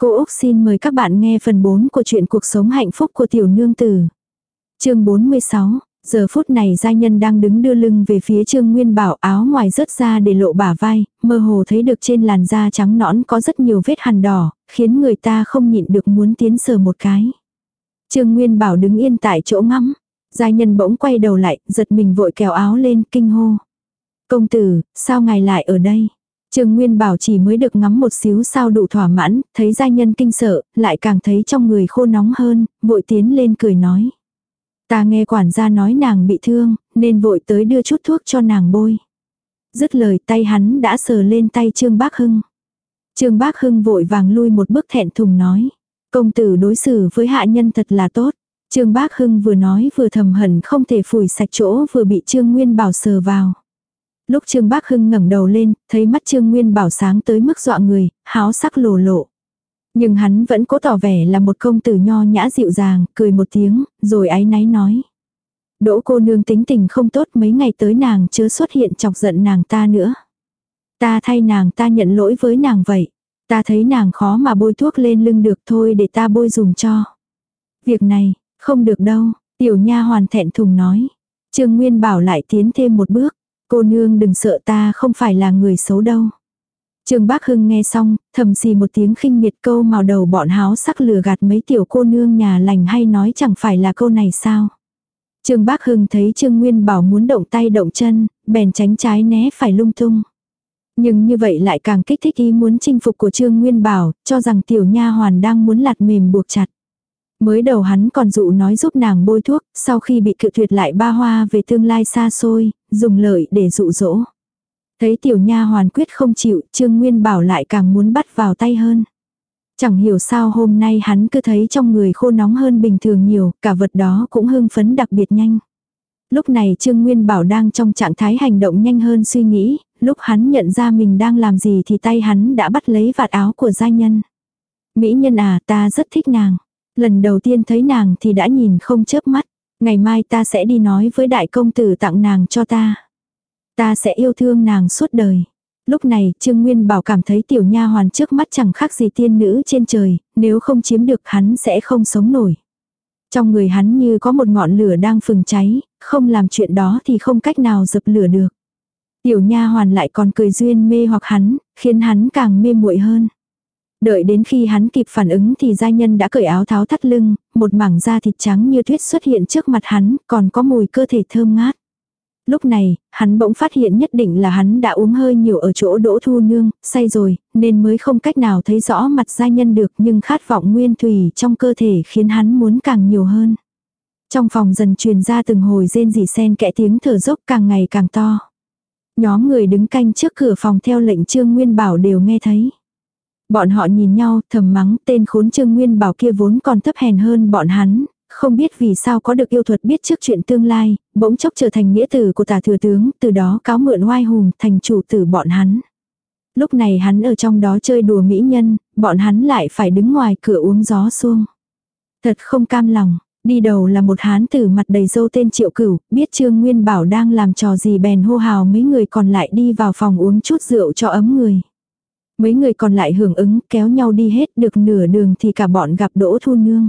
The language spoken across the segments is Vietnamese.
Cô Úc xin mời các bạn nghe phần 4 của truyện cuộc sống hạnh phúc của tiểu nương tử. chương 46, giờ phút này gia nhân đang đứng đưa lưng về phía trương nguyên bảo áo ngoài rớt ra để lộ bả vai, mơ hồ thấy được trên làn da trắng nõn có rất nhiều vết hằn đỏ, khiến người ta không nhịn được muốn tiến sờ một cái. Trương Nguyên bảo đứng yên tại chỗ ngắm, gia nhân bỗng quay đầu lại, giật mình vội kéo áo lên, kinh hô. Công tử, sao ngài lại ở đây? Trương Nguyên Bảo chỉ mới được ngắm một xíu sao đủ thỏa mãn, thấy gia nhân kinh sợ, lại càng thấy trong người khô nóng hơn, vội tiến lên cười nói. Ta nghe quản gia nói nàng bị thương, nên vội tới đưa chút thuốc cho nàng bôi. Dứt lời tay hắn đã sờ lên tay Trương Bác Hưng. Trương Bác Hưng vội vàng lui một bước thẹn thùng nói. Công tử đối xử với hạ nhân thật là tốt. Trương Bác Hưng vừa nói vừa thầm hận không thể phủi sạch chỗ vừa bị Trương Nguyên Bảo sờ vào. Lúc Trương Bác Hưng ngẩng đầu lên, thấy mắt Trương Nguyên Bảo sáng tới mức dọa người, háo sắc lồ lộ. Nhưng hắn vẫn cố tỏ vẻ là một công tử nho nhã dịu dàng, cười một tiếng, rồi áy náy nói. Đỗ cô nương tính tình không tốt mấy ngày tới nàng chớ xuất hiện chọc giận nàng ta nữa. Ta thay nàng ta nhận lỗi với nàng vậy. Ta thấy nàng khó mà bôi thuốc lên lưng được thôi để ta bôi dùng cho. Việc này, không được đâu, tiểu nha hoàn thẹn thùng nói. Trương Nguyên bảo lại tiến thêm một bước. Cô nương đừng sợ ta không phải là người xấu đâu. Trương Bác Hưng nghe xong, thầm xì một tiếng khinh miệt câu màu đầu bọn háo sắc lừa gạt mấy tiểu cô nương nhà lành hay nói chẳng phải là câu này sao. Trương Bác Hưng thấy Trương Nguyên Bảo muốn động tay động chân, bèn tránh trái né phải lung tung. Nhưng như vậy lại càng kích thích ý muốn chinh phục của Trương Nguyên Bảo, cho rằng tiểu nha hoàn đang muốn lạt mềm buộc chặt. Mới đầu hắn còn dụ nói giúp nàng bôi thuốc, sau khi bị cự tuyệt lại ba hoa về tương lai xa xôi, dùng lợi để dụ dỗ. Thấy tiểu nha hoàn quyết không chịu, Trương Nguyên Bảo lại càng muốn bắt vào tay hơn. Chẳng hiểu sao hôm nay hắn cứ thấy trong người khô nóng hơn bình thường nhiều, cả vật đó cũng hưng phấn đặc biệt nhanh. Lúc này Trương Nguyên Bảo đang trong trạng thái hành động nhanh hơn suy nghĩ, lúc hắn nhận ra mình đang làm gì thì tay hắn đã bắt lấy vạt áo của gia nhân. Mỹ nhân à ta rất thích nàng. Lần đầu tiên thấy nàng thì đã nhìn không chớp mắt. Ngày mai ta sẽ đi nói với đại công tử tặng nàng cho ta. Ta sẽ yêu thương nàng suốt đời. Lúc này, Trương Nguyên Bảo cảm thấy tiểu nha hoàn trước mắt chẳng khác gì tiên nữ trên trời, nếu không chiếm được hắn sẽ không sống nổi. Trong người hắn như có một ngọn lửa đang phừng cháy, không làm chuyện đó thì không cách nào dập lửa được. Tiểu nha hoàn lại còn cười duyên mê hoặc hắn, khiến hắn càng mê muội hơn. Đợi đến khi hắn kịp phản ứng thì gia nhân đã cởi áo tháo thắt lưng, một mảng da thịt trắng như tuyết xuất hiện trước mặt hắn, còn có mùi cơ thể thơm ngát. Lúc này, hắn bỗng phát hiện nhất định là hắn đã uống hơi nhiều ở chỗ đỗ thu nương, say rồi, nên mới không cách nào thấy rõ mặt gia nhân được nhưng khát vọng nguyên thủy trong cơ thể khiến hắn muốn càng nhiều hơn. Trong phòng dần truyền ra từng hồi rên rỉ sen kẽ tiếng thở dốc càng ngày càng to. Nhóm người đứng canh trước cửa phòng theo lệnh Trương Nguyên Bảo đều nghe thấy. Bọn họ nhìn nhau thầm mắng tên khốn Trương Nguyên Bảo kia vốn còn thấp hèn hơn bọn hắn, không biết vì sao có được yêu thuật biết trước chuyện tương lai, bỗng chốc trở thành nghĩa tử của tả thừa tướng, từ đó cáo mượn oai hùng thành chủ tử bọn hắn. Lúc này hắn ở trong đó chơi đùa mỹ nhân, bọn hắn lại phải đứng ngoài cửa uống gió xuông. Thật không cam lòng, đi đầu là một hán tử mặt đầy dâu tên triệu cửu, biết Trương Nguyên Bảo đang làm trò gì bèn hô hào mấy người còn lại đi vào phòng uống chút rượu cho ấm người. Mấy người còn lại hưởng ứng kéo nhau đi hết được nửa đường thì cả bọn gặp Đỗ Thu Nương.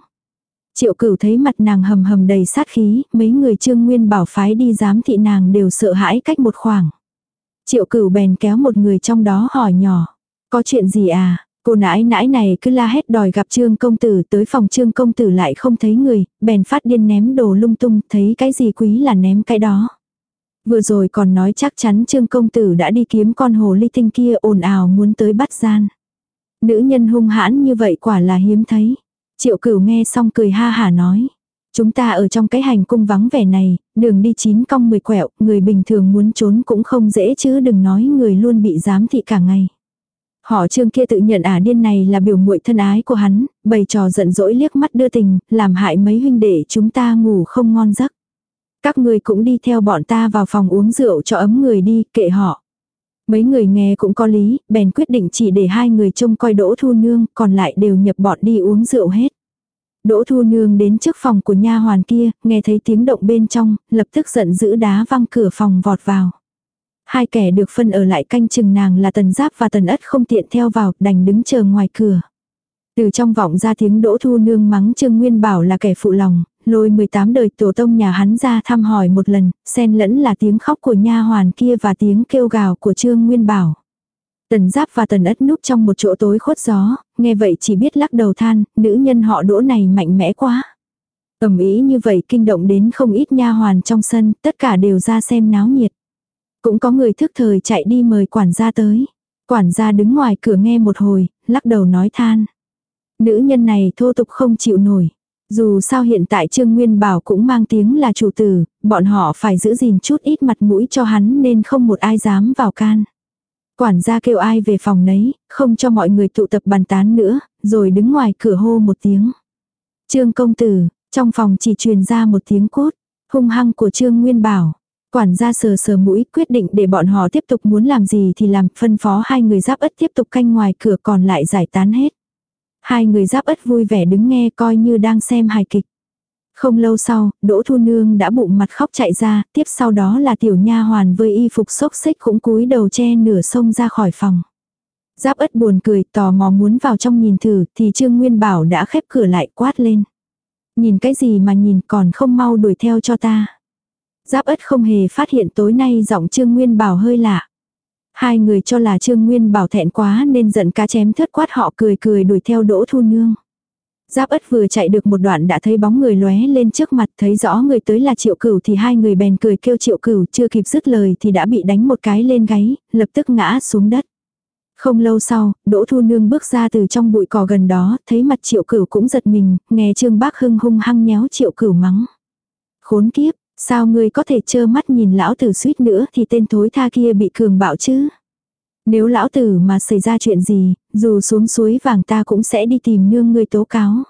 Triệu cửu thấy mặt nàng hầm hầm đầy sát khí, mấy người trương nguyên bảo phái đi giám thị nàng đều sợ hãi cách một khoảng. Triệu cửu bèn kéo một người trong đó hỏi nhỏ. Có chuyện gì à? Cô nãi nãi này cứ la hét đòi gặp trương công tử tới phòng trương công tử lại không thấy người, bèn phát điên ném đồ lung tung, thấy cái gì quý là ném cái đó. Vừa rồi còn nói chắc chắn trương công tử đã đi kiếm con hồ ly tinh kia ồn ào muốn tới bắt gian. Nữ nhân hung hãn như vậy quả là hiếm thấy. Triệu cửu nghe xong cười ha hả nói. Chúng ta ở trong cái hành cung vắng vẻ này, đường đi chín cong mười quẹo, người bình thường muốn trốn cũng không dễ chứ đừng nói người luôn bị giám thị cả ngày. Họ trương kia tự nhận ả điên này là biểu muội thân ái của hắn, bày trò giận dỗi liếc mắt đưa tình, làm hại mấy huynh đệ chúng ta ngủ không ngon giấc. Các người cũng đi theo bọn ta vào phòng uống rượu cho ấm người đi, kệ họ. Mấy người nghe cũng có lý, bèn quyết định chỉ để hai người trông coi Đỗ Thu Nương, còn lại đều nhập bọn đi uống rượu hết. Đỗ Thu Nương đến trước phòng của nha hoàn kia, nghe thấy tiếng động bên trong, lập tức giận dữ đá văng cửa phòng vọt vào. Hai kẻ được phân ở lại canh chừng nàng là Tần Giáp và Tần Ất không tiện theo vào, đành đứng chờ ngoài cửa. Từ trong vọng ra tiếng đỗ thu nương mắng Trương Nguyên Bảo là kẻ phụ lòng, lôi 18 đời tổ tông nhà hắn ra thăm hỏi một lần, xen lẫn là tiếng khóc của nha hoàn kia và tiếng kêu gào của Trương Nguyên Bảo. Tần Giáp và Tần Ất núp trong một chỗ tối khuất gió, nghe vậy chỉ biết lắc đầu than, nữ nhân họ đỗ này mạnh mẽ quá. Ẩm ý như vậy kinh động đến không ít nha hoàn trong sân, tất cả đều ra xem náo nhiệt. Cũng có người thức thời chạy đi mời quản gia tới. Quản gia đứng ngoài cửa nghe một hồi, lắc đầu nói than. Nữ nhân này thô tục không chịu nổi. Dù sao hiện tại Trương Nguyên Bảo cũng mang tiếng là chủ tử, bọn họ phải giữ gìn chút ít mặt mũi cho hắn nên không một ai dám vào can. Quản gia kêu ai về phòng nấy, không cho mọi người tụ tập bàn tán nữa, rồi đứng ngoài cửa hô một tiếng. Trương công tử, trong phòng chỉ truyền ra một tiếng cốt, hung hăng của Trương Nguyên Bảo. Quản gia sờ sờ mũi quyết định để bọn họ tiếp tục muốn làm gì thì làm, phân phó hai người giáp ất tiếp tục canh ngoài cửa còn lại giải tán hết. Hai người giáp ất vui vẻ đứng nghe coi như đang xem hài kịch. Không lâu sau, Đỗ Thu Nương đã bụng mặt khóc chạy ra, tiếp sau đó là tiểu nha hoàn với y phục xốc xích cũng cúi đầu che nửa sông ra khỏi phòng. Giáp ất buồn cười tò mò muốn vào trong nhìn thử thì Trương Nguyên Bảo đã khép cửa lại quát lên. Nhìn cái gì mà nhìn còn không mau đuổi theo cho ta. Giáp ất không hề phát hiện tối nay giọng Trương Nguyên Bảo hơi lạ. Hai người cho là Trương Nguyên Bảo thẹn quá nên giận cá chém thất quát họ cười cười đuổi theo Đỗ Thu Nương. Giáp ất vừa chạy được một đoạn đã thấy bóng người lóe lên trước mặt thấy rõ người tới là triệu cửu thì hai người bèn cười kêu triệu cửu chưa kịp dứt lời thì đã bị đánh một cái lên gáy, lập tức ngã xuống đất. Không lâu sau, Đỗ Thu Nương bước ra từ trong bụi cỏ gần đó, thấy mặt triệu cửu cũng giật mình, nghe Trương Bác Hưng hung hăng nhéo triệu cửu mắng. Khốn kiếp, sao ngươi có thể trơ mắt nhìn lão tử suýt nữa thì tên thối tha kia bị cường bạo chứ? Nếu lão tử mà xảy ra chuyện gì, dù xuống suối vàng ta cũng sẽ đi tìm nương ngươi tố cáo.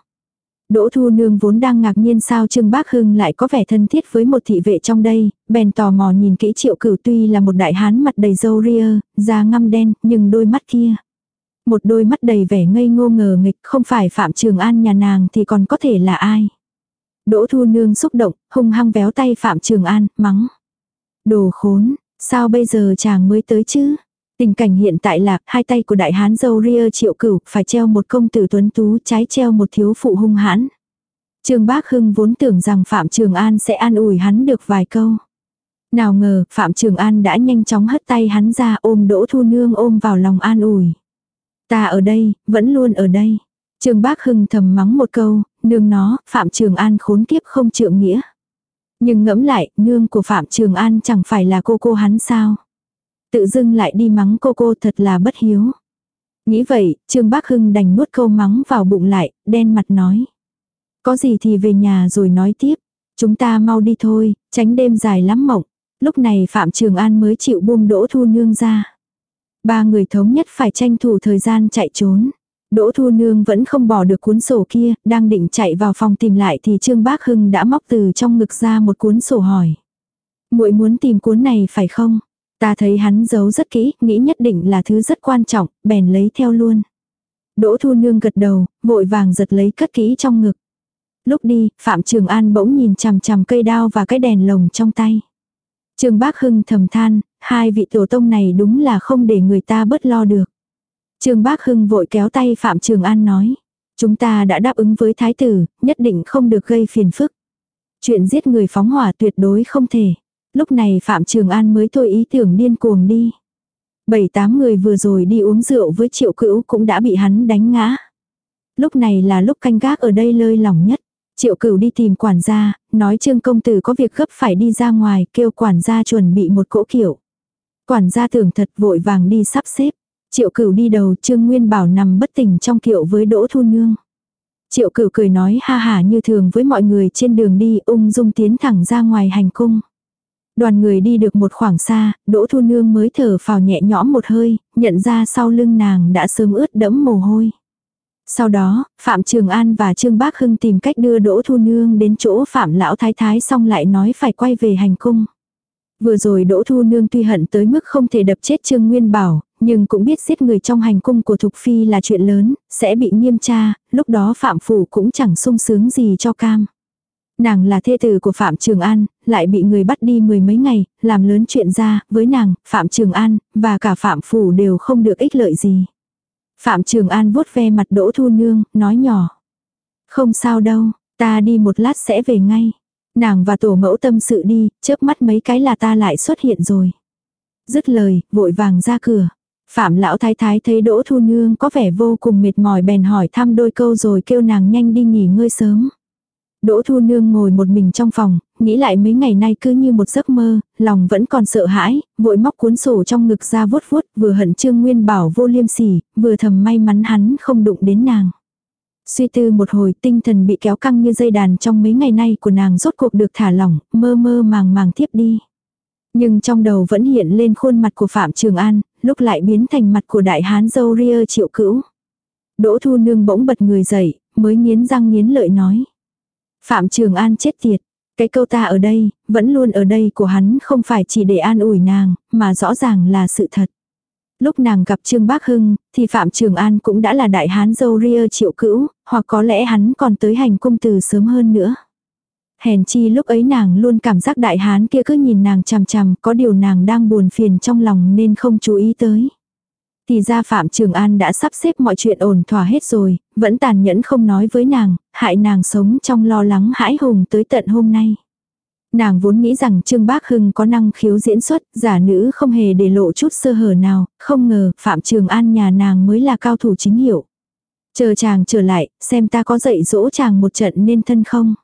Đỗ Thu Nương vốn đang ngạc nhiên sao Trương Bác Hưng lại có vẻ thân thiết với một thị vệ trong đây, bèn tò mò nhìn kỹ triệu cửu tuy là một đại hán mặt đầy râu ria, da ngăm đen, nhưng đôi mắt kia. Một đôi mắt đầy vẻ ngây ngô ngờ nghịch, không phải Phạm Trường An nhà nàng thì còn có thể là ai. Đỗ Thu Nương xúc động, hung hăng véo tay Phạm Trường An, mắng. Đồ khốn, sao bây giờ chàng mới tới chứ? Tình cảnh hiện tại là hai tay của đại hán dâu ria triệu cửu phải treo một công tử tuấn tú trái treo một thiếu phụ hung hãn. Trương Bác Hưng vốn tưởng rằng Phạm Trường An sẽ an ủi hắn được vài câu. Nào ngờ Phạm Trường An đã nhanh chóng hất tay hắn ra ôm Đỗ Thu Nương ôm vào lòng an ủi. Ta ở đây, vẫn luôn ở đây. Trương Bác Hưng thầm mắng một câu, nương nó, Phạm Trường An khốn kiếp không trượng nghĩa. Nhưng ngẫm lại, nương của Phạm Trường An chẳng phải là cô cô hắn sao. Tự dưng lại đi mắng cô cô thật là bất hiếu. Nghĩ vậy, Trương Bác Hưng đành nuốt câu mắng vào bụng lại, đen mặt nói. Có gì thì về nhà rồi nói tiếp. Chúng ta mau đi thôi, tránh đêm dài lắm mộng. Lúc này Phạm Trường An mới chịu buông Đỗ Thu Nương ra. Ba người thống nhất phải tranh thủ thời gian chạy trốn. Đỗ Thu Nương vẫn không bỏ được cuốn sổ kia, đang định chạy vào phòng tìm lại thì Trương Bác Hưng đã móc từ trong ngực ra một cuốn sổ hỏi. muội muốn tìm cuốn này phải không? Ta thấy hắn giấu rất kỹ, nghĩ nhất định là thứ rất quan trọng, bèn lấy theo luôn. Đỗ Thu Nương gật đầu, vội vàng giật lấy cất kỹ trong ngực. Lúc đi, Phạm Trường An bỗng nhìn chằm chằm cây đao và cái đèn lồng trong tay. Trương Bác Hưng thầm than, hai vị tổ tông này đúng là không để người ta bớt lo được. Trương Bác Hưng vội kéo tay Phạm Trường An nói. Chúng ta đã đáp ứng với thái tử, nhất định không được gây phiền phức. Chuyện giết người phóng hỏa tuyệt đối không thể. Lúc này Phạm Trường An mới thôi ý tưởng điên cuồng đi. Bảy tám người vừa rồi đi uống rượu với triệu cữu cũng đã bị hắn đánh ngã. Lúc này là lúc canh gác ở đây lơi lỏng nhất. Triệu cửu đi tìm quản gia, nói trương công tử có việc gấp phải đi ra ngoài, kêu quản gia chuẩn bị một cỗ kiểu. Quản gia tưởng thật vội vàng đi sắp xếp. Triệu cửu đi đầu, trương nguyên bảo nằm bất tỉnh trong kiệu với đỗ thu nương. Triệu cửu cười nói ha hả như thường với mọi người trên đường đi ung dung tiến thẳng ra ngoài hành cung. Đoàn người đi được một khoảng xa, Đỗ Thu Nương mới thở phào nhẹ nhõm một hơi, nhận ra sau lưng nàng đã sớm ướt đẫm mồ hôi. Sau đó, Phạm Trường An và Trương Bác Hưng tìm cách đưa Đỗ Thu Nương đến chỗ Phạm Lão Thái Thái xong lại nói phải quay về hành cung. Vừa rồi Đỗ Thu Nương tuy hận tới mức không thể đập chết Trương Nguyên Bảo, nhưng cũng biết giết người trong hành cung của Thục Phi là chuyện lớn, sẽ bị nghiêm tra, lúc đó Phạm Phủ cũng chẳng sung sướng gì cho cam. Nàng là thê tử của Phạm Trường An, lại bị người bắt đi mười mấy ngày, làm lớn chuyện ra, với nàng, Phạm Trường An, và cả Phạm Phủ đều không được ích lợi gì. Phạm Trường An vuốt ve mặt Đỗ Thu Nương, nói nhỏ. Không sao đâu, ta đi một lát sẽ về ngay. Nàng và tổ mẫu tâm sự đi, chớp mắt mấy cái là ta lại xuất hiện rồi. Dứt lời, vội vàng ra cửa. Phạm lão thái thái thấy Đỗ Thu Nương có vẻ vô cùng mệt mỏi bèn hỏi thăm đôi câu rồi kêu nàng nhanh đi nghỉ ngơi sớm. Đỗ Thu Nương ngồi một mình trong phòng, nghĩ lại mấy ngày nay cứ như một giấc mơ, lòng vẫn còn sợ hãi, vội móc cuốn sổ trong ngực ra vuốt vuốt, vừa hận Trương Nguyên Bảo vô liêm sỉ, vừa thầm may mắn hắn không đụng đến nàng. Suy tư một hồi tinh thần bị kéo căng như dây đàn trong mấy ngày nay của nàng rốt cuộc được thả lỏng, mơ mơ màng màng tiếp đi. Nhưng trong đầu vẫn hiện lên khuôn mặt của Phạm Trường An, lúc lại biến thành mặt của đại hán dâu ria triệu cữu. Đỗ Thu Nương bỗng bật người dậy, mới nghiến răng nghiến lợi nói. Phạm Trường An chết tiệt. Cái câu ta ở đây, vẫn luôn ở đây của hắn không phải chỉ để an ủi nàng, mà rõ ràng là sự thật. Lúc nàng gặp Trương Bác Hưng, thì Phạm Trường An cũng đã là đại hán dâu ria triệu cữu, hoặc có lẽ hắn còn tới hành cung từ sớm hơn nữa. Hèn chi lúc ấy nàng luôn cảm giác đại hán kia cứ nhìn nàng chằm chằm, có điều nàng đang buồn phiền trong lòng nên không chú ý tới. Thì ra Phạm Trường An đã sắp xếp mọi chuyện ổn thỏa hết rồi, vẫn tàn nhẫn không nói với nàng, hại nàng sống trong lo lắng hãi hùng tới tận hôm nay. Nàng vốn nghĩ rằng Trương Bác Hưng có năng khiếu diễn xuất, giả nữ không hề để lộ chút sơ hở nào, không ngờ Phạm Trường An nhà nàng mới là cao thủ chính hiệu. Chờ chàng trở lại, xem ta có dạy dỗ chàng một trận nên thân không.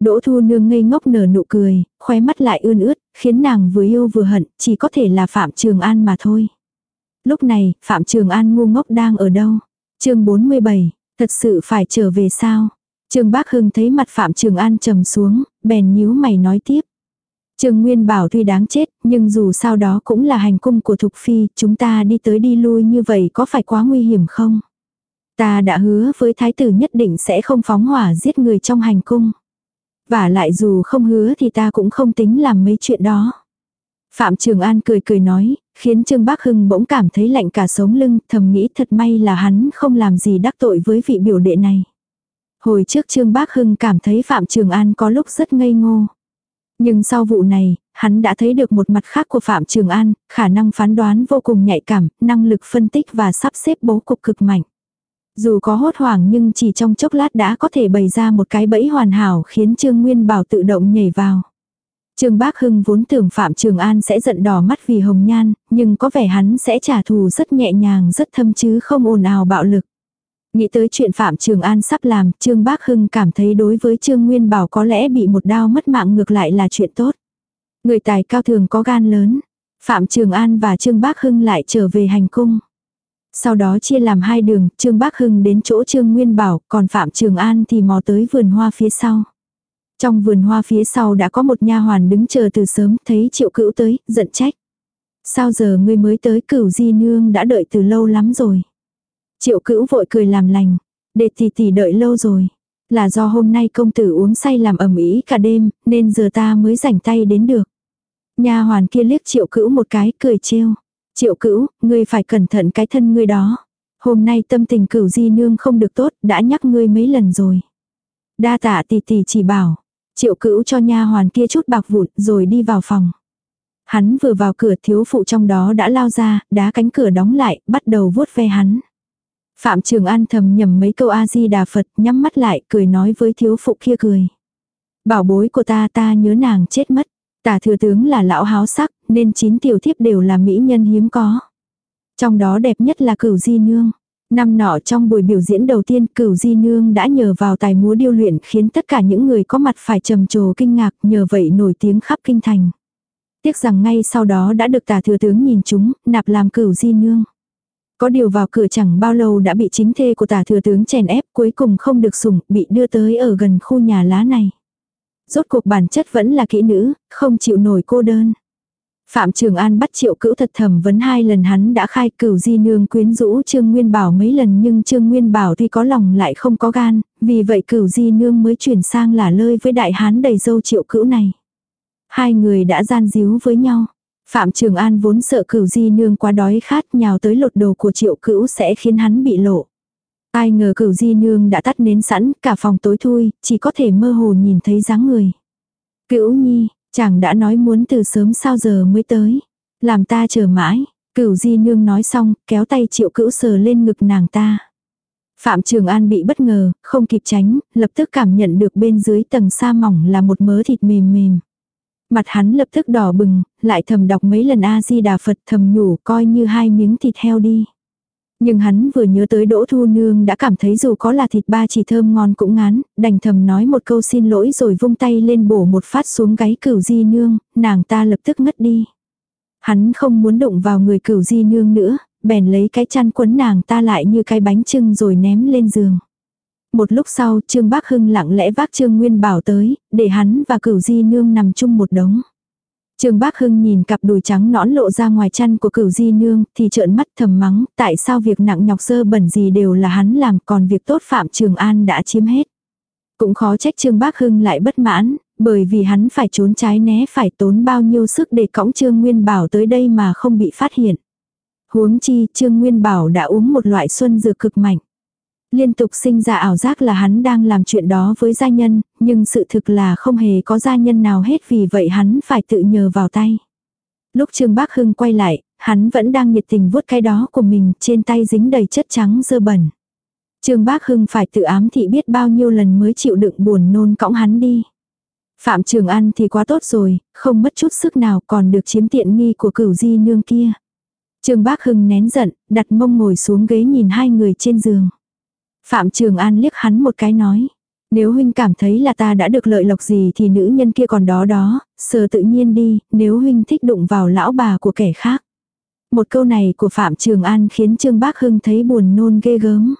Đỗ Thu Nương ngây ngốc nở nụ cười, khóe mắt lại ươn ướt, khiến nàng vừa yêu vừa hận, chỉ có thể là Phạm Trường An mà thôi. Lúc này, Phạm Trường An ngu ngốc đang ở đâu? chương 47, thật sự phải trở về sao? Trương Bác Hưng thấy mặt Phạm Trường An trầm xuống, bèn nhíu mày nói tiếp. Trương Nguyên bảo tuy đáng chết, nhưng dù sao đó cũng là hành cung của Thục Phi, chúng ta đi tới đi lui như vậy có phải quá nguy hiểm không? Ta đã hứa với thái tử nhất định sẽ không phóng hỏa giết người trong hành cung. Và lại dù không hứa thì ta cũng không tính làm mấy chuyện đó. Phạm Trường An cười cười nói, khiến Trương Bác Hưng bỗng cảm thấy lạnh cả sống lưng, thầm nghĩ thật may là hắn không làm gì đắc tội với vị biểu đệ này. Hồi trước Trương Bác Hưng cảm thấy Phạm Trường An có lúc rất ngây ngô. Nhưng sau vụ này, hắn đã thấy được một mặt khác của Phạm Trường An, khả năng phán đoán vô cùng nhạy cảm, năng lực phân tích và sắp xếp bố cục cực mạnh. Dù có hốt hoảng nhưng chỉ trong chốc lát đã có thể bày ra một cái bẫy hoàn hảo khiến Trương Nguyên Bảo tự động nhảy vào. Trương Bác Hưng vốn tưởng Phạm Trường An sẽ giận đỏ mắt vì hồng nhan, nhưng có vẻ hắn sẽ trả thù rất nhẹ nhàng rất thâm chứ không ồn ào bạo lực. Nghĩ tới chuyện Phạm Trường An sắp làm, Trương Bác Hưng cảm thấy đối với Trương Nguyên Bảo có lẽ bị một đau mất mạng ngược lại là chuyện tốt. Người tài cao thường có gan lớn. Phạm Trường An và Trương Bác Hưng lại trở về hành cung. Sau đó chia làm hai đường, Trương Bác Hưng đến chỗ Trương Nguyên Bảo, còn Phạm Trường An thì mò tới vườn hoa phía sau. Trong vườn hoa phía sau đã có một nha hoàn đứng chờ từ sớm, thấy triệu cữu tới, giận trách. Sao giờ ngươi mới tới cửu di nương đã đợi từ lâu lắm rồi. Triệu cữu vội cười làm lành. Để tỷ tỷ đợi lâu rồi. Là do hôm nay công tử uống say làm ẩm ý cả đêm, nên giờ ta mới rảnh tay đến được. Nha hoàn kia liếc triệu cữu một cái, cười trêu. Triệu cữu, ngươi phải cẩn thận cái thân ngươi đó. Hôm nay tâm tình cửu di nương không được tốt, đã nhắc ngươi mấy lần rồi. Đa tạ tỷ tỷ chỉ bảo. Triệu cữu cho nha hoàn kia chút bạc vụn rồi đi vào phòng. Hắn vừa vào cửa thiếu phụ trong đó đã lao ra, đá cánh cửa đóng lại, bắt đầu vuốt ve hắn. Phạm Trường An thầm nhầm mấy câu A-di-đà Phật, nhắm mắt lại, cười nói với thiếu phụ kia cười. Bảo bối của ta ta nhớ nàng chết mất. Tả thừa tướng là lão háo sắc, nên chín tiểu thiếp đều là mỹ nhân hiếm có. Trong đó đẹp nhất là cửu di nương. Năm nọ trong buổi biểu diễn đầu tiên cửu di nương đã nhờ vào tài múa điêu luyện khiến tất cả những người có mặt phải trầm trồ kinh ngạc nhờ vậy nổi tiếng khắp kinh thành. Tiếc rằng ngay sau đó đã được tả thừa tướng nhìn chúng, nạp làm cửu di nương. Có điều vào cửa chẳng bao lâu đã bị chính thê của tả thừa tướng chèn ép cuối cùng không được sủng, bị đưa tới ở gần khu nhà lá này. Rốt cuộc bản chất vẫn là kỹ nữ, không chịu nổi cô đơn. Phạm Trường An bắt triệu cữu thật thẩm vấn hai lần hắn đã khai cửu di nương quyến rũ Trương Nguyên Bảo mấy lần nhưng Trương Nguyên Bảo thì có lòng lại không có gan, vì vậy cửu di nương mới chuyển sang là lơi với đại hán đầy dâu triệu cữu này. Hai người đã gian díu với nhau. Phạm Trường An vốn sợ cửu di nương quá đói khát nhào tới lột đồ của triệu cữu sẽ khiến hắn bị lộ. Ai ngờ cửu di nương đã tắt nến sẵn, cả phòng tối thui, chỉ có thể mơ hồ nhìn thấy dáng người. cửu nhi, chàng đã nói muốn từ sớm sao giờ mới tới. Làm ta chờ mãi. Cửu di nương nói xong, kéo tay triệu cữu sờ lên ngực nàng ta. Phạm Trường An bị bất ngờ, không kịp tránh, lập tức cảm nhận được bên dưới tầng sa mỏng là một mớ thịt mềm mềm. Mặt hắn lập tức đỏ bừng, lại thầm đọc mấy lần A-di-đà Phật thầm nhủ coi như hai miếng thịt heo đi. Nhưng hắn vừa nhớ tới Đỗ Thu Nương đã cảm thấy dù có là thịt ba chỉ thơm ngon cũng ngán, đành thầm nói một câu xin lỗi rồi vung tay lên bổ một phát xuống gáy cửu di nương, nàng ta lập tức ngất đi. Hắn không muốn đụng vào người cửu di nương nữa, bèn lấy cái chăn quấn nàng ta lại như cái bánh trưng rồi ném lên giường. Một lúc sau Trương Bác Hưng lặng lẽ vác Trương Nguyên Bảo tới, để hắn và cửu di nương nằm chung một đống. Trương Bác Hưng nhìn cặp đùi trắng nõn lộ ra ngoài chăn của cửu di nương thì trợn mắt thầm mắng tại sao việc nặng nhọc sơ bẩn gì đều là hắn làm còn việc tốt Phạm Trường An đã chiếm hết. Cũng khó trách Trương Bác Hưng lại bất mãn, bởi vì hắn phải trốn trái né phải tốn bao nhiêu sức để cõng Trương Nguyên Bảo tới đây mà không bị phát hiện. Huống chi Trương Nguyên Bảo đã uống một loại xuân dược cực mạnh. Liên tục sinh ra ảo giác là hắn đang làm chuyện đó với gia nhân, nhưng sự thực là không hề có gia nhân nào hết vì vậy hắn phải tự nhờ vào tay. Lúc Trương Bác Hưng quay lại, hắn vẫn đang nhiệt tình vuốt cái đó của mình, trên tay dính đầy chất trắng dơ bẩn. Trương Bác Hưng phải tự ám thị biết bao nhiêu lần mới chịu đựng buồn nôn cõng hắn đi. Phạm Trường An thì quá tốt rồi, không mất chút sức nào còn được chiếm tiện nghi của cửu di nương kia. Trương Bác Hưng nén giận, đặt mông ngồi xuống ghế nhìn hai người trên giường. Phạm Trường An liếc hắn một cái nói. Nếu huynh cảm thấy là ta đã được lợi lộc gì thì nữ nhân kia còn đó đó, sờ tự nhiên đi, nếu huynh thích đụng vào lão bà của kẻ khác. Một câu này của Phạm Trường An khiến Trương Bác Hưng thấy buồn nôn ghê gớm.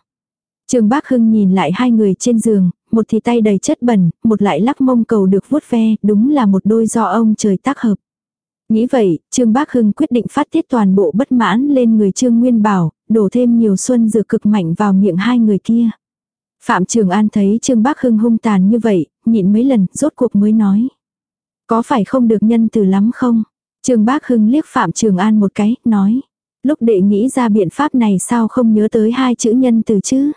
Trương Bác Hưng nhìn lại hai người trên giường, một thì tay đầy chất bẩn, một lại lắc mông cầu được vuốt ve, đúng là một đôi do ông trời tác hợp. Nghĩ vậy, Trương Bác Hưng quyết định phát tiết toàn bộ bất mãn lên người Trương Nguyên Bảo, đổ thêm nhiều xuân dược cực mạnh vào miệng hai người kia. Phạm Trường An thấy Trương Bác Hưng hung tàn như vậy, nhịn mấy lần, rốt cuộc mới nói. Có phải không được nhân từ lắm không? Trương Bác Hưng liếc Phạm Trường An một cái, nói. Lúc đệ nghĩ ra biện pháp này sao không nhớ tới hai chữ nhân từ chứ?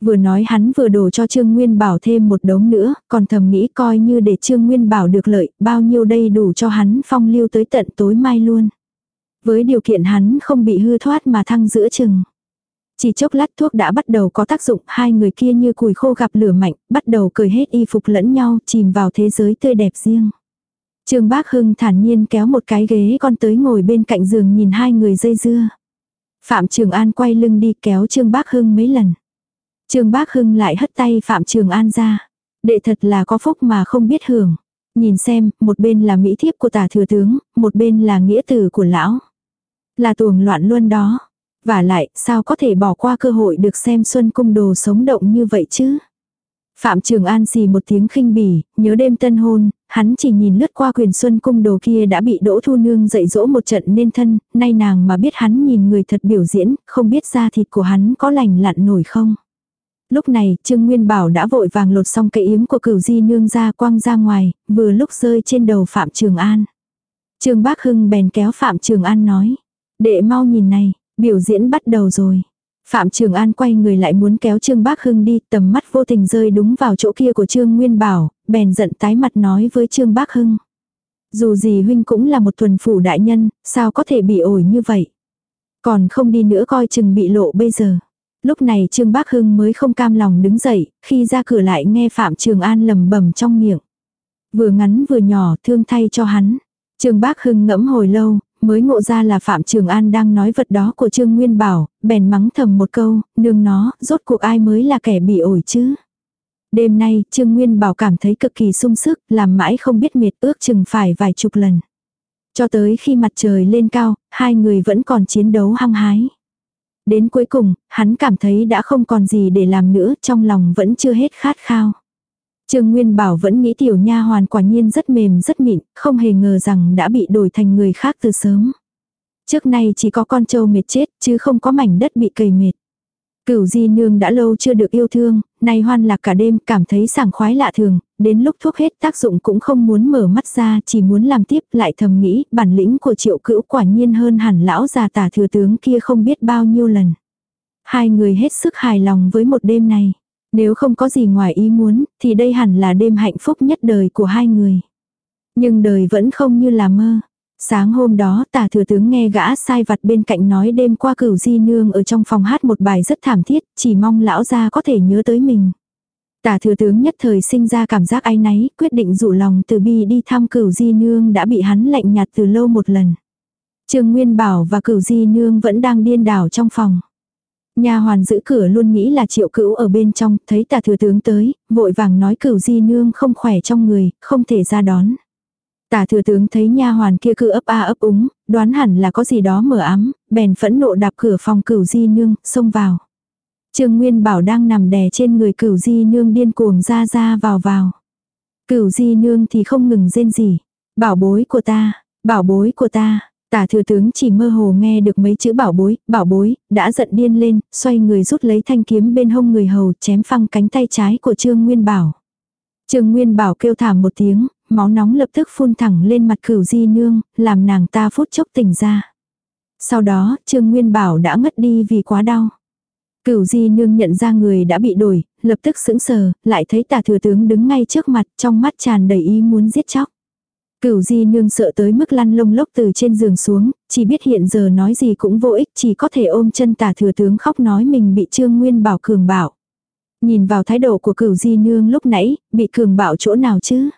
Vừa nói hắn vừa đổ cho Trương Nguyên Bảo thêm một đống nữa, còn thầm nghĩ coi như để Trương Nguyên Bảo được lợi, bao nhiêu đây đủ cho hắn phong lưu tới tận tối mai luôn. Với điều kiện hắn không bị hư thoát mà thăng giữa chừng. Chỉ chốc lát thuốc đã bắt đầu có tác dụng, hai người kia như cùi khô gặp lửa mạnh, bắt đầu cởi hết y phục lẫn nhau, chìm vào thế giới tươi đẹp riêng. Trương Bác Hưng thản nhiên kéo một cái ghế con tới ngồi bên cạnh giường nhìn hai người dây dưa. Phạm Trường An quay lưng đi kéo Trương Bác Hưng mấy lần. Trương Bác Hưng lại hất tay Phạm Trường An ra. Đệ thật là có phúc mà không biết hưởng. Nhìn xem, một bên là mỹ thiếp của tả thừa tướng, một bên là nghĩa tử của lão. Là tuồng loạn luôn đó. Và lại, sao có thể bỏ qua cơ hội được xem xuân cung đồ sống động như vậy chứ? Phạm Trường An xì một tiếng khinh bỉ, nhớ đêm tân hôn, hắn chỉ nhìn lướt qua quyền xuân cung đồ kia đã bị Đỗ Thu Nương dạy dỗ một trận nên thân, nay nàng mà biết hắn nhìn người thật biểu diễn, không biết da thịt của hắn có lành lặn nổi không. Lúc này, Trương Nguyên Bảo đã vội vàng lột xong cây yếm của cửu di nương ra quăng ra ngoài, vừa lúc rơi trên đầu Phạm Trường An. Trương Bác Hưng bèn kéo Phạm Trường An nói. Đệ mau nhìn này, biểu diễn bắt đầu rồi. Phạm Trường An quay người lại muốn kéo Trương Bác Hưng đi, tầm mắt vô tình rơi đúng vào chỗ kia của Trương Nguyên Bảo, bèn giận tái mặt nói với Trương Bác Hưng. Dù gì huynh cũng là một thuần phủ đại nhân, sao có thể bị ổi như vậy. Còn không đi nữa coi chừng bị lộ bây giờ. Lúc này Trương Bác Hưng mới không cam lòng đứng dậy, khi ra cửa lại nghe Phạm Trường An lầm bầm trong miệng. Vừa ngắn vừa nhỏ thương thay cho hắn. Trương Bác Hưng ngẫm hồi lâu, mới ngộ ra là Phạm Trường An đang nói vật đó của Trương Nguyên Bảo, bèn mắng thầm một câu, nương nó, rốt cuộc ai mới là kẻ bị ổi chứ. Đêm nay, Trương Nguyên Bảo cảm thấy cực kỳ sung sức, làm mãi không biết mệt ước chừng phải vài chục lần. Cho tới khi mặt trời lên cao, hai người vẫn còn chiến đấu hăng hái. Đến cuối cùng, hắn cảm thấy đã không còn gì để làm nữa, trong lòng vẫn chưa hết khát khao. Trương Nguyên Bảo vẫn nghĩ tiểu nha hoàn quả nhiên rất mềm rất mịn, không hề ngờ rằng đã bị đổi thành người khác từ sớm. Trước nay chỉ có con trâu mệt chết, chứ không có mảnh đất bị cầy mệt. Cửu di nương đã lâu chưa được yêu thương, nay hoan lạc cả đêm cảm thấy sảng khoái lạ thường, đến lúc thuốc hết tác dụng cũng không muốn mở mắt ra chỉ muốn làm tiếp lại thầm nghĩ bản lĩnh của triệu cữu quả nhiên hơn hẳn lão già tả thừa tướng kia không biết bao nhiêu lần. Hai người hết sức hài lòng với một đêm này. Nếu không có gì ngoài ý muốn, thì đây hẳn là đêm hạnh phúc nhất đời của hai người. Nhưng đời vẫn không như là mơ. Sáng hôm đó tả thừa tướng nghe gã sai vặt bên cạnh nói đêm qua cửu di nương ở trong phòng hát một bài rất thảm thiết, chỉ mong lão gia có thể nhớ tới mình. Tả thừa tướng nhất thời sinh ra cảm giác áy náy, quyết định dụ lòng từ bi đi thăm cửu di nương đã bị hắn lạnh nhạt từ lâu một lần. Trương Nguyên Bảo và cửu di nương vẫn đang điên đảo trong phòng. Nhà hoàn giữ cửa luôn nghĩ là triệu cữu ở bên trong, thấy tả thừa tướng tới, vội vàng nói cửu di nương không khỏe trong người, không thể ra đón. Tả thừa tướng thấy nha hoàn kia cứ ấp a ấp úng, đoán hẳn là có gì đó mở ám, bèn phẫn nộ đạp cửa phòng cửu di nương, xông vào. Trương Nguyên Bảo đang nằm đè trên người cửu di nương điên cuồng ra ra vào vào. Cửu di nương thì không ngừng rên gì. Bảo bối của ta, bảo bối của ta. Tả thừa tướng chỉ mơ hồ nghe được mấy chữ bảo bối, bảo bối, đã giận điên lên, xoay người rút lấy thanh kiếm bên hông người hầu chém phăng cánh tay trái của Trương Nguyên Bảo. Trương Nguyên Bảo kêu thảm một tiếng, máu nóng lập tức phun thẳng lên mặt cửu di nương, làm nàng ta phút chốc tỉnh ra. Sau đó, Trương Nguyên Bảo đã ngất đi vì quá đau. Cửu di nương nhận ra người đã bị đổi, lập tức sững sờ, lại thấy tà thừa tướng đứng ngay trước mặt, trong mắt tràn đầy ý muốn giết chóc. Cửu di nương sợ tới mức lăn lông lốc từ trên giường xuống, chỉ biết hiện giờ nói gì cũng vô ích, chỉ có thể ôm chân tà thừa tướng khóc nói mình bị trương nguyên bảo cường bảo. Nhìn vào thái độ của cửu di nương lúc nãy, bị cường bạo chỗ nào chứ?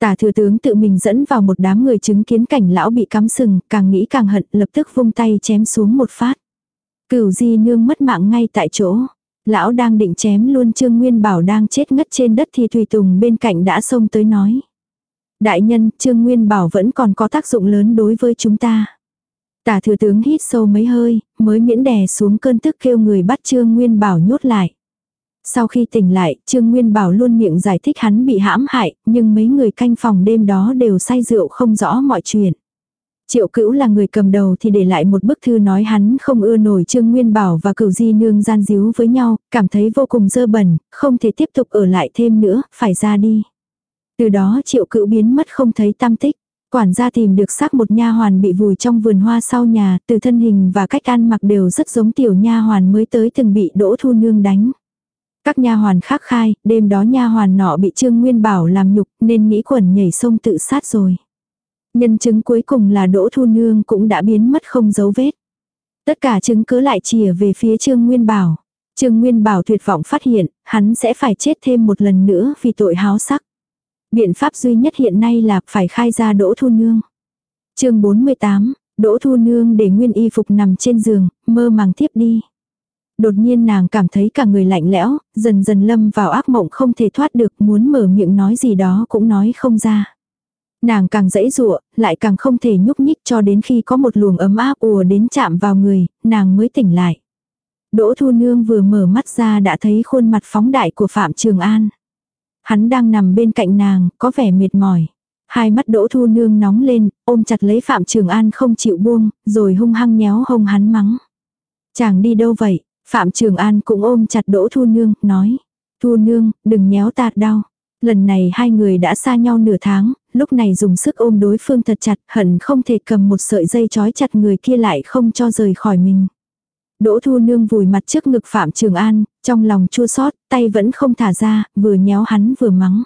Tả thừa tướng tự mình dẫn vào một đám người chứng kiến cảnh lão bị cắm sừng, càng nghĩ càng hận, lập tức vung tay chém xuống một phát. Cửu di nương mất mạng ngay tại chỗ. Lão đang định chém luôn Trương Nguyên Bảo đang chết ngất trên đất thì Thùy Tùng bên cạnh đã xông tới nói. Đại nhân, Trương Nguyên Bảo vẫn còn có tác dụng lớn đối với chúng ta. Tả thừa tướng hít sâu mấy hơi, mới miễn đè xuống cơn tức kêu người bắt Trương Nguyên Bảo nhốt lại. Sau khi tỉnh lại, Trương Nguyên Bảo luôn miệng giải thích hắn bị hãm hại, nhưng mấy người canh phòng đêm đó đều say rượu không rõ mọi chuyện. Triệu cữu là người cầm đầu thì để lại một bức thư nói hắn không ưa nổi Trương Nguyên Bảo và cửu di nương gian díu với nhau, cảm thấy vô cùng dơ bẩn, không thể tiếp tục ở lại thêm nữa, phải ra đi. Từ đó triệu cữu biến mất không thấy tam tích. Quản gia tìm được xác một nha hoàn bị vùi trong vườn hoa sau nhà, từ thân hình và cách ăn mặc đều rất giống tiểu nha hoàn mới tới từng bị Đỗ Thu Nương đánh. Các nha hoàn khác khai, đêm đó nha hoàn nọ bị Trương Nguyên Bảo làm nhục nên nghĩ quẩn nhảy sông tự sát rồi. Nhân chứng cuối cùng là Đỗ Thu Nương cũng đã biến mất không dấu vết. Tất cả chứng cứ lại chìa về phía Trương Nguyên Bảo. Trương Nguyên Bảo tuyệt vọng phát hiện, hắn sẽ phải chết thêm một lần nữa vì tội háo sắc. Biện pháp duy nhất hiện nay là phải khai ra Đỗ Thu Nương. chương 48, Đỗ Thu Nương để nguyên y phục nằm trên giường, mơ màng tiếp đi. Đột nhiên nàng cảm thấy cả người lạnh lẽo, dần dần lâm vào ác mộng không thể thoát được muốn mở miệng nói gì đó cũng nói không ra. Nàng càng dãy dụa, lại càng không thể nhúc nhích cho đến khi có một luồng ấm áp ùa đến chạm vào người, nàng mới tỉnh lại. Đỗ Thu Nương vừa mở mắt ra đã thấy khuôn mặt phóng đại của Phạm Trường An. Hắn đang nằm bên cạnh nàng, có vẻ mệt mỏi. Hai mắt Đỗ Thu Nương nóng lên, ôm chặt lấy Phạm Trường An không chịu buông, rồi hung hăng nhéo hông hắn mắng. Chàng đi đâu vậy? Phạm Trường An cũng ôm chặt Đỗ Thu Nương, nói. Thu Nương, đừng nhéo tạt đau. Lần này hai người đã xa nhau nửa tháng, lúc này dùng sức ôm đối phương thật chặt, hận không thể cầm một sợi dây trói chặt người kia lại không cho rời khỏi mình. Đỗ Thu Nương vùi mặt trước ngực Phạm Trường An, trong lòng chua xót, tay vẫn không thả ra, vừa nhéo hắn vừa mắng.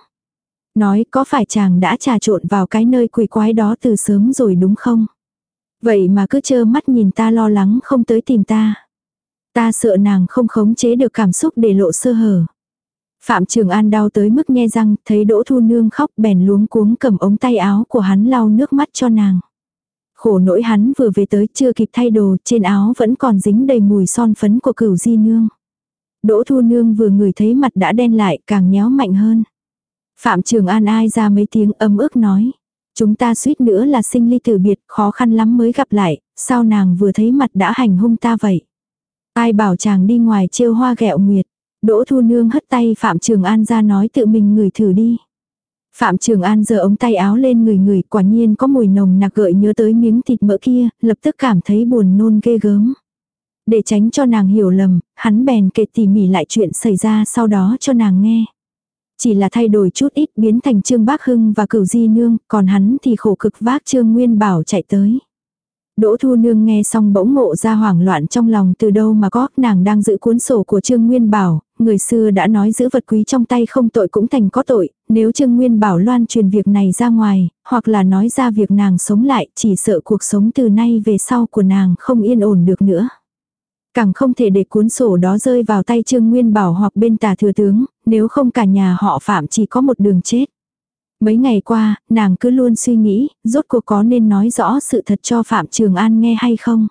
Nói có phải chàng đã trà trộn vào cái nơi quỷ quái đó từ sớm rồi đúng không? Vậy mà cứ chơ mắt nhìn ta lo lắng không tới tìm ta. Ta sợ nàng không khống chế được cảm xúc để lộ sơ hở. Phạm Trường An đau tới mức nhe răng, thấy Đỗ Thu Nương khóc bèn luống cuống cầm ống tay áo của hắn lau nước mắt cho nàng. Khổ nỗi hắn vừa về tới chưa kịp thay đồ, trên áo vẫn còn dính đầy mùi son phấn của cửu di nương. Đỗ Thu Nương vừa ngửi thấy mặt đã đen lại càng nhéo mạnh hơn. Phạm Trường An ai ra mấy tiếng âm ức nói. Chúng ta suýt nữa là sinh ly tử biệt, khó khăn lắm mới gặp lại, sao nàng vừa thấy mặt đã hành hung ta vậy. Ai bảo chàng đi ngoài trêu hoa ghẹo nguyệt. Đỗ Thu Nương hất tay Phạm Trường An ra nói tự mình ngửi thử đi. Phạm Trường An giơ ống tay áo lên người người quả nhiên có mùi nồng nặc gợi nhớ tới miếng thịt mỡ kia, lập tức cảm thấy buồn nôn ghê gớm. Để tránh cho nàng hiểu lầm, hắn bèn kể tỉ mỉ lại chuyện xảy ra sau đó cho nàng nghe. Chỉ là thay đổi chút ít biến thành Trương Bác Hưng và Cửu Di Nương, còn hắn thì khổ cực vác Trương Nguyên Bảo chạy tới. Đỗ Thu Nương nghe xong bỗng ngộ ra hoảng loạn trong lòng từ đâu mà có, nàng đang giữ cuốn sổ của Trương Nguyên Bảo, người xưa đã nói giữ vật quý trong tay không tội cũng thành có tội, nếu Trương Nguyên Bảo loan truyền việc này ra ngoài, hoặc là nói ra việc nàng sống lại, chỉ sợ cuộc sống từ nay về sau của nàng không yên ổn được nữa. Càng không thể để cuốn sổ đó rơi vào tay Trương Nguyên Bảo hoặc bên tà thừa tướng, nếu không cả nhà họ Phạm chỉ có một đường chết. Mấy ngày qua, nàng cứ luôn suy nghĩ, rốt cuộc có nên nói rõ sự thật cho Phạm Trường An nghe hay không.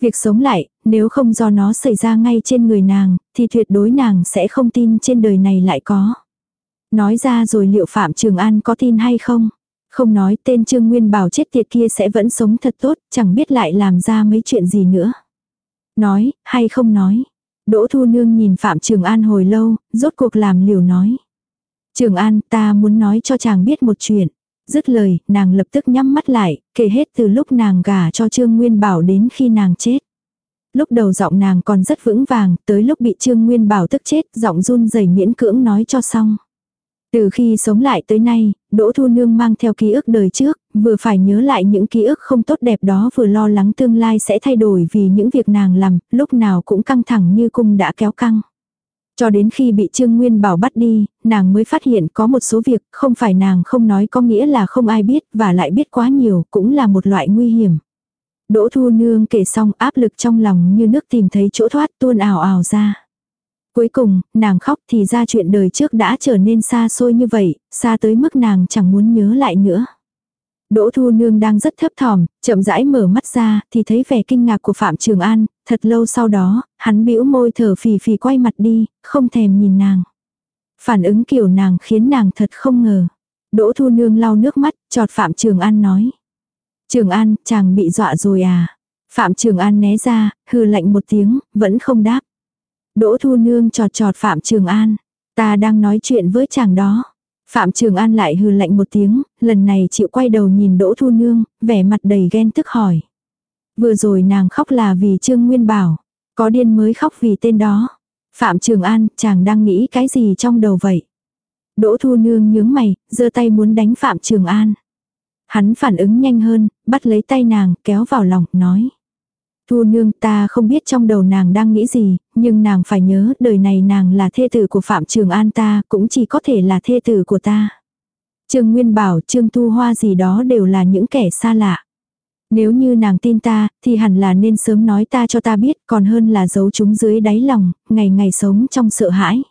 Việc sống lại, nếu không do nó xảy ra ngay trên người nàng, thì tuyệt đối nàng sẽ không tin trên đời này lại có. Nói ra rồi liệu Phạm Trường An có tin hay không? Không nói tên Trương Nguyên Bảo chết tiệt kia sẽ vẫn sống thật tốt, chẳng biết lại làm ra mấy chuyện gì nữa. Nói, hay không nói. Đỗ Thu Nương nhìn Phạm Trường An hồi lâu, rốt cuộc làm liều nói. Trường An, ta muốn nói cho chàng biết một chuyện. Dứt lời, nàng lập tức nhắm mắt lại, kể hết từ lúc nàng gả cho Trương Nguyên Bảo đến khi nàng chết. Lúc đầu giọng nàng còn rất vững vàng, tới lúc bị Trương Nguyên Bảo tức chết, giọng run rẩy miễn cưỡng nói cho xong. Từ khi sống lại tới nay, Đỗ Thu Nương mang theo ký ức đời trước, vừa phải nhớ lại những ký ức không tốt đẹp đó vừa lo lắng tương lai sẽ thay đổi vì những việc nàng làm, lúc nào cũng căng thẳng như cung đã kéo căng. Cho đến khi bị Trương Nguyên Bảo bắt đi, nàng mới phát hiện có một số việc không phải nàng không nói có nghĩa là không ai biết và lại biết quá nhiều cũng là một loại nguy hiểm. Đỗ Thu Nương kể xong áp lực trong lòng như nước tìm thấy chỗ thoát tuôn ảo ảo ra. Cuối cùng, nàng khóc thì ra chuyện đời trước đã trở nên xa xôi như vậy, xa tới mức nàng chẳng muốn nhớ lại nữa. Đỗ Thu Nương đang rất thấp thỏm, chậm rãi mở mắt ra, thì thấy vẻ kinh ngạc của Phạm Trường An, thật lâu sau đó, hắn bĩu môi thở phì phì quay mặt đi, không thèm nhìn nàng. Phản ứng kiểu nàng khiến nàng thật không ngờ. Đỗ Thu Nương lau nước mắt, chọt Phạm Trường An nói. Trường An, chàng bị dọa rồi à? Phạm Trường An né ra, hừ lạnh một tiếng, vẫn không đáp. Đỗ Thu Nương chọt chọt Phạm Trường An. Ta đang nói chuyện với chàng đó. Phạm Trường An lại hừ lạnh một tiếng, lần này chịu quay đầu nhìn Đỗ Thu Nương, vẻ mặt đầy ghen tức hỏi. Vừa rồi nàng khóc là vì Trương Nguyên Bảo, có điên mới khóc vì tên đó. Phạm Trường An, chàng đang nghĩ cái gì trong đầu vậy? Đỗ Thu Nương nhướng mày, giơ tay muốn đánh Phạm Trường An. Hắn phản ứng nhanh hơn, bắt lấy tay nàng, kéo vào lòng, nói. Thu nương ta không biết trong đầu nàng đang nghĩ gì, nhưng nàng phải nhớ đời này nàng là thê tử của Phạm Trường An ta, cũng chỉ có thể là thê tử của ta. Trương Nguyên Bảo, Trương Thu Hoa gì đó đều là những kẻ xa lạ. Nếu như nàng tin ta, thì hẳn là nên sớm nói ta cho ta biết, còn hơn là giấu chúng dưới đáy lòng, ngày ngày sống trong sợ hãi.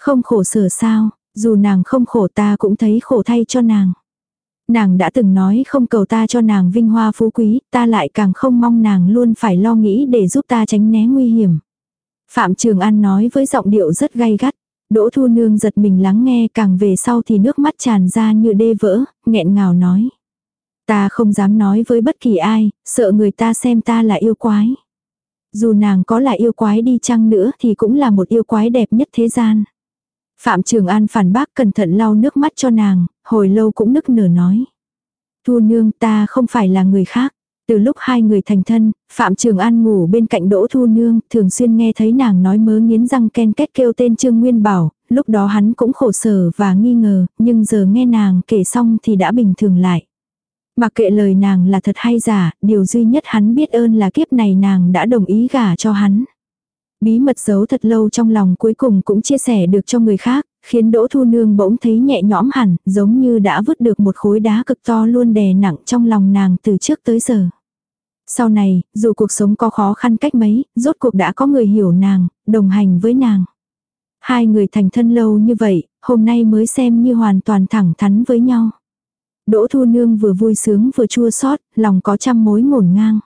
Không khổ sở sao, dù nàng không khổ ta cũng thấy khổ thay cho nàng. Nàng đã từng nói không cầu ta cho nàng vinh hoa phú quý, ta lại càng không mong nàng luôn phải lo nghĩ để giúp ta tránh né nguy hiểm. Phạm Trường An nói với giọng điệu rất gay gắt. Đỗ Thu Nương giật mình lắng nghe càng về sau thì nước mắt tràn ra như đê vỡ, nghẹn ngào nói. Ta không dám nói với bất kỳ ai, sợ người ta xem ta là yêu quái. Dù nàng có là yêu quái đi chăng nữa thì cũng là một yêu quái đẹp nhất thế gian. Phạm Trường An phản bác cẩn thận lau nước mắt cho nàng, hồi lâu cũng nức nở nói. Thu nương ta không phải là người khác. Từ lúc hai người thành thân, Phạm Trường An ngủ bên cạnh Đỗ Thu Nương, thường xuyên nghe thấy nàng nói mớ nghiến răng ken kết kêu tên Trương Nguyên Bảo, lúc đó hắn cũng khổ sở và nghi ngờ, nhưng giờ nghe nàng kể xong thì đã bình thường lại. Mặc kệ lời nàng là thật hay giả, điều duy nhất hắn biết ơn là kiếp này nàng đã đồng ý gả cho hắn. Bí mật giấu thật lâu trong lòng cuối cùng cũng chia sẻ được cho người khác, khiến Đỗ Thu Nương bỗng thấy nhẹ nhõm hẳn, giống như đã vứt được một khối đá cực to luôn đè nặng trong lòng nàng từ trước tới giờ. Sau này, dù cuộc sống có khó khăn cách mấy, rốt cuộc đã có người hiểu nàng, đồng hành với nàng. Hai người thành thân lâu như vậy, hôm nay mới xem như hoàn toàn thẳng thắn với nhau. Đỗ Thu Nương vừa vui sướng vừa chua xót, lòng có trăm mối ngổn ngang.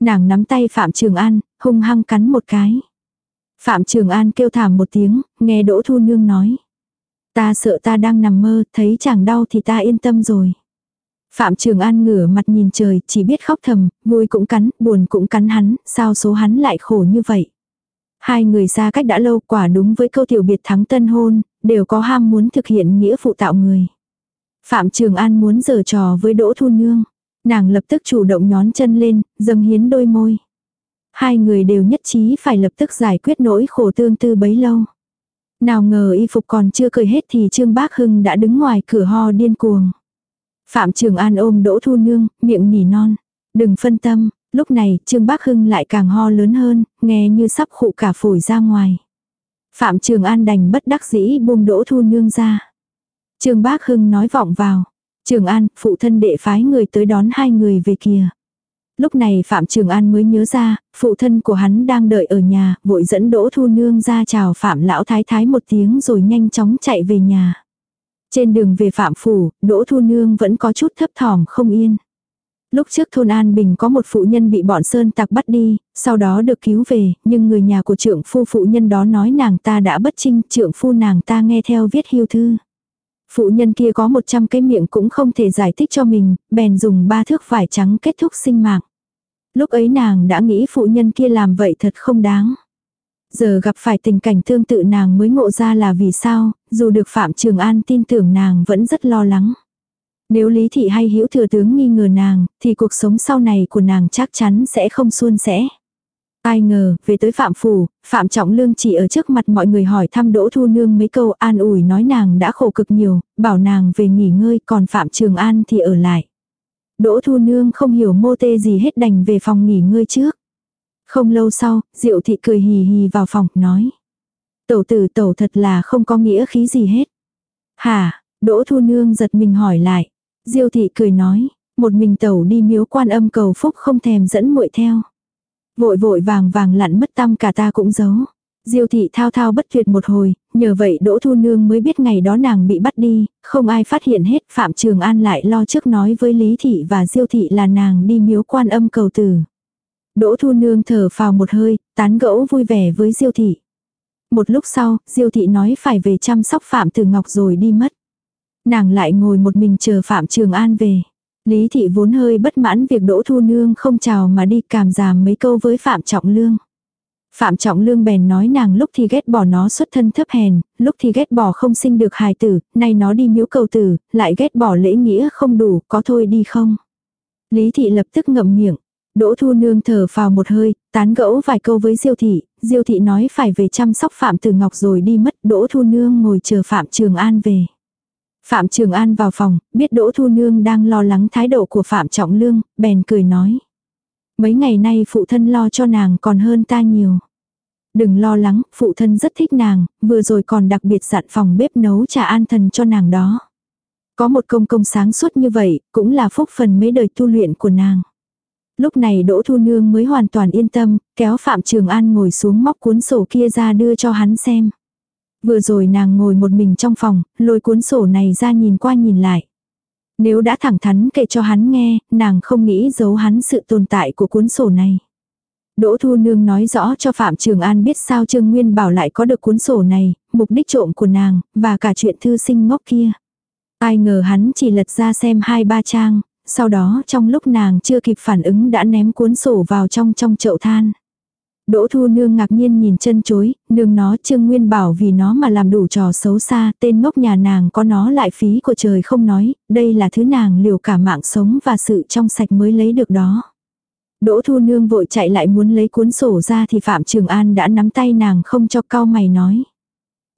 Nàng nắm tay Phạm Trường An, hung hăng cắn một cái. Phạm Trường An kêu thảm một tiếng, nghe Đỗ Thu Nương nói. Ta sợ ta đang nằm mơ, thấy chàng đau thì ta yên tâm rồi. Phạm Trường An ngửa mặt nhìn trời, chỉ biết khóc thầm, vui cũng cắn, buồn cũng cắn hắn, sao số hắn lại khổ như vậy. Hai người xa cách đã lâu quả đúng với câu tiểu biệt thắng tân hôn, đều có ham muốn thực hiện nghĩa phụ tạo người. Phạm Trường An muốn giở trò với Đỗ Thu Nương. Nàng lập tức chủ động nhón chân lên, dâng hiến đôi môi. Hai người đều nhất trí phải lập tức giải quyết nỗi khổ tương tư bấy lâu. Nào ngờ y phục còn chưa cởi hết thì Trương Bác Hưng đã đứng ngoài cửa ho điên cuồng. Phạm Trường An ôm Đỗ Thu Nương, miệng nỉ non. Đừng phân tâm, lúc này Trương Bác Hưng lại càng ho lớn hơn, nghe như sắp khụ cả phổi ra ngoài. Phạm Trường An đành bất đắc dĩ buông đỗ thu nương ra. Trương Bác Hưng nói vọng vào. Trường An, phụ thân đệ phái người tới đón hai người về kìa. Lúc này Phạm Trường An mới nhớ ra, phụ thân của hắn đang đợi ở nhà, vội dẫn Đỗ Thu Nương ra chào Phạm Lão Thái Thái một tiếng rồi nhanh chóng chạy về nhà. Trên đường về Phạm Phủ, Đỗ Thu Nương vẫn có chút thấp thỏm không yên. Lúc trước thôn An Bình có một phụ nhân bị bọn Sơn tặc bắt đi, sau đó được cứu về, nhưng người nhà của trưởng phu phụ nhân đó nói nàng ta đã bất trinh, trưởng phu nàng ta nghe theo viết hiêu thư. Phụ nhân kia có 100 cái miệng cũng không thể giải thích cho mình, bèn dùng ba thước vải trắng kết thúc sinh mạng. Lúc ấy nàng đã nghĩ phụ nhân kia làm vậy thật không đáng. Giờ gặp phải tình cảnh tương tự nàng mới ngộ ra là vì sao, dù được Phạm Trường An tin tưởng nàng vẫn rất lo lắng. Nếu Lý Thị hay Hữu Thừa Tướng nghi ngờ nàng, thì cuộc sống sau này của nàng chắc chắn sẽ không suôn sẻ. Ai ngờ, về tới Phạm Phủ, Phạm Trọng Lương chỉ ở trước mặt mọi người hỏi thăm Đỗ Thu Nương mấy câu an ủi nói nàng đã khổ cực nhiều, bảo nàng về nghỉ ngơi còn Phạm Trường An thì ở lại. Đỗ Thu Nương không hiểu mô tê gì hết đành về phòng nghỉ ngơi trước. Không lâu sau, Diệu Thị cười hì hì vào phòng, nói. Tẩu tử tẩu thật là không có nghĩa khí gì hết. Hả, Đỗ Thu Nương giật mình hỏi lại. diệu Thị cười nói, một mình tẩu đi miếu quan âm cầu phúc không thèm dẫn muội theo. Vội vội vàng vàng lặn mất tâm cả ta cũng giấu. Diêu thị thao thao bất tuyệt một hồi, nhờ vậy Đỗ Thu Nương mới biết ngày đó nàng bị bắt đi, không ai phát hiện hết, Phạm Trường An lại lo trước nói với Lý thị và Diêu thị là nàng đi miếu quan âm cầu tử. Đỗ Thu Nương thở phào một hơi, tán gẫu vui vẻ với Diêu thị. Một lúc sau, Diêu thị nói phải về chăm sóc Phạm Tử Ngọc rồi đi mất. Nàng lại ngồi một mình chờ Phạm Trường An về. Lý thị vốn hơi bất mãn việc Đỗ Thu Nương không chào mà đi cảm giảm mấy câu với Phạm Trọng Lương. Phạm Trọng Lương bèn nói nàng lúc thì ghét bỏ nó xuất thân thấp hèn, lúc thì ghét bỏ không sinh được hài tử, nay nó đi miếu cầu tử, lại ghét bỏ lễ nghĩa không đủ, có thôi đi không. Lý thị lập tức ngậm miệng. Đỗ Thu Nương thở vào một hơi, tán gẫu vài câu với Diêu thị, Diêu thị nói phải về chăm sóc Phạm Tử Ngọc rồi đi mất, Đỗ Thu Nương ngồi chờ Phạm Trường An về. Phạm Trường An vào phòng, biết Đỗ Thu Nương đang lo lắng thái độ của Phạm Trọng Lương, bèn cười nói. Mấy ngày nay phụ thân lo cho nàng còn hơn ta nhiều. Đừng lo lắng, phụ thân rất thích nàng, vừa rồi còn đặc biệt dặn phòng bếp nấu trà an thần cho nàng đó. Có một công công sáng suốt như vậy, cũng là phúc phần mấy đời tu luyện của nàng. Lúc này Đỗ Thu Nương mới hoàn toàn yên tâm, kéo Phạm Trường An ngồi xuống móc cuốn sổ kia ra đưa cho hắn xem. Vừa rồi nàng ngồi một mình trong phòng, lôi cuốn sổ này ra nhìn qua nhìn lại. Nếu đã thẳng thắn kể cho hắn nghe, nàng không nghĩ giấu hắn sự tồn tại của cuốn sổ này. Đỗ Thu Nương nói rõ cho Phạm Trường An biết sao Trương Nguyên Bảo lại có được cuốn sổ này, mục đích trộm của nàng, và cả chuyện thư sinh ngốc kia. Ai ngờ hắn chỉ lật ra xem hai ba trang, sau đó trong lúc nàng chưa kịp phản ứng đã ném cuốn sổ vào trong trong chậu than. Đỗ Thu Nương ngạc nhiên nhìn chân chối, nương nó Trương Nguyên bảo vì nó mà làm đủ trò xấu xa, tên ngốc nhà nàng có nó lại phí của trời không nói, đây là thứ nàng liều cả mạng sống và sự trong sạch mới lấy được đó. Đỗ Thu Nương vội chạy lại muốn lấy cuốn sổ ra thì Phạm Trường An đã nắm tay nàng không cho cao mày nói.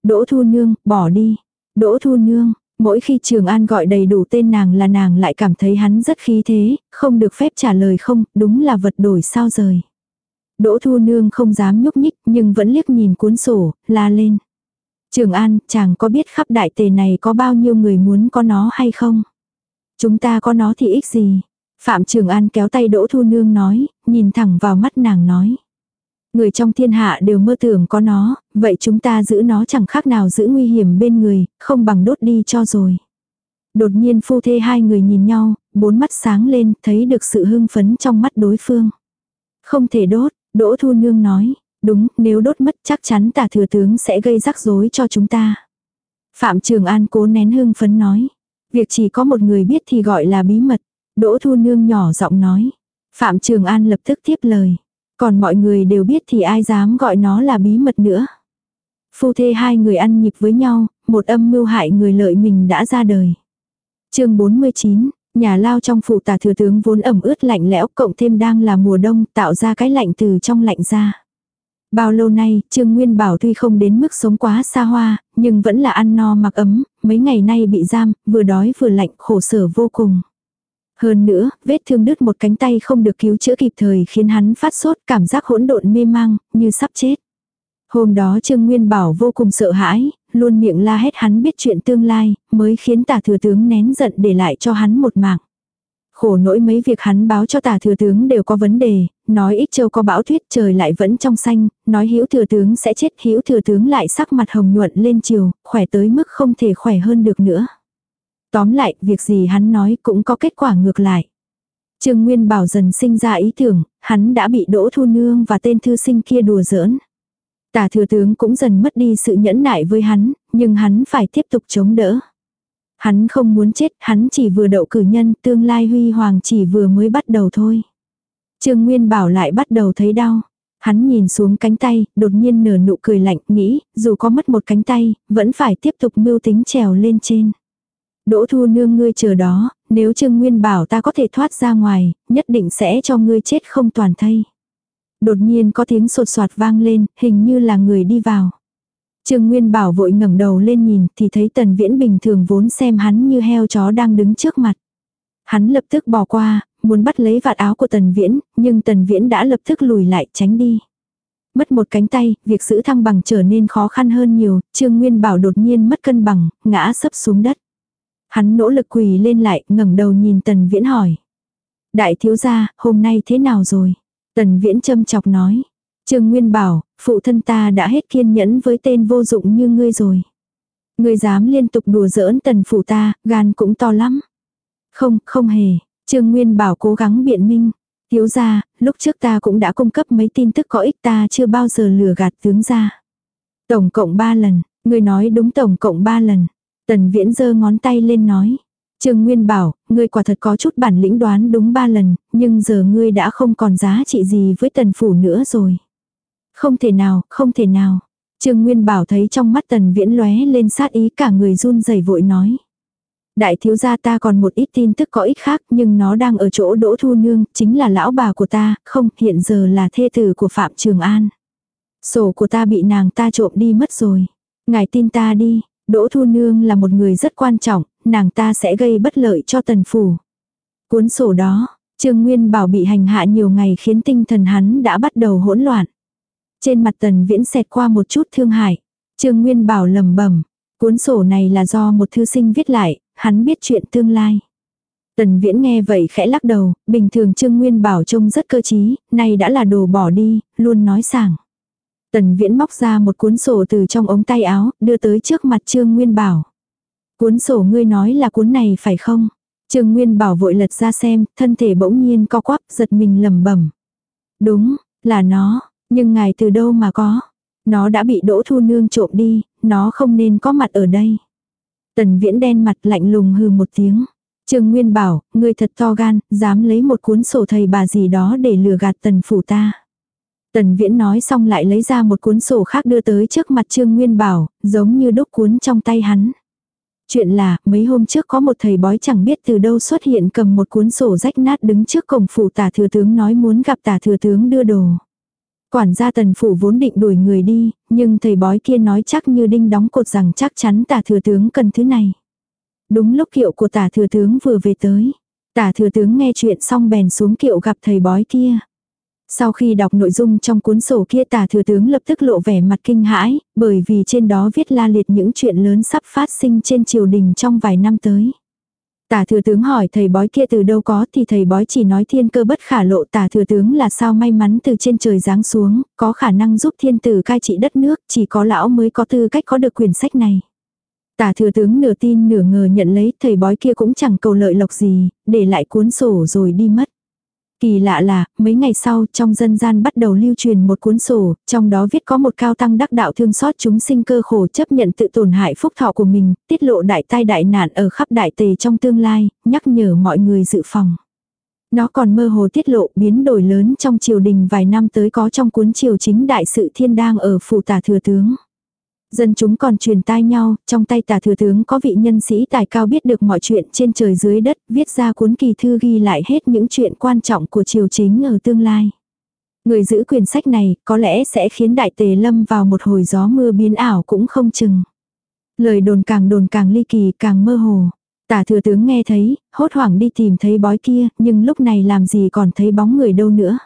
Đỗ Thu Nương, bỏ đi. Đỗ Thu Nương, mỗi khi Trường An gọi đầy đủ tên nàng là nàng lại cảm thấy hắn rất khí thế, không được phép trả lời không, đúng là vật đổi sao rời. Đỗ Thu Nương không dám nhúc nhích nhưng vẫn liếc nhìn cuốn sổ, la lên. Trường An, chàng có biết khắp đại tề này có bao nhiêu người muốn có nó hay không? Chúng ta có nó thì ích gì? Phạm Trường An kéo tay Đỗ Thu Nương nói, nhìn thẳng vào mắt nàng nói. Người trong thiên hạ đều mơ tưởng có nó, vậy chúng ta giữ nó chẳng khác nào giữ nguy hiểm bên người, không bằng đốt đi cho rồi. Đột nhiên phu thê hai người nhìn nhau, bốn mắt sáng lên, thấy được sự hưng phấn trong mắt đối phương. Không thể đốt, Đỗ Thu Nương nói, đúng, nếu đốt mất chắc chắn tả thừa tướng sẽ gây rắc rối cho chúng ta. Phạm Trường An cố nén hưng phấn nói, việc chỉ có một người biết thì gọi là bí mật. Đỗ Thu Nương nhỏ giọng nói. Phạm Trường An lập tức tiếp lời. Còn mọi người đều biết thì ai dám gọi nó là bí mật nữa. Phu thê hai người ăn nhịp với nhau, một âm mưu hại người lợi mình đã ra đời. chương 49, Nhà lao trong phủ tả thừa tướng vốn ẩm ướt lạnh lẽo cộng thêm đang là mùa đông tạo ra cái lạnh từ trong lạnh ra. Bao lâu nay, Trương Nguyên Bảo tuy không đến mức sống quá xa hoa, nhưng vẫn là ăn no mặc ấm, mấy ngày nay bị giam, vừa đói vừa lạnh khổ sở vô cùng. Hơn nữa, vết thương đứt một cánh tay không được cứu chữa kịp thời khiến hắn phát sốt cảm giác hỗn độn mê mang, như sắp chết. Hôm đó Trương Nguyên Bảo vô cùng sợ hãi, luôn miệng la hét hắn biết chuyện tương lai, mới khiến tả thừa tướng nén giận để lại cho hắn một mạng. Khổ nỗi mấy việc hắn báo cho tả thừa tướng đều có vấn đề, nói ích châu có bão tuyết trời lại vẫn trong xanh, nói hữu thừa tướng sẽ chết hữu thừa tướng lại sắc mặt hồng nhuận lên chiều, khỏe tới mức không thể khỏe hơn được nữa. Tóm lại, việc gì hắn nói cũng có kết quả ngược lại. Trương Nguyên Bảo dần sinh ra ý tưởng, hắn đã bị Đỗ Thu Nương và tên thư sinh kia đùa giỡn. Tả thừa tướng cũng dần mất đi sự nhẫn nại với hắn, nhưng hắn phải tiếp tục chống đỡ. Hắn không muốn chết, hắn chỉ vừa đậu cử nhân, tương lai huy hoàng chỉ vừa mới bắt đầu thôi. Trương Nguyên Bảo lại bắt đầu thấy đau. Hắn nhìn xuống cánh tay, đột nhiên nở nụ cười lạnh, nghĩ, dù có mất một cánh tay, vẫn phải tiếp tục mưu tính trèo lên trên. Đỗ thu nương ngươi chờ đó, nếu Trương Nguyên bảo ta có thể thoát ra ngoài, nhất định sẽ cho ngươi chết không toàn thây. Đột nhiên có tiếng sột soạt vang lên, hình như là người đi vào. Trương Nguyên bảo vội ngẩng đầu lên nhìn thì thấy Tần Viễn bình thường vốn xem hắn như heo chó đang đứng trước mặt. Hắn lập tức bỏ qua, muốn bắt lấy vạt áo của Tần Viễn, nhưng Tần Viễn đã lập tức lùi lại tránh đi. Mất một cánh tay, việc giữ thăng bằng trở nên khó khăn hơn nhiều, Trương Nguyên Bảo đột nhiên mất cân bằng, ngã sấp xuống đất. Hắn nỗ lực quỳ lên lại, ngẩng đầu nhìn Tần Viễn hỏi. Đại thiếu gia, hôm nay thế nào rồi? Tần Viễn châm chọc nói. Trương Nguyên bảo, phụ thân ta đã hết kiên nhẫn với tên vô dụng như ngươi rồi. Ngươi dám liên tục đùa giỡn tần phủ ta, gan cũng to lắm. Không, không hề. Trương Nguyên bảo cố gắng biện minh. Thiếu gia, lúc trước ta cũng đã cung cấp mấy tin tức có ích ta chưa bao giờ lừa gạt tướng gia. Tổng cộng 3 lần, ngươi nói đúng tổng cộng 3 lần. Tần Viễn giơ ngón tay lên nói. Trương Nguyên bảo, ngươi quả thật có chút bản lĩnh đoán đúng ba lần, nhưng giờ ngươi đã không còn giá trị gì với tần phủ nữa rồi. Không thể nào, không thể nào. Trương Nguyên bảo thấy trong mắt tần viễn lóe lên sát ý cả người run rẩy vội nói. Đại thiếu gia ta còn một ít tin tức có ích khác nhưng nó đang ở chỗ Đỗ Thu Nương, chính là lão bà của ta, không, hiện giờ là thê tử của Phạm Trường An. Sổ của ta bị nàng ta trộm đi mất rồi. Ngài tin ta đi, Đỗ Thu Nương là một người rất quan trọng, nàng ta sẽ gây bất lợi cho tần phủ. Cuốn sổ đó, Trương Nguyên Bảo bị hành hạ nhiều ngày khiến tinh thần hắn đã bắt đầu hỗn loạn. Trên mặt tần viễn xẹt qua một chút thương hại. Trương Nguyên Bảo lầm bẩm cuốn sổ này là do một thư sinh viết lại, hắn biết chuyện tương lai. Tần Viễn nghe vậy khẽ lắc đầu, bình thường Trương Nguyên Bảo trông rất cơ trí, nay đã là đồ bỏ đi, luôn nói sảng. Tần Viễn móc ra một cuốn sổ từ trong ống tay áo, đưa tới trước mặt Trương Nguyên Bảo. Cuốn sổ ngươi nói là cuốn này phải không? Trương Nguyên Bảo vội lật ra xem, thân thể bỗng nhiên co quắp, giật mình lầm bẩm. Đúng, là nó, nhưng ngài từ đâu mà có? Nó đã bị Đỗ Thu Nương trộm đi, nó không nên có mặt ở đây. Tần Viễn đen mặt lạnh lùng hừ một tiếng. Trương Nguyên bảo, ngươi thật to gan, dám lấy một cuốn sổ thầy bà gì đó để lừa gạt tần phủ ta. Tần Viễn nói xong lại lấy ra một cuốn sổ khác đưa tới trước mặt Trương Nguyên Bảo, giống như đúc cuốn trong tay hắn. Chuyện là, mấy hôm trước có một thầy bói chẳng biết từ đâu xuất hiện cầm một cuốn sổ rách nát đứng trước cổng phủ tả thừa tướng nói muốn gặp tả thừa tướng đưa đồ. Quản gia tần phủ vốn định đuổi người đi, nhưng thầy bói kia nói chắc như đinh đóng cột rằng chắc chắn tả thừa tướng cần thứ này. Đúng lúc kiệu của tả thừa tướng vừa về tới. Tả thừa tướng nghe chuyện xong bèn xuống kiệu gặp thầy bói kia. Sau khi đọc nội dung trong cuốn sổ kia tả thừa tướng lập tức lộ vẻ mặt kinh hãi, bởi vì trên đó viết la liệt những chuyện lớn sắp phát sinh trên triều đình trong vài năm tới. Tả thừa tướng hỏi thầy bói kia từ đâu có thì thầy bói chỉ nói thiên cơ bất khả lộ tả thừa tướng là sao may mắn từ trên trời giáng xuống, có khả năng giúp thiên tử cai trị đất nước, chỉ có lão mới có tư cách có được quyển sách này. Tả thừa tướng nửa tin nửa ngờ nhận lấy thầy bói kia cũng chẳng cầu lợi lộc gì, để lại cuốn sổ rồi đi mất. Kỳ lạ là, mấy ngày sau, trong dân gian bắt đầu lưu truyền một cuốn sổ, trong đó viết có một cao tăng đắc đạo thương xót chúng sinh cơ khổ chấp nhận tự tổn hại phúc thọ của mình, tiết lộ đại tai đại nạn ở khắp đại tề trong tương lai, nhắc nhở mọi người dự phòng. Nó còn mơ hồ tiết lộ biến đổi lớn trong triều đình vài năm tới có trong cuốn triều chính đại sự thiên đang ở phủ tả thừa tướng. Dân chúng còn truyền tai nhau, trong tay tả thừa tướng có vị nhân sĩ tài cao biết được mọi chuyện trên trời dưới đất, viết ra cuốn kỳ thư ghi lại hết những chuyện quan trọng của triều chính ở tương lai. Người giữ quyền sách này có lẽ sẽ khiến đại tề lâm vào một hồi gió mưa biến ảo cũng không chừng. Lời đồn càng đồn càng ly kỳ càng mơ hồ. Tả thừa tướng nghe thấy, hốt hoảng đi tìm thấy bói kia, nhưng lúc này làm gì còn thấy bóng người đâu nữa.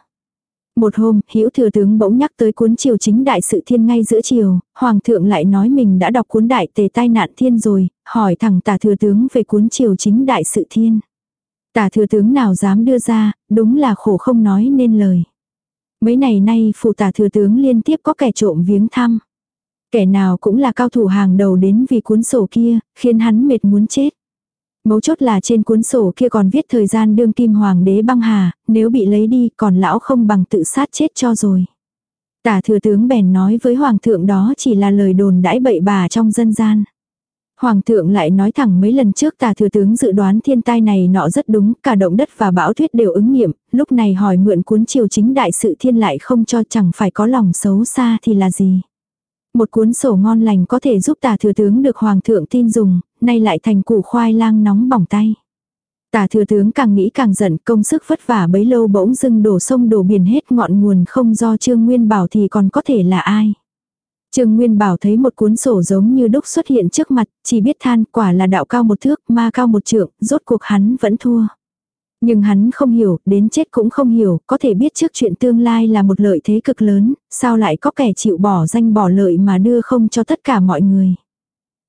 Một hôm, Hữu thừa tướng bỗng nhắc tới cuốn triều chính đại sự thiên ngay giữa triều, hoàng thượng lại nói mình đã đọc cuốn đại tề tai nạn thiên rồi, hỏi thẳng tả thừa tướng về cuốn triều chính đại sự thiên. Tả thừa tướng nào dám đưa ra, đúng là khổ không nói nên lời. Mấy ngày nay phụ tả thừa tướng liên tiếp có kẻ trộm viếng thăm. Kẻ nào cũng là cao thủ hàng đầu đến vì cuốn sổ kia, khiến hắn mệt muốn chết. Mấu chốt là trên cuốn sổ kia còn viết thời gian đương kim hoàng đế băng hà, nếu bị lấy đi còn lão không bằng tự sát chết cho rồi. Tả thừa tướng bèn nói với hoàng thượng đó chỉ là lời đồn đãi bậy bà trong dân gian. Hoàng thượng lại nói thẳng mấy lần trước tà thừa tướng dự đoán thiên tai này nọ rất đúng, cả động đất và bão tuyết đều ứng nghiệm, lúc này hỏi mượn cuốn triều chính đại sự thiên lại không cho chẳng phải có lòng xấu xa thì là gì. Một cuốn sổ ngon lành có thể giúp tà thừa tướng được hoàng thượng tin dùng, nay lại thành củ khoai lang nóng bỏng tay. Tà thừa tướng càng nghĩ càng giận công sức vất vả bấy lâu bỗng dưng đổ sông đổ biển hết ngọn nguồn không do Trương Nguyên bảo thì còn có thể là ai. Trương Nguyên bảo thấy một cuốn sổ giống như đúc xuất hiện trước mặt, chỉ biết than quả là đạo cao một thước, ma cao một trượng, rốt cuộc hắn vẫn thua. Nhưng hắn không hiểu, đến chết cũng không hiểu, có thể biết trước chuyện tương lai là một lợi thế cực lớn, sao lại có kẻ chịu bỏ danh bỏ lợi mà đưa không cho tất cả mọi người.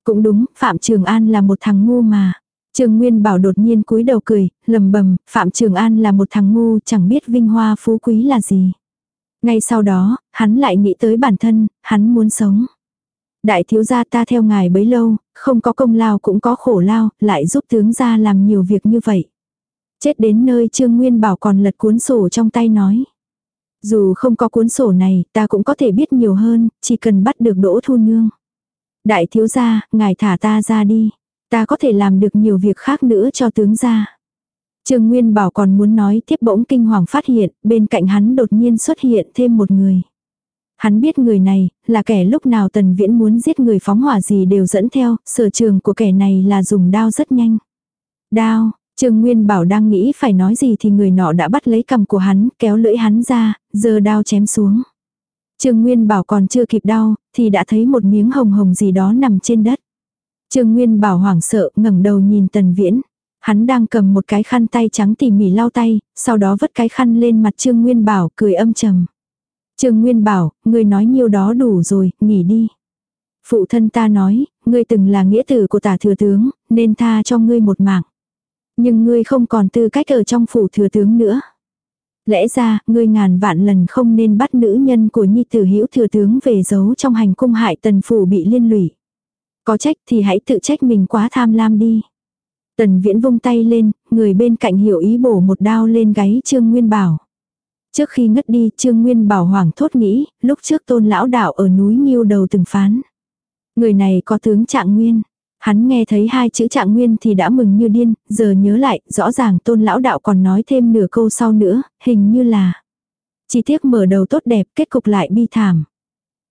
Cũng đúng, Phạm Trường An là một thằng ngu mà. Trương Nguyên Bảo đột nhiên cúi đầu cười, lầm bầm, Phạm Trường An là một thằng ngu chẳng biết vinh hoa phú quý là gì. Ngay sau đó, hắn lại nghĩ tới bản thân, hắn muốn sống. Đại thiếu gia ta theo ngài bấy lâu, không có công lao cũng có khổ lao, lại giúp tướng gia làm nhiều việc như vậy. Chết đến nơi Trương Nguyên Bảo còn lật cuốn sổ trong tay nói. Dù không có cuốn sổ này, ta cũng có thể biết nhiều hơn, chỉ cần bắt được Đỗ Thu Nương. Đại thiếu gia, ngài thả ta ra đi. Ta có thể làm được nhiều việc khác nữa cho tướng gia. Trương Nguyên Bảo còn muốn nói tiếp bỗng kinh hoàng phát hiện, bên cạnh hắn đột nhiên xuất hiện thêm một người. Hắn biết người này, là kẻ lúc nào tần viễn muốn giết người phóng hỏa gì đều dẫn theo, sở trường của kẻ này là dùng đao rất nhanh. Đao, Trương Nguyên Bảo đang nghĩ phải nói gì thì người nọ đã bắt lấy cầm của hắn, kéo lưỡi hắn ra, giờ đao chém xuống. Trương Nguyên Bảo còn chưa kịp đau, thì đã thấy một miếng hồng hồng gì đó nằm trên đất. Trương Nguyên Bảo hoảng sợ, ngẩng đầu nhìn Tần Viễn. Hắn đang cầm một cái khăn tay trắng tỉ mỉ lau tay, sau đó vứt cái khăn lên mặt Trương Nguyên Bảo, cười âm trầm. Trương Nguyên Bảo, ngươi nói nhiêu đó đủ rồi, nghỉ đi. Phụ thân ta nói, ngươi từng là nghĩa tử của tả thừa tướng, nên tha cho ngươi một mạng. Nhưng ngươi không còn tư cách ở trong phủ thừa tướng nữa. Lẽ ra, ngươi ngàn vạn lần không nên bắt nữ nhân của nhi tử hữu thừa tướng về giấu trong hành cung hại tần phủ bị liên lụy. Có trách thì hãy tự trách mình quá tham lam đi. Tần viễn vung tay lên, người bên cạnh hiểu ý bổ một đao lên gáy Trương Nguyên Bảo. Trước khi ngất đi, Trương Nguyên Bảo hoảng thốt nghĩ, lúc trước tôn lão đạo ở núi Nghiêu đầu từng phán. Người này có tướng trạng nguyên. Hắn nghe thấy hai chữ trạng nguyên thì đã mừng như điên, giờ nhớ lại, rõ ràng tôn lão đạo còn nói thêm nửa câu sau nữa, hình như là. Chỉ tiếc mở đầu tốt đẹp, kết cục lại bi thảm.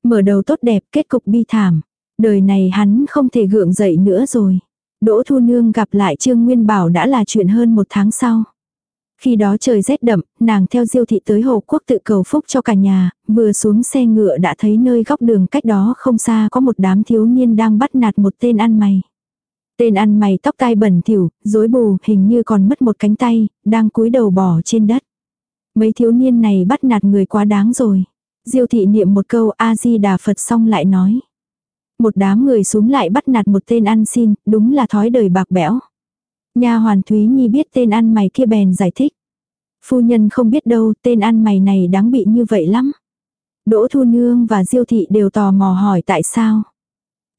Mở đầu tốt đẹp, kết cục bi thảm. Đời này hắn không thể gượng dậy nữa rồi. Đỗ Thu Nương gặp lại Trương Nguyên Bảo đã là chuyện hơn một tháng sau. Khi đó trời rét đậm, nàng theo diêu thị tới Hồ Quốc tự cầu phúc cho cả nhà, vừa xuống xe ngựa đã thấy nơi góc đường cách đó không xa có một đám thiếu niên đang bắt nạt một tên ăn mày. Tên ăn mày tóc tai bẩn thỉu, rối bù, hình như còn mất một cánh tay, đang cúi đầu bỏ trên đất. Mấy thiếu niên này bắt nạt người quá đáng rồi. Diêu thị niệm một câu A-di-đà Phật xong lại nói. Một đám người xuống lại bắt nạt một tên ăn xin, đúng là thói đời bạc bẽo. Nha hoàn Thúy Nhi biết tên ăn mày kia bèn giải thích. Phu nhân không biết đâu, tên ăn mày này đáng bị như vậy lắm. Đỗ Thu Nương và Diêu Thị đều tò mò hỏi tại sao.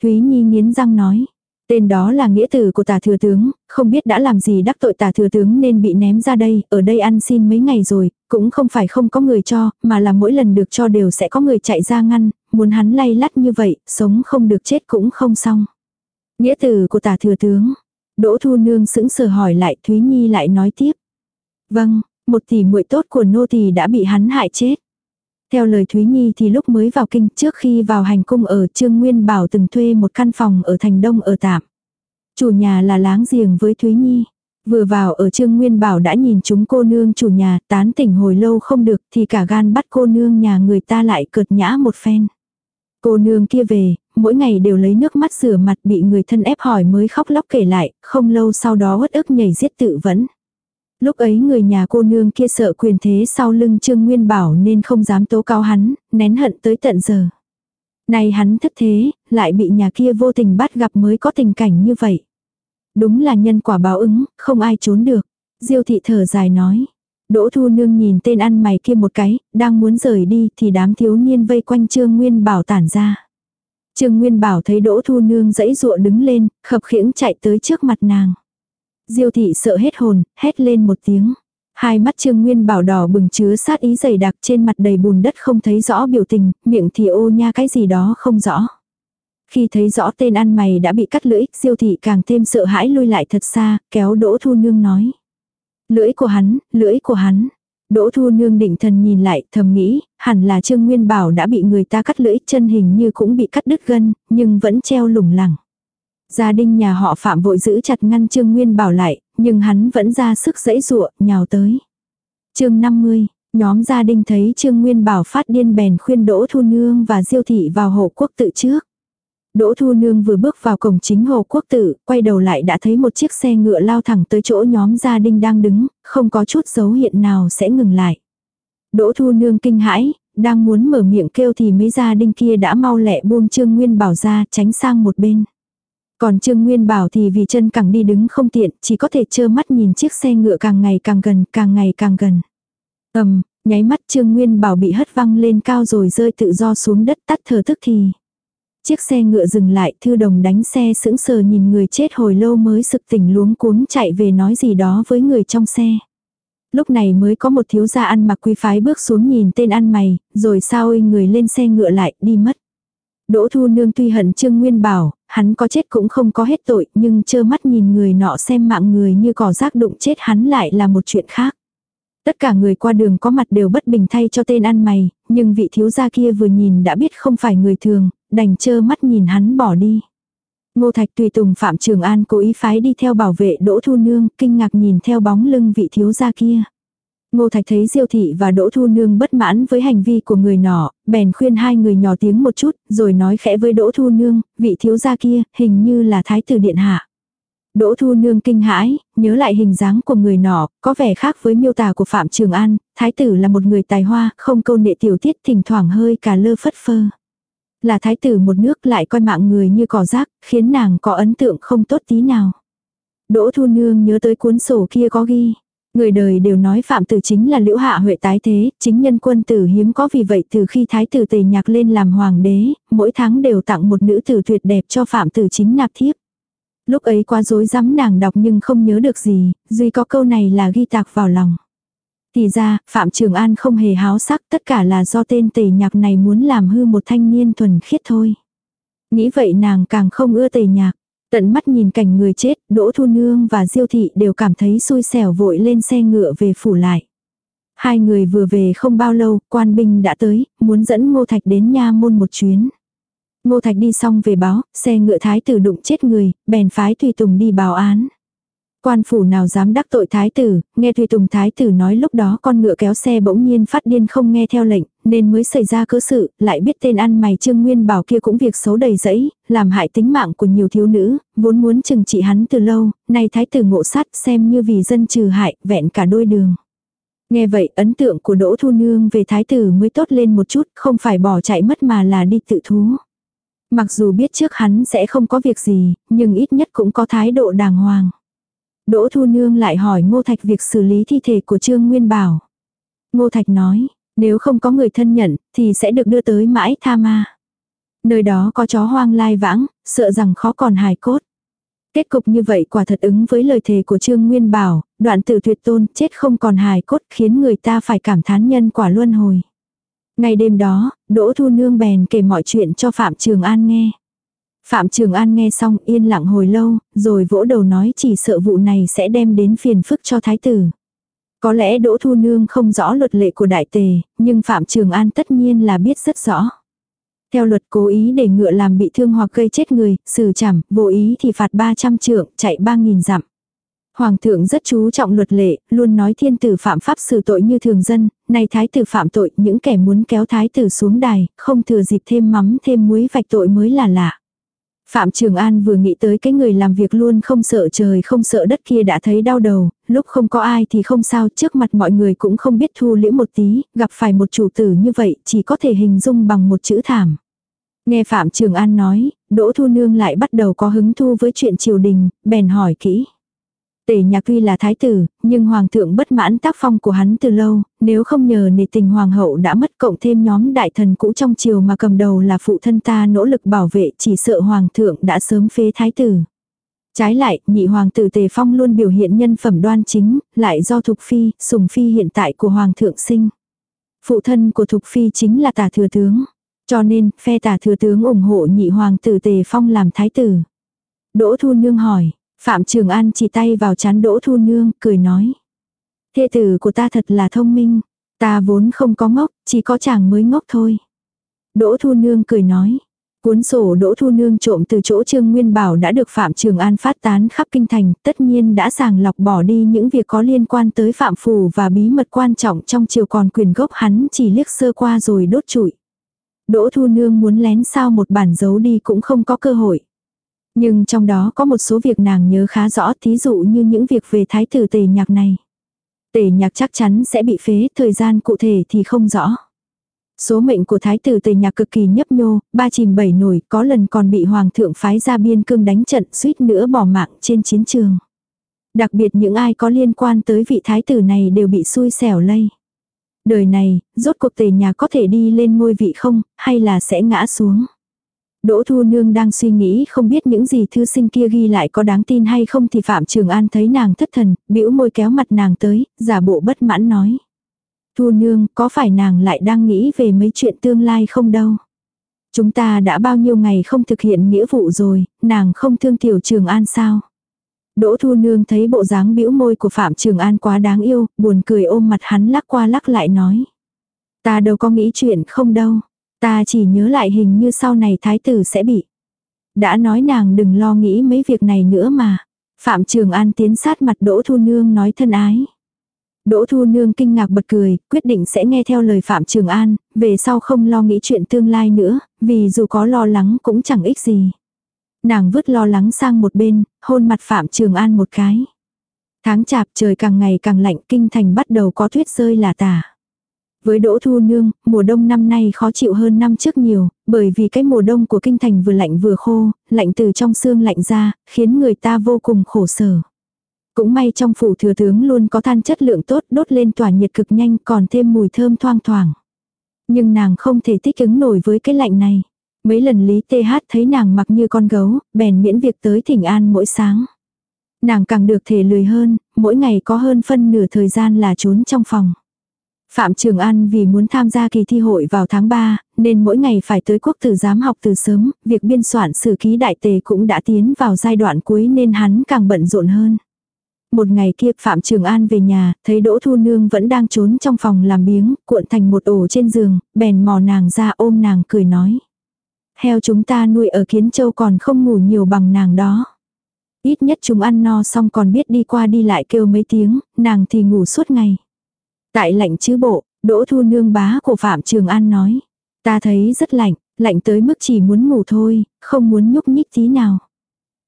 Thúy Nhi nghiến răng nói. Tên đó là nghĩa tử của tà thừa tướng, không biết đã làm gì đắc tội tà thừa tướng nên bị ném ra đây, ở đây ăn xin mấy ngày rồi, cũng không phải không có người cho, mà là mỗi lần được cho đều sẽ có người chạy ra ngăn, muốn hắn lay lắt như vậy, sống không được chết cũng không xong. Nghĩa tử của tà thừa tướng, Đỗ Thu Nương sững sờ hỏi lại Thúy Nhi lại nói tiếp. Vâng, một tỷ muội tốt của nô tỳ đã bị hắn hại chết. Theo lời Thúy Nhi thì lúc mới vào kinh trước khi vào hành cung ở Trương Nguyên Bảo từng thuê một căn phòng ở thành đông ở tạm. Chủ nhà là láng giềng với Thúy Nhi. Vừa vào ở Trương Nguyên Bảo đã nhìn chúng cô nương chủ nhà tán tỉnh hồi lâu không được thì cả gan bắt cô nương nhà người ta lại cợt nhã một phen. Cô nương kia về, mỗi ngày đều lấy nước mắt rửa mặt bị người thân ép hỏi mới khóc lóc kể lại, không lâu sau đó uất ức nhảy giết tự vẫn. Lúc ấy người nhà cô nương kia sợ quyền thế sau lưng Trương Nguyên Bảo nên không dám tố cáo hắn, nén hận tới tận giờ. nay hắn thất thế, lại bị nhà kia vô tình bắt gặp mới có tình cảnh như vậy. Đúng là nhân quả báo ứng, không ai trốn được. Diêu thị thở dài nói. Đỗ Thu Nương nhìn tên ăn mày kia một cái, đang muốn rời đi thì đám thiếu niên vây quanh Trương Nguyên Bảo tản ra. Trương Nguyên Bảo thấy Đỗ Thu Nương dãy dụa đứng lên, khập khiễng chạy tới trước mặt nàng. Diêu thị sợ hết hồn, hét lên một tiếng. Hai mắt Trương Nguyên Bảo đỏ bừng chứa sát ý dày đặc trên mặt đầy bùn đất không thấy rõ biểu tình, miệng thì ô nha cái gì đó không rõ. Khi thấy rõ tên ăn mày đã bị cắt lưỡi, Diêu thị càng thêm sợ hãi lui lại thật xa, kéo Đỗ Thu Nương nói. Lưỡi của hắn, lưỡi của hắn. Đỗ Thu Nương định thần nhìn lại, thầm nghĩ, hẳn là Trương Nguyên Bảo đã bị người ta cắt lưỡi, chân hình như cũng bị cắt đứt gân, nhưng vẫn treo lủng lẳng. Gia đình nhà họ Phạm vội giữ chặt ngăn Trương Nguyên Bảo lại, nhưng hắn vẫn ra sức dãy dụa, nhào tới. chương 50, nhóm gia đình thấy Trương Nguyên Bảo phát điên bèn khuyên Đỗ Thu Nương và Diêu Thị vào hộ quốc tự trước. Đỗ Thu Nương vừa bước vào cổng chính hồ quốc tử, quay đầu lại đã thấy một chiếc xe ngựa lao thẳng tới chỗ nhóm gia đình đang đứng, không có chút dấu hiện nào sẽ ngừng lại. Đỗ Thu Nương kinh hãi, đang muốn mở miệng kêu thì mấy gia đình kia đã mau lẹ buông Trương Nguyên Bảo ra tránh sang một bên. Còn Trương Nguyên Bảo thì vì chân cẳng đi đứng không tiện, chỉ có thể trơ mắt nhìn chiếc xe ngựa càng ngày càng gần, càng ngày càng gần. Ầm, nháy mắt Trương Nguyên Bảo bị hất văng lên cao rồi rơi tự do xuống đất tắt thở tức thì. Chiếc xe ngựa dừng lại, thư đồng đánh xe sững sờ nhìn người chết hồi lâu mới sực tỉnh luống cuống chạy về nói gì đó với người trong xe. Lúc này mới có một thiếu gia ăn mặc quý phái bước xuống nhìn tên ăn mày, rồi sao ơi người lên xe ngựa lại, đi mất. Đỗ Thu Nương tuy hận Trương Nguyên Bảo, hắn có chết cũng không có hết tội, nhưng trơ mắt nhìn người nọ xem mạng người như cỏ rác đụng chết hắn lại là một chuyện khác. Tất cả người qua đường có mặt đều bất bình thay cho tên ăn mày, nhưng vị thiếu gia kia vừa nhìn đã biết không phải người thường, đành chơ mắt nhìn hắn bỏ đi. Ngô Thạch tùy tùng Phạm Trường An cố ý phái đi theo bảo vệ Đỗ Thu Nương, kinh ngạc nhìn theo bóng lưng vị thiếu gia kia. Ngô Thạch thấy Diêu Thị và Đỗ Thu Nương bất mãn với hành vi của người nọ, bèn khuyên hai người nhỏ tiếng một chút, rồi nói khẽ với Đỗ Thu Nương, vị thiếu gia kia, hình như là Thái tử Điện Hạ. Đỗ Thu Nương kinh hãi, nhớ lại hình dáng của người nọ, có vẻ khác với miêu tả của Phạm Trường An, Thái tử là một người tài hoa, không câu nệ tiểu tiết thỉnh thoảng hơi cả lơ phất phơ. Là Thái tử một nước lại coi mạng người như cỏ rác, khiến nàng có ấn tượng không tốt tí nào. Đỗ Thu Nương nhớ tới cuốn sổ kia có ghi. Người đời đều nói phạm tử chính là liễu hạ huệ tái thế, chính nhân quân tử hiếm có vì vậy từ khi thái tử tề nhạc lên làm hoàng đế, mỗi tháng đều tặng một nữ tử tuyệt đẹp cho phạm tử chính nạp thiếp. Lúc ấy quá dối rắm nàng đọc nhưng không nhớ được gì, duy có câu này là ghi tạc vào lòng. Thì ra, Phạm Trường An không hề háo sắc, tất cả là do tên tề nhạc này muốn làm hư một thanh niên thuần khiết thôi. Nghĩ vậy nàng càng không ưa tề nhạc. Tận mắt nhìn cảnh người chết, Đỗ Thu Nương và Diêu Thị đều cảm thấy xui xẻo vội lên xe ngựa về phủ lại. Hai người vừa về không bao lâu, quan binh đã tới, muốn dẫn Ngô Thạch đến nha môn một chuyến. Ngô Thạch đi xong về báo, xe ngựa thái tử đụng chết người, bèn phái Thùy Tùng đi báo án. Quan phủ nào dám đắc tội thái tử, nghe Thùy Tùng thái tử nói lúc đó con ngựa kéo xe bỗng nhiên phát điên không nghe theo lệnh, nên mới xảy ra cớ sự, lại biết tên ăn mày Trương Nguyên Bảo kia cũng việc xấu đầy rẫy, làm hại tính mạng của nhiều thiếu nữ, vốn muốn chừng trị hắn từ lâu, nay thái tử ngộ sát xem như vì dân trừ hại, vẹn cả đôi đường. Nghe vậy ấn tượng của Đỗ Thu Nương về thái tử mới tốt lên một chút, không phải bỏ chạy mất mà là đi tự thú. Mặc dù biết trước hắn sẽ không có việc gì, nhưng ít nhất cũng có thái độ đàng hoàng. Đỗ Thu Nương lại hỏi Ngô Thạch việc xử lý thi thể của Trương Nguyên Bảo. Ngô Thạch nói, nếu không có người thân nhận, thì sẽ được đưa tới mãi tha ma. Nơi đó có chó hoang lai vãng, sợ rằng khó còn hài cốt. Kết cục như vậy quả thật ứng với lời thề của Trương Nguyên Bảo, đoạn tử tuyệt tôn chết không còn hài cốt khiến người ta phải cảm thán nhân quả luân hồi. Ngày đêm đó, Đỗ Thu Nương bèn kể mọi chuyện cho Phạm Trường An nghe. Phạm Trường An nghe xong yên lặng hồi lâu, rồi vỗ đầu nói chỉ sợ vụ này sẽ đem đến phiền phức cho thái tử. Có lẽ Đỗ Thu Nương không rõ luật lệ của đại tề, nhưng Phạm Trường An tất nhiên là biết rất rõ. Theo luật cố ý để ngựa làm bị thương hoặc gây chết người, xử trảm, vô ý thì phạt 300 trượng, chạy 3.000 dặm. Hoàng thượng rất chú trọng luật lệ, luôn nói thiên tử phạm pháp xử tội như thường dân, Nay thái tử phạm tội, những kẻ muốn kéo thái tử xuống đài, không thừa dịp thêm mắm thêm muối vạch tội mới là lạ. Phạm Trường An vừa nghĩ tới cái người làm việc luôn không sợ trời không sợ đất kia đã thấy đau đầu, lúc không có ai thì không sao, trước mặt mọi người cũng không biết thu liễu một tí, gặp phải một chủ tử như vậy chỉ có thể hình dung bằng một chữ thảm. Nghe Phạm Trường An nói, Đỗ Thu Nương lại bắt đầu có hứng thu với chuyện triều đình, bèn hỏi kỹ. Tề nhạc tuy là thái tử, nhưng hoàng thượng bất mãn tác phong của hắn từ lâu, nếu không nhờ nề tình hoàng hậu đã mất cộng thêm nhóm đại thần cũ trong triều mà cầm đầu là phụ thân ta nỗ lực bảo vệ chỉ sợ hoàng thượng đã sớm phế thái tử. Trái lại, nhị hoàng tử Tề Phong luôn biểu hiện nhân phẩm đoan chính, lại do Thục Phi, sùng Phi hiện tại của hoàng thượng sinh. Phụ thân của Thục Phi chính là tả thừa tướng. Cho nên, phe tả thừa tướng ủng hộ nhị hoàng tử Tề Phong làm thái tử. Đỗ Thu Nương hỏi, Phạm Trường An chỉ tay vào chán Đỗ Thu Nương, cười nói. Thê tử của ta thật là thông minh, ta vốn không có ngốc, chỉ có chàng mới ngốc thôi. Đỗ Thu Nương cười nói. Cuốn sổ Đỗ Thu Nương trộm từ chỗ Trương Nguyên Bảo đã được Phạm Trường An phát tán khắp kinh thành, tất nhiên đã sàng lọc bỏ đi những việc có liên quan tới Phạm Phủ và bí mật quan trọng trong chiều còn quyền gốc hắn chỉ liếc sơ qua rồi đốt trụi. Đỗ Thu Nương muốn lén sao một bản giấu đi cũng không có cơ hội. Nhưng trong đó có một số việc nàng nhớ khá rõ thí dụ như những việc về thái tử tề nhạc này. Tề nhạc chắc chắn sẽ bị phế, thời gian cụ thể thì không rõ. Số mệnh của thái tử tề nhạc cực kỳ nhấp nhô, ba chìm bảy nổi, có lần còn bị hoàng thượng phái ra biên cương đánh trận suýt nữa bỏ mạng trên chiến trường. Đặc biệt những ai có liên quan tới vị thái tử này đều bị xui xẻo lây. Đời này, rốt cuộc tề nhà có thể đi lên ngôi vị không, hay là sẽ ngã xuống. Đỗ Thu Nương đang suy nghĩ không biết những gì thư sinh kia ghi lại có đáng tin hay không thì Phạm Trường An thấy nàng thất thần, bĩu môi kéo mặt nàng tới, giả bộ bất mãn nói. Thu Nương, có phải nàng lại đang nghĩ về mấy chuyện tương lai không đâu? Chúng ta đã bao nhiêu ngày không thực hiện nghĩa vụ rồi, nàng không thương tiểu Trường An sao? Đỗ Thu Nương thấy bộ dáng bĩu môi của Phạm Trường An quá đáng yêu, buồn cười ôm mặt hắn lắc qua lắc lại nói. Ta đâu có nghĩ chuyện không đâu. Ta chỉ nhớ lại hình như sau này thái tử sẽ bị. Đã nói nàng đừng lo nghĩ mấy việc này nữa mà. Phạm Trường An tiến sát mặt Đỗ Thu Nương nói thân ái. Đỗ Thu Nương kinh ngạc bật cười, quyết định sẽ nghe theo lời Phạm Trường An, về sau không lo nghĩ chuyện tương lai nữa, vì dù có lo lắng cũng chẳng ích gì. Nàng vứt lo lắng sang một bên, hôn mặt Phạm Trường An một cái. Tháng chạp trời càng ngày càng lạnh kinh thành bắt đầu có tuyết rơi là tả. Với Đỗ Thu Nương, mùa đông năm nay khó chịu hơn năm trước nhiều, bởi vì cái mùa đông của kinh thành vừa lạnh vừa khô, lạnh từ trong xương lạnh ra, khiến người ta vô cùng khổ sở. Cũng may trong phủ thừa tướng luôn có than chất lượng tốt đốt lên tỏa nhiệt cực nhanh còn thêm mùi thơm thoang thoảng. Nhưng nàng không thể thích ứng nổi với cái lạnh này. Mấy lần Lý Tê Hát thấy nàng mặc như con gấu, bèn miễn việc tới thỉnh an mỗi sáng. Nàng càng được thể lười hơn, mỗi ngày có hơn phân nửa thời gian là trốn trong phòng. Phạm Trường An vì muốn tham gia kỳ thi hội vào tháng 3, nên mỗi ngày phải tới quốc tử giám học từ sớm, việc biên soạn sử ký đại tề cũng đã tiến vào giai đoạn cuối nên hắn càng bận rộn hơn. Một ngày kia Phạm Trường An về nhà, thấy Đỗ Thu Nương vẫn đang trốn trong phòng làm biếng, cuộn thành một ổ trên giường, bèn mò nàng ra ôm nàng cười nói. Heo chúng ta nuôi ở Kiến Châu còn không ngủ nhiều bằng nàng đó. Ít nhất chúng ăn no xong còn biết đi qua đi lại kêu mấy tiếng, nàng thì ngủ suốt ngày. Tại lạnh chứ bộ, Đỗ Thu Nương bá của Phạm Trường An nói. Ta thấy rất lạnh, lạnh tới mức chỉ muốn ngủ thôi, không muốn nhúc nhích tí nào.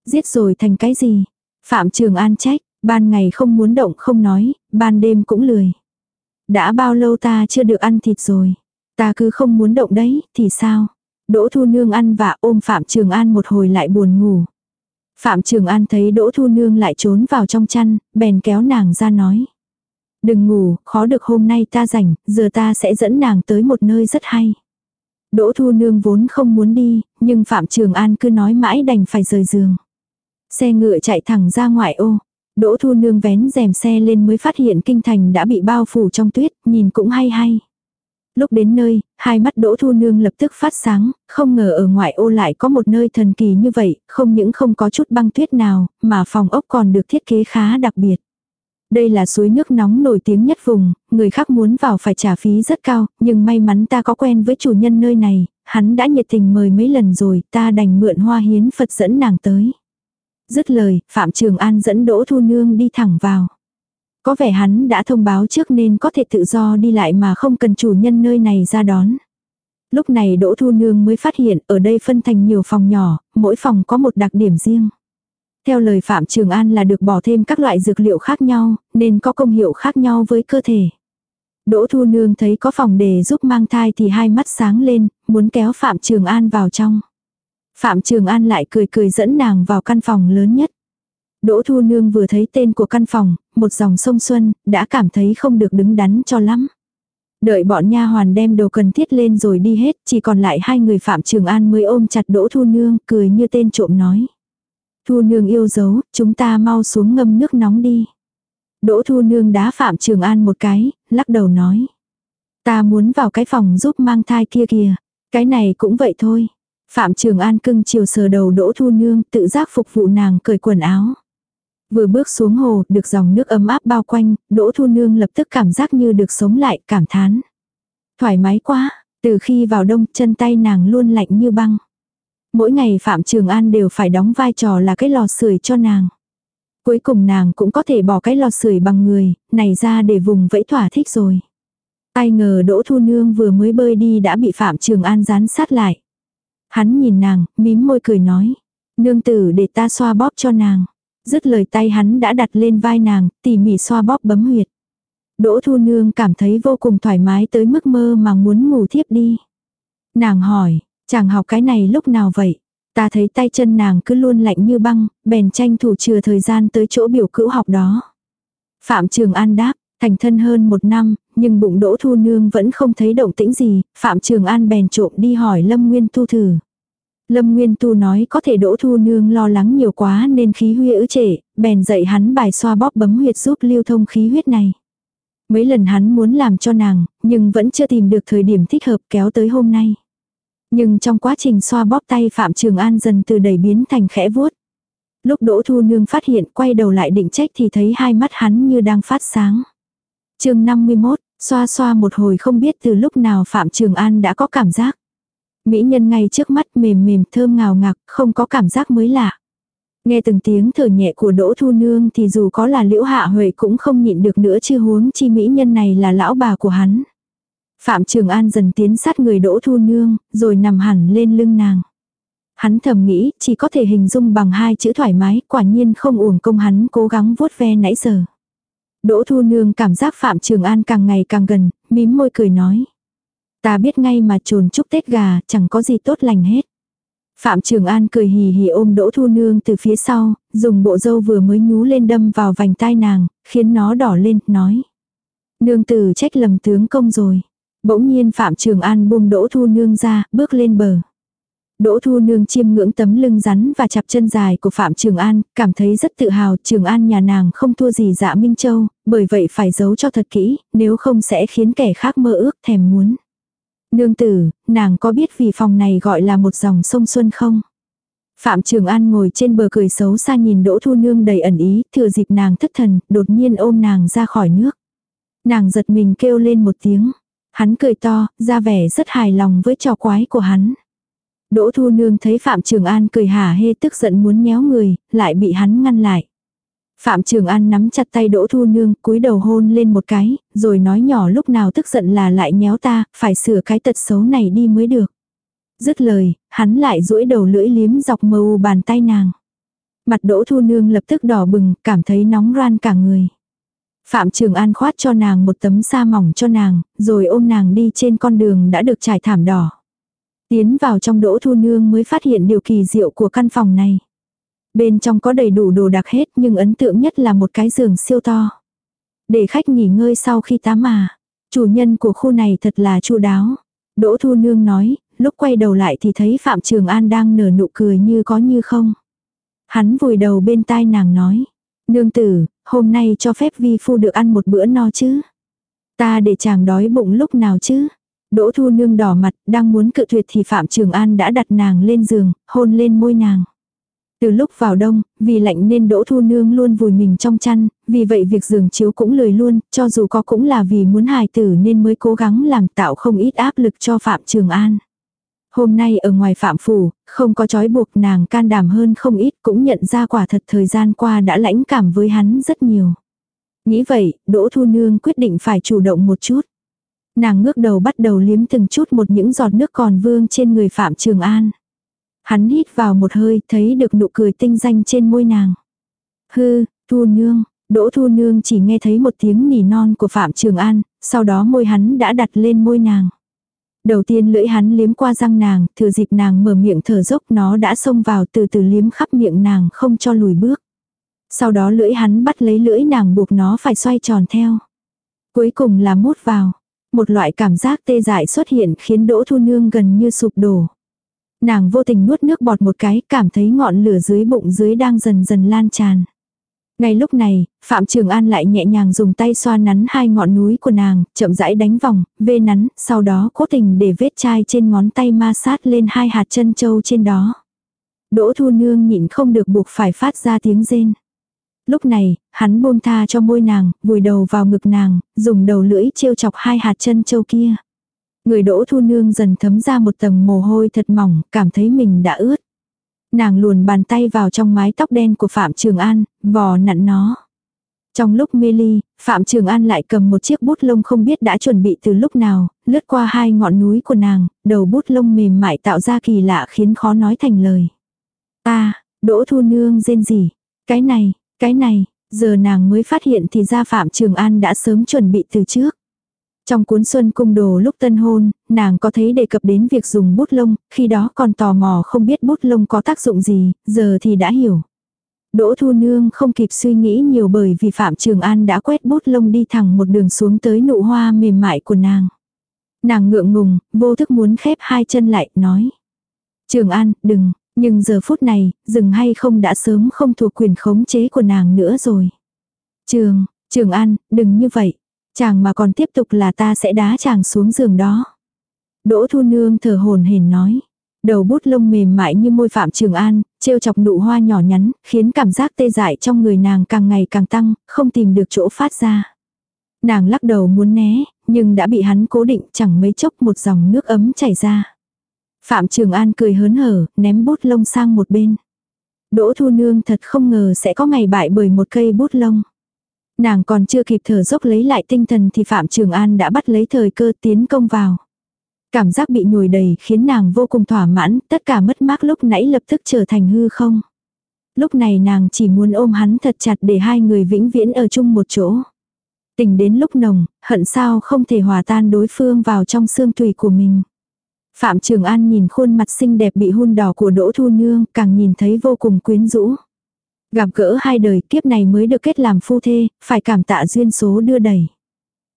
Giết rồi thành cái gì? Phạm Trường An trách, ban ngày không muốn động không nói, ban đêm cũng lười. Đã bao lâu ta chưa được ăn thịt rồi. Ta cứ không muốn động đấy, thì sao? Đỗ Thu Nương ăn và ôm Phạm Trường An một hồi lại buồn ngủ. Phạm Trường An thấy Đỗ Thu Nương lại trốn vào trong chăn, bèn kéo nàng ra nói. Đừng ngủ, khó được hôm nay ta rảnh, giờ ta sẽ dẫn nàng tới một nơi rất hay. Đỗ Thu Nương vốn không muốn đi, nhưng Phạm Trường An cứ nói mãi đành phải rời giường. Xe ngựa chạy thẳng ra ngoại ô. Đỗ Thu Nương vén rèm xe lên mới phát hiện kinh thành đã bị bao phủ trong tuyết, nhìn cũng hay hay. Lúc đến nơi, hai mắt Đỗ Thu Nương lập tức phát sáng, không ngờ ở ngoại ô lại có một nơi thần kỳ như vậy, không những không có chút băng tuyết nào, mà phòng ốc còn được thiết kế khá đặc biệt. Đây là suối nước nóng nổi tiếng nhất vùng, người khác muốn vào phải trả phí rất cao, nhưng may mắn ta có quen với chủ nhân nơi này, hắn đã nhiệt tình mời mấy lần rồi, ta đành mượn hoa hiến Phật dẫn nàng tới. Dứt lời, Phạm Trường An dẫn Đỗ Thu Nương đi thẳng vào. Có vẻ hắn đã thông báo trước nên có thể tự do đi lại mà không cần chủ nhân nơi này ra đón. Lúc này Đỗ Thu Nương mới phát hiện ở đây phân thành nhiều phòng nhỏ, mỗi phòng có một đặc điểm riêng. Theo lời Phạm Trường An là được bỏ thêm các loại dược liệu khác nhau, nên có công hiệu khác nhau với cơ thể. Đỗ Thu Nương thấy có phòng để giúp mang thai thì hai mắt sáng lên, muốn kéo Phạm Trường An vào trong. Phạm Trường An lại cười cười dẫn nàng vào căn phòng lớn nhất. Đỗ Thu Nương vừa thấy tên của căn phòng, một dòng sông Xuân, đã cảm thấy không được đứng đắn cho lắm. Đợi bọn nha hoàn đem đồ cần thiết lên rồi đi hết, chỉ còn lại hai người Phạm Trường An mới ôm chặt Đỗ Thu Nương, cười như tên trộm nói. Thu Nương yêu dấu, chúng ta mau xuống ngâm nước nóng đi. Đỗ Thu Nương đá Phạm Trường An một cái, lắc đầu nói. Ta muốn vào cái phòng giúp mang thai kia kìa. Cái này cũng vậy thôi. Phạm Trường An cưng chiều sờ đầu Đỗ Thu Nương tự giác phục vụ nàng cởi quần áo. Vừa bước xuống hồ, được dòng nước ấm áp bao quanh, Đỗ Thu Nương lập tức cảm giác như được sống lại, cảm thán. Thoải mái quá, từ khi vào đông, chân tay nàng luôn lạnh như băng. Mỗi ngày Phạm Trường An đều phải đóng vai trò là cái lò sưởi cho nàng. Cuối cùng nàng cũng có thể bỏ cái lò sưởi bằng người, này ra để vùng vẫy thỏa thích rồi. Ai ngờ Đỗ Thu Nương vừa mới bơi đi đã bị Phạm Trường An dán sát lại. Hắn nhìn nàng, mím môi cười nói. Nương tử để ta xoa bóp cho nàng. Dứt lời tay hắn đã đặt lên vai nàng, tỉ mỉ xoa bóp bấm huyệt. Đỗ Thu Nương cảm thấy vô cùng thoải mái tới mức mơ mà muốn ngủ thiếp đi. Nàng hỏi, chàng học cái này lúc nào vậy? Ta thấy tay chân nàng cứ luôn lạnh như băng, bèn tranh thủ chừa thời gian tới chỗ biểu cữu học đó. Phạm Trường An đáp, thành thân hơn một năm, nhưng bụng Đỗ Thu Nương vẫn không thấy động tĩnh gì, Phạm Trường An bèn trộm đi hỏi Lâm Nguyên Tu thử. Lâm Nguyên Tu nói có thể Đỗ Thu Nương lo lắng nhiều quá nên khí huyết ứ trệ, bèn dạy hắn bài xoa bóp bấm huyệt giúp lưu thông khí huyết này. Mấy lần hắn muốn làm cho nàng, nhưng vẫn chưa tìm được thời điểm thích hợp kéo tới hôm nay. Nhưng trong quá trình xoa bóp tay Phạm Trường An dần từ đầy biến thành khẽ vuốt. Lúc Đỗ Thu Nương phát hiện quay đầu lại định trách thì thấy hai mắt hắn như đang phát sáng. chương 51, xoa xoa một hồi không biết từ lúc nào Phạm Trường An đã có cảm giác. Mỹ nhân ngay trước mắt mềm mềm thơm ngào ngạt, không có cảm giác mới lạ. Nghe từng tiếng thở nhẹ của Đỗ Thu Nương thì dù có là liễu hạ huệ cũng không nhịn được nữa chứ huống chi mỹ nhân này là lão bà của hắn. Phạm Trường An dần tiến sát người Đỗ Thu Nương, rồi nằm hẳn lên lưng nàng. Hắn thầm nghĩ, chỉ có thể hình dung bằng hai chữ thoải mái, quả nhiên không uổng công hắn cố gắng vuốt ve nãy giờ. Đỗ Thu Nương cảm giác Phạm Trường An càng ngày càng gần, mím môi cười nói. Ta biết ngay mà trồn chúc Tết gà, chẳng có gì tốt lành hết. Phạm Trường An cười hì hì ôm Đỗ Thu Nương từ phía sau, dùng bộ dâu vừa mới nhú lên đâm vào vành tai nàng, khiến nó đỏ lên, nói. Nương tử trách lầm tướng công rồi. Bỗng nhiên Phạm Trường An buông Đỗ Thu Nương ra, bước lên bờ. Đỗ Thu Nương chiêm ngưỡng tấm lưng rắn và chặp chân dài của Phạm Trường An, cảm thấy rất tự hào, Trường An nhà nàng không thua gì dạ Minh Châu, bởi vậy phải giấu cho thật kỹ, nếu không sẽ khiến kẻ khác mơ ước thèm muốn. Nương tử, nàng có biết vì phòng này gọi là một dòng sông Xuân không? Phạm Trường An ngồi trên bờ cười xấu xa nhìn Đỗ Thu Nương đầy ẩn ý, thừa dịp nàng thất thần, đột nhiên ôm nàng ra khỏi nước. Nàng giật mình kêu lên một tiếng. Hắn cười to, ra vẻ rất hài lòng với trò quái của hắn. Đỗ Thu Nương thấy Phạm Trường An cười hả hê tức giận muốn nhéo người, lại bị hắn ngăn lại. Phạm Trường An nắm chặt tay Đỗ Thu Nương, cúi đầu hôn lên một cái, rồi nói nhỏ lúc nào tức giận là lại nhéo ta, phải sửa cái tật xấu này đi mới được. Dứt lời, hắn lại duỗi đầu lưỡi liếm dọc mờ u bàn tay nàng. Mặt Đỗ Thu Nương lập tức đỏ bừng, cảm thấy nóng ran cả người. Phạm Trường An khoát cho nàng một tấm sa mỏng cho nàng, rồi ôm nàng đi trên con đường đã được trải thảm đỏ. Tiến vào trong Đỗ Thu Nương mới phát hiện điều kỳ diệu của căn phòng này. Bên trong có đầy đủ đồ đặc hết nhưng ấn tượng nhất là một cái giường siêu to. Để khách nghỉ ngơi sau khi tắm mà. Chủ nhân của khu này thật là chu đáo. Đỗ Thu Nương nói, lúc quay đầu lại thì thấy Phạm Trường An đang nở nụ cười như có như không. Hắn vùi đầu bên tai nàng nói. Nương tử, hôm nay cho phép vi phu được ăn một bữa no chứ. Ta để chàng đói bụng lúc nào chứ. Đỗ Thu Nương đỏ mặt, đang muốn cự tuyệt thì Phạm Trường An đã đặt nàng lên giường, hôn lên môi nàng. Từ lúc vào đông, vì lạnh nên Đỗ Thu Nương luôn vùi mình trong chăn, vì vậy việc giường chiếu cũng lười luôn, cho dù có cũng là vì muốn hài tử nên mới cố gắng làm tạo không ít áp lực cho Phạm Trường An. Hôm nay ở ngoài phạm phủ, không có trói buộc nàng can đảm hơn không ít cũng nhận ra quả thật thời gian qua đã lãnh cảm với hắn rất nhiều. Nghĩ vậy, Đỗ Thu Nương quyết định phải chủ động một chút. Nàng ngước đầu bắt đầu liếm từng chút một những giọt nước còn vương trên người Phạm Trường An. Hắn hít vào một hơi, thấy được nụ cười tinh danh trên môi nàng. Hư, Thu Nương, Đỗ Thu Nương chỉ nghe thấy một tiếng nỉ non của Phạm Trường An, sau đó môi hắn đã đặt lên môi nàng. Đầu tiên lưỡi hắn liếm qua răng nàng, thừa dịp nàng mở miệng thở dốc nó đã xông vào từ từ liếm khắp miệng nàng không cho lùi bước. Sau đó lưỡi hắn bắt lấy lưỡi nàng buộc nó phải xoay tròn theo. Cuối cùng là mút vào. Một loại cảm giác tê dại xuất hiện khiến Đỗ Thu Nương gần như sụp đổ. Nàng vô tình nuốt nước bọt một cái, cảm thấy ngọn lửa dưới bụng dưới đang dần dần lan tràn. Ngay lúc này, Phạm Trường An lại nhẹ nhàng dùng tay xoa nắn hai ngọn núi của nàng, chậm rãi đánh vòng, vê nắn, sau đó cố tình để vết chai trên ngón tay ma sát lên hai hạt chân châu trên đó. Đỗ Thu Nương nhịn không được buộc phải phát ra tiếng rên. Lúc này, hắn buông tha cho môi nàng, vùi đầu vào ngực nàng, dùng đầu lưỡi trêu chọc hai hạt chân châu kia. Người đỗ thu nương dần thấm ra một tầng mồ hôi thật mỏng, cảm thấy mình đã ướt. Nàng luồn bàn tay vào trong mái tóc đen của Phạm Trường An, vò nặn nó. Trong lúc mê ly, Phạm Trường An lại cầm một chiếc bút lông không biết đã chuẩn bị từ lúc nào, lướt qua hai ngọn núi của nàng, đầu bút lông mềm mại tạo ra kỳ lạ khiến khó nói thành lời. Ta, đỗ thu nương rên gì? Cái này, cái này, giờ nàng mới phát hiện thì ra Phạm Trường An đã sớm chuẩn bị từ trước. Trong cuốn Xuân Cung Đồ lúc tân hôn, nàng có thấy đề cập đến việc dùng bút lông, khi đó còn tò mò không biết bút lông có tác dụng gì, giờ thì đã hiểu. Đỗ Thu Nương không kịp suy nghĩ nhiều bởi vì Phạm Trường An đã quét bút lông đi thẳng một đường xuống tới nụ hoa mềm mại của nàng. Nàng ngượng ngùng, vô thức muốn khép hai chân lại, nói. Trường An, đừng, nhưng giờ phút này, dừng hay không đã sớm không thuộc quyền khống chế của nàng nữa rồi. Trường, Trường An, đừng như vậy. Chàng mà còn tiếp tục là ta sẽ đá chàng xuống giường đó. Đỗ Thu Nương thở hồn hển nói. Đầu bút lông mềm mại như môi Phạm Trường An, trêu chọc nụ hoa nhỏ nhắn, khiến cảm giác tê dại trong người nàng càng ngày càng tăng, không tìm được chỗ phát ra. Nàng lắc đầu muốn né, nhưng đã bị hắn cố định chẳng mấy chốc một dòng nước ấm chảy ra. Phạm Trường An cười hớn hở, ném bút lông sang một bên. Đỗ Thu Nương thật không ngờ sẽ có ngày bại bởi một cây bút lông. Nàng còn chưa kịp thở dốc lấy lại tinh thần thì Phạm Trường An đã bắt lấy thời cơ tiến công vào. Cảm giác bị nhồi đầy khiến nàng vô cùng thỏa mãn, tất cả mất mát lúc nãy lập tức trở thành hư không. Lúc này nàng chỉ muốn ôm hắn thật chặt để hai người vĩnh viễn ở chung một chỗ. Tình đến lúc nồng, hận sao không thể hòa tan đối phương vào trong xương tùy của mình. Phạm Trường An nhìn khuôn mặt xinh đẹp bị hun đỏ của Đỗ Thu Nương, càng nhìn thấy vô cùng quyến rũ. Gặp gỡ hai đời kiếp này mới được kết làm phu thê, phải cảm tạ duyên số đưa đẩy.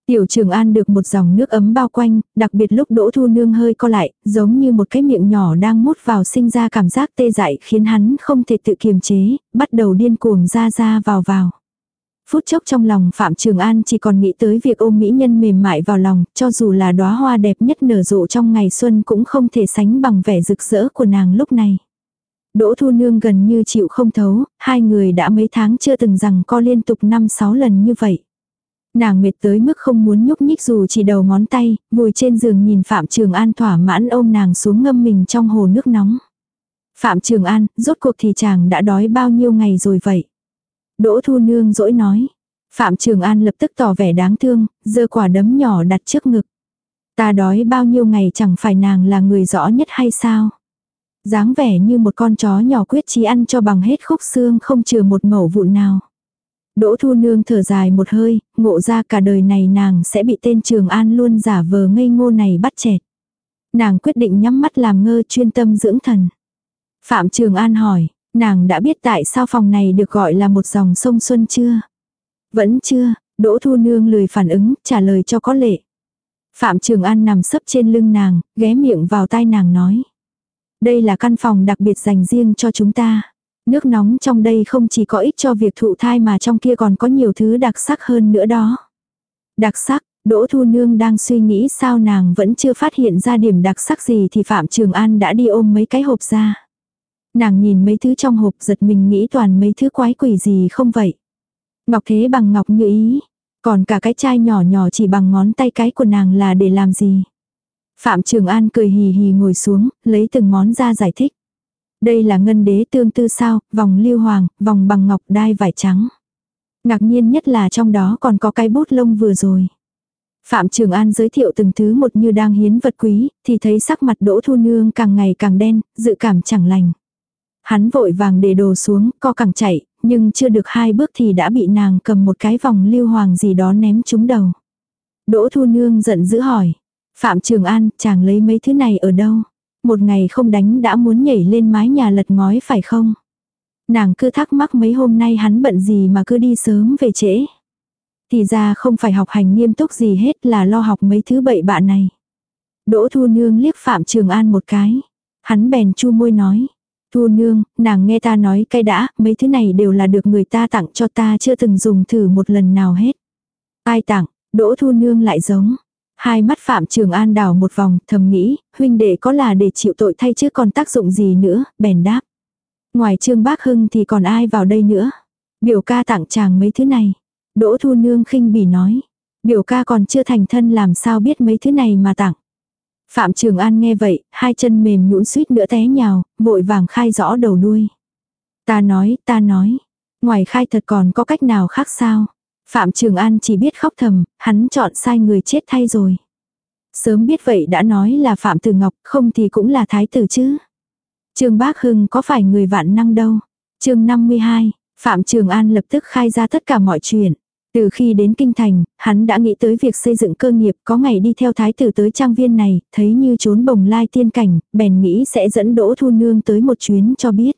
Tiểu Trường An được một dòng nước ấm bao quanh, đặc biệt lúc Đỗ Thu Nương hơi co lại, giống như một cái miệng nhỏ đang mút vào sinh ra cảm giác tê dại khiến hắn không thể tự kiềm chế, bắt đầu điên cuồng ra ra vào vào. Phút chốc trong lòng Phạm Trường An chỉ còn nghĩ tới việc ôm mỹ nhân mềm mại vào lòng, cho dù là đóa hoa đẹp nhất nở rộ trong ngày xuân cũng không thể sánh bằng vẻ rực rỡ của nàng lúc này. Đỗ Thu Nương gần như chịu không thấu, hai người đã mấy tháng chưa từng rằng co liên tục 5-6 lần như vậy. Nàng mệt tới mức không muốn nhúc nhích dù chỉ đầu ngón tay, ngồi trên giường nhìn Phạm Trường An thỏa mãn ôm nàng xuống ngâm mình trong hồ nước nóng. Phạm Trường An, rốt cuộc thì chàng đã đói bao nhiêu ngày rồi vậy? Đỗ Thu Nương dỗi nói. Phạm Trường An lập tức tỏ vẻ đáng thương, giơ quả đấm nhỏ đặt trước ngực. Ta đói bao nhiêu ngày chẳng phải nàng là người rõ nhất hay sao? Dáng vẻ như một con chó nhỏ quyết chí ăn cho bằng hết khúc xương không chừa một mẩu vụn nào. Đỗ Thu Nương thở dài một hơi, ngộ ra cả đời này nàng sẽ bị tên Trường An luôn giả vờ ngây ngô này bắt chẹt. Nàng quyết định nhắm mắt làm ngơ chuyên tâm dưỡng thần. Phạm Trường An hỏi, nàng đã biết tại sao phòng này được gọi là một dòng sông Xuân chưa? Vẫn chưa, Đỗ Thu Nương lười phản ứng, trả lời cho có lệ. Phạm Trường An nằm sấp trên lưng nàng, ghé miệng vào tai nàng nói. Đây là căn phòng đặc biệt dành riêng cho chúng ta. Nước nóng trong đây không chỉ có ích cho việc thụ thai mà trong kia còn có nhiều thứ đặc sắc hơn nữa đó. Đặc sắc, Đỗ Thu Nương đang suy nghĩ sao nàng vẫn chưa phát hiện ra điểm đặc sắc gì thì Phạm Trường An đã đi ôm mấy cái hộp ra. Nàng nhìn mấy thứ trong hộp giật mình nghĩ toàn mấy thứ quái quỷ gì không vậy. Ngọc thế bằng ngọc như ý, còn cả cái chai nhỏ nhỏ chỉ bằng ngón tay cái của nàng là để làm gì. Phạm Trường An cười hì hì ngồi xuống, lấy từng món ra giải thích. Đây là ngân đế tương tư sao, vòng lưu hoàng, vòng bằng ngọc đai vải trắng. Ngạc nhiên nhất là trong đó còn có cái bút lông vừa rồi. Phạm Trường An giới thiệu từng thứ một như đang hiến vật quý, thì thấy sắc mặt Đỗ Thu Nương càng ngày càng đen, dự cảm chẳng lành. Hắn vội vàng để đồ xuống, co cẳng chạy, nhưng chưa được hai bước thì đã bị nàng cầm một cái vòng lưu hoàng gì đó ném trúng đầu. Đỗ Thu Nương giận dữ hỏi. Phạm Trường An, chàng lấy mấy thứ này ở đâu? Một ngày không đánh đã muốn nhảy lên mái nhà lật ngói phải không? Nàng cứ thắc mắc mấy hôm nay hắn bận gì mà cứ đi sớm về trễ. Thì ra không phải học hành nghiêm túc gì hết là lo học mấy thứ bậy bạ này. Đỗ Thu Nương liếc Phạm Trường An một cái. Hắn bèn chu môi nói. Thu Nương, nàng nghe ta nói cái đã, mấy thứ này đều là được người ta tặng cho ta chưa từng dùng thử một lần nào hết. Ai tặng, Đỗ Thu Nương lại giống. Hai mắt Phạm Trường An đảo một vòng, thầm nghĩ, huynh đệ có là để chịu tội thay chứ còn tác dụng gì nữa, bèn đáp. Ngoài Trương Bác Hưng thì còn ai vào đây nữa. Biểu ca tặng chàng mấy thứ này. Đỗ Thu Nương khinh bỉ nói. Biểu ca còn chưa thành thân làm sao biết mấy thứ này mà tặng. Phạm Trường An nghe vậy, hai chân mềm nhũn suýt nữa té nhào, vội vàng khai rõ đầu đuôi. Ta nói, ta nói. Ngoài khai thật còn có cách nào khác sao? Phạm Trường An chỉ biết khóc thầm, hắn chọn sai người chết thay rồi. Sớm biết vậy đã nói là Phạm Tử Ngọc, không thì cũng là Thái Tử chứ. Trương Bác Hưng có phải người vạn năng đâu. chương 52, Phạm Trường An lập tức khai ra tất cả mọi chuyện. Từ khi đến Kinh Thành, hắn đã nghĩ tới việc xây dựng cơ nghiệp có ngày đi theo thái tử tới trang viên này, thấy như trốn bồng lai tiên cảnh, bèn nghĩ sẽ dẫn Đỗ Thu Nương tới một chuyến cho biết.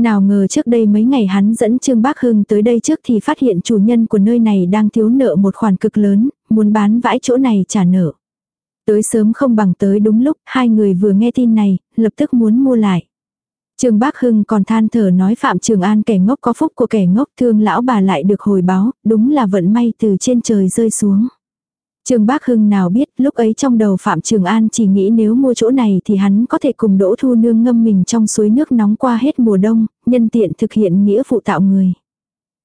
Nào ngờ trước đây mấy ngày hắn dẫn Trương Bác Hưng tới đây trước thì phát hiện chủ nhân của nơi này đang thiếu nợ một khoản cực lớn, muốn bán vãi chỗ này trả nợ. Tới sớm không bằng tới đúng lúc, hai người vừa nghe tin này, lập tức muốn mua lại. Trương Bác Hưng còn than thở nói Phạm Trường An kẻ ngốc có phúc của kẻ ngốc thương lão bà lại được hồi báo, đúng là vận may từ trên trời rơi xuống. Trương Bác Hưng nào biết lúc ấy trong đầu Phạm Trường An chỉ nghĩ nếu mua chỗ này thì hắn có thể cùng Đỗ Thu Nương ngâm mình trong suối nước nóng qua hết mùa đông, nhân tiện thực hiện nghĩa vụ tạo người.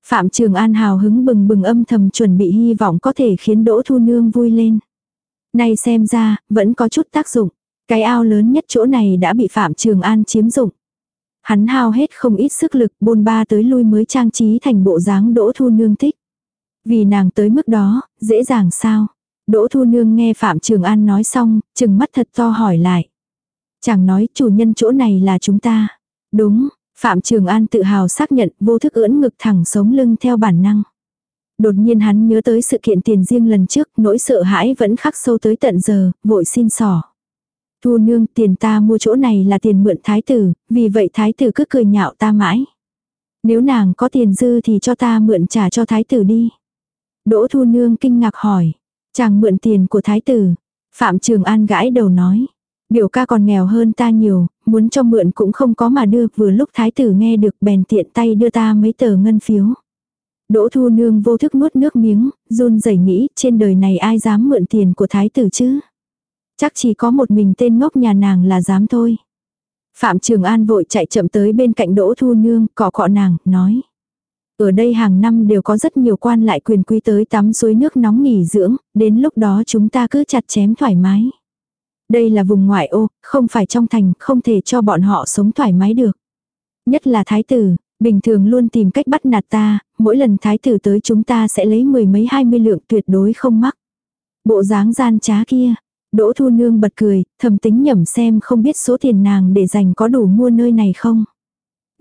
Phạm Trường An hào hứng bừng bừng âm thầm chuẩn bị hy vọng có thể khiến Đỗ Thu Nương vui lên. Nay xem ra, vẫn có chút tác dụng. Cái ao lớn nhất chỗ này đã bị Phạm Trường An chiếm dụng. Hắn hao hết không ít sức lực bôn ba tới lui mới trang trí thành bộ dáng Đỗ Thu Nương thích. Vì nàng tới mức đó, dễ dàng sao? Đỗ Thu Nương nghe Phạm Trường An nói xong, chừng mắt thật to hỏi lại. Chàng nói chủ nhân chỗ này là chúng ta. Đúng, Phạm Trường An tự hào xác nhận vô thức ưỡn ngực thẳng sống lưng theo bản năng. Đột nhiên hắn nhớ tới sự kiện tiền riêng lần trước, nỗi sợ hãi vẫn khắc sâu tới tận giờ, vội xin sỏ. Thu nương tiền ta mua chỗ này là tiền mượn thái tử, vì vậy thái tử cứ cười nhạo ta mãi. Nếu nàng có tiền dư thì cho ta mượn trả cho thái tử đi. Đỗ thu nương kinh ngạc hỏi. Chàng mượn tiền của thái tử. Phạm Trường An gãi đầu nói. Biểu ca còn nghèo hơn ta nhiều, muốn cho mượn cũng không có mà đưa vừa lúc thái tử nghe được bèn tiện tay đưa ta mấy tờ ngân phiếu. Đỗ thu nương vô thức nuốt nước miếng, run rẩy nghĩ trên đời này ai dám mượn tiền của thái tử chứ. Chắc chỉ có một mình tên ngốc nhà nàng là dám thôi. Phạm Trường An vội chạy chậm tới bên cạnh Đỗ Thu Nương, cọ cọ nàng, nói. Ở đây hàng năm đều có rất nhiều quan lại quyền quý tới tắm suối nước nóng nghỉ dưỡng, đến lúc đó chúng ta cứ chặt chém thoải mái. Đây là vùng ngoại ô, không phải trong thành, không thể cho bọn họ sống thoải mái được. Nhất là thái tử, bình thường luôn tìm cách bắt nạt ta, mỗi lần thái tử tới chúng ta sẽ lấy mười mấy hai mươi lượng tuyệt đối không mắc. Bộ dáng gian trá kia, Đỗ Thu Nương bật cười, thầm tính nhẩm xem không biết số tiền nàng để dành có đủ mua nơi này không.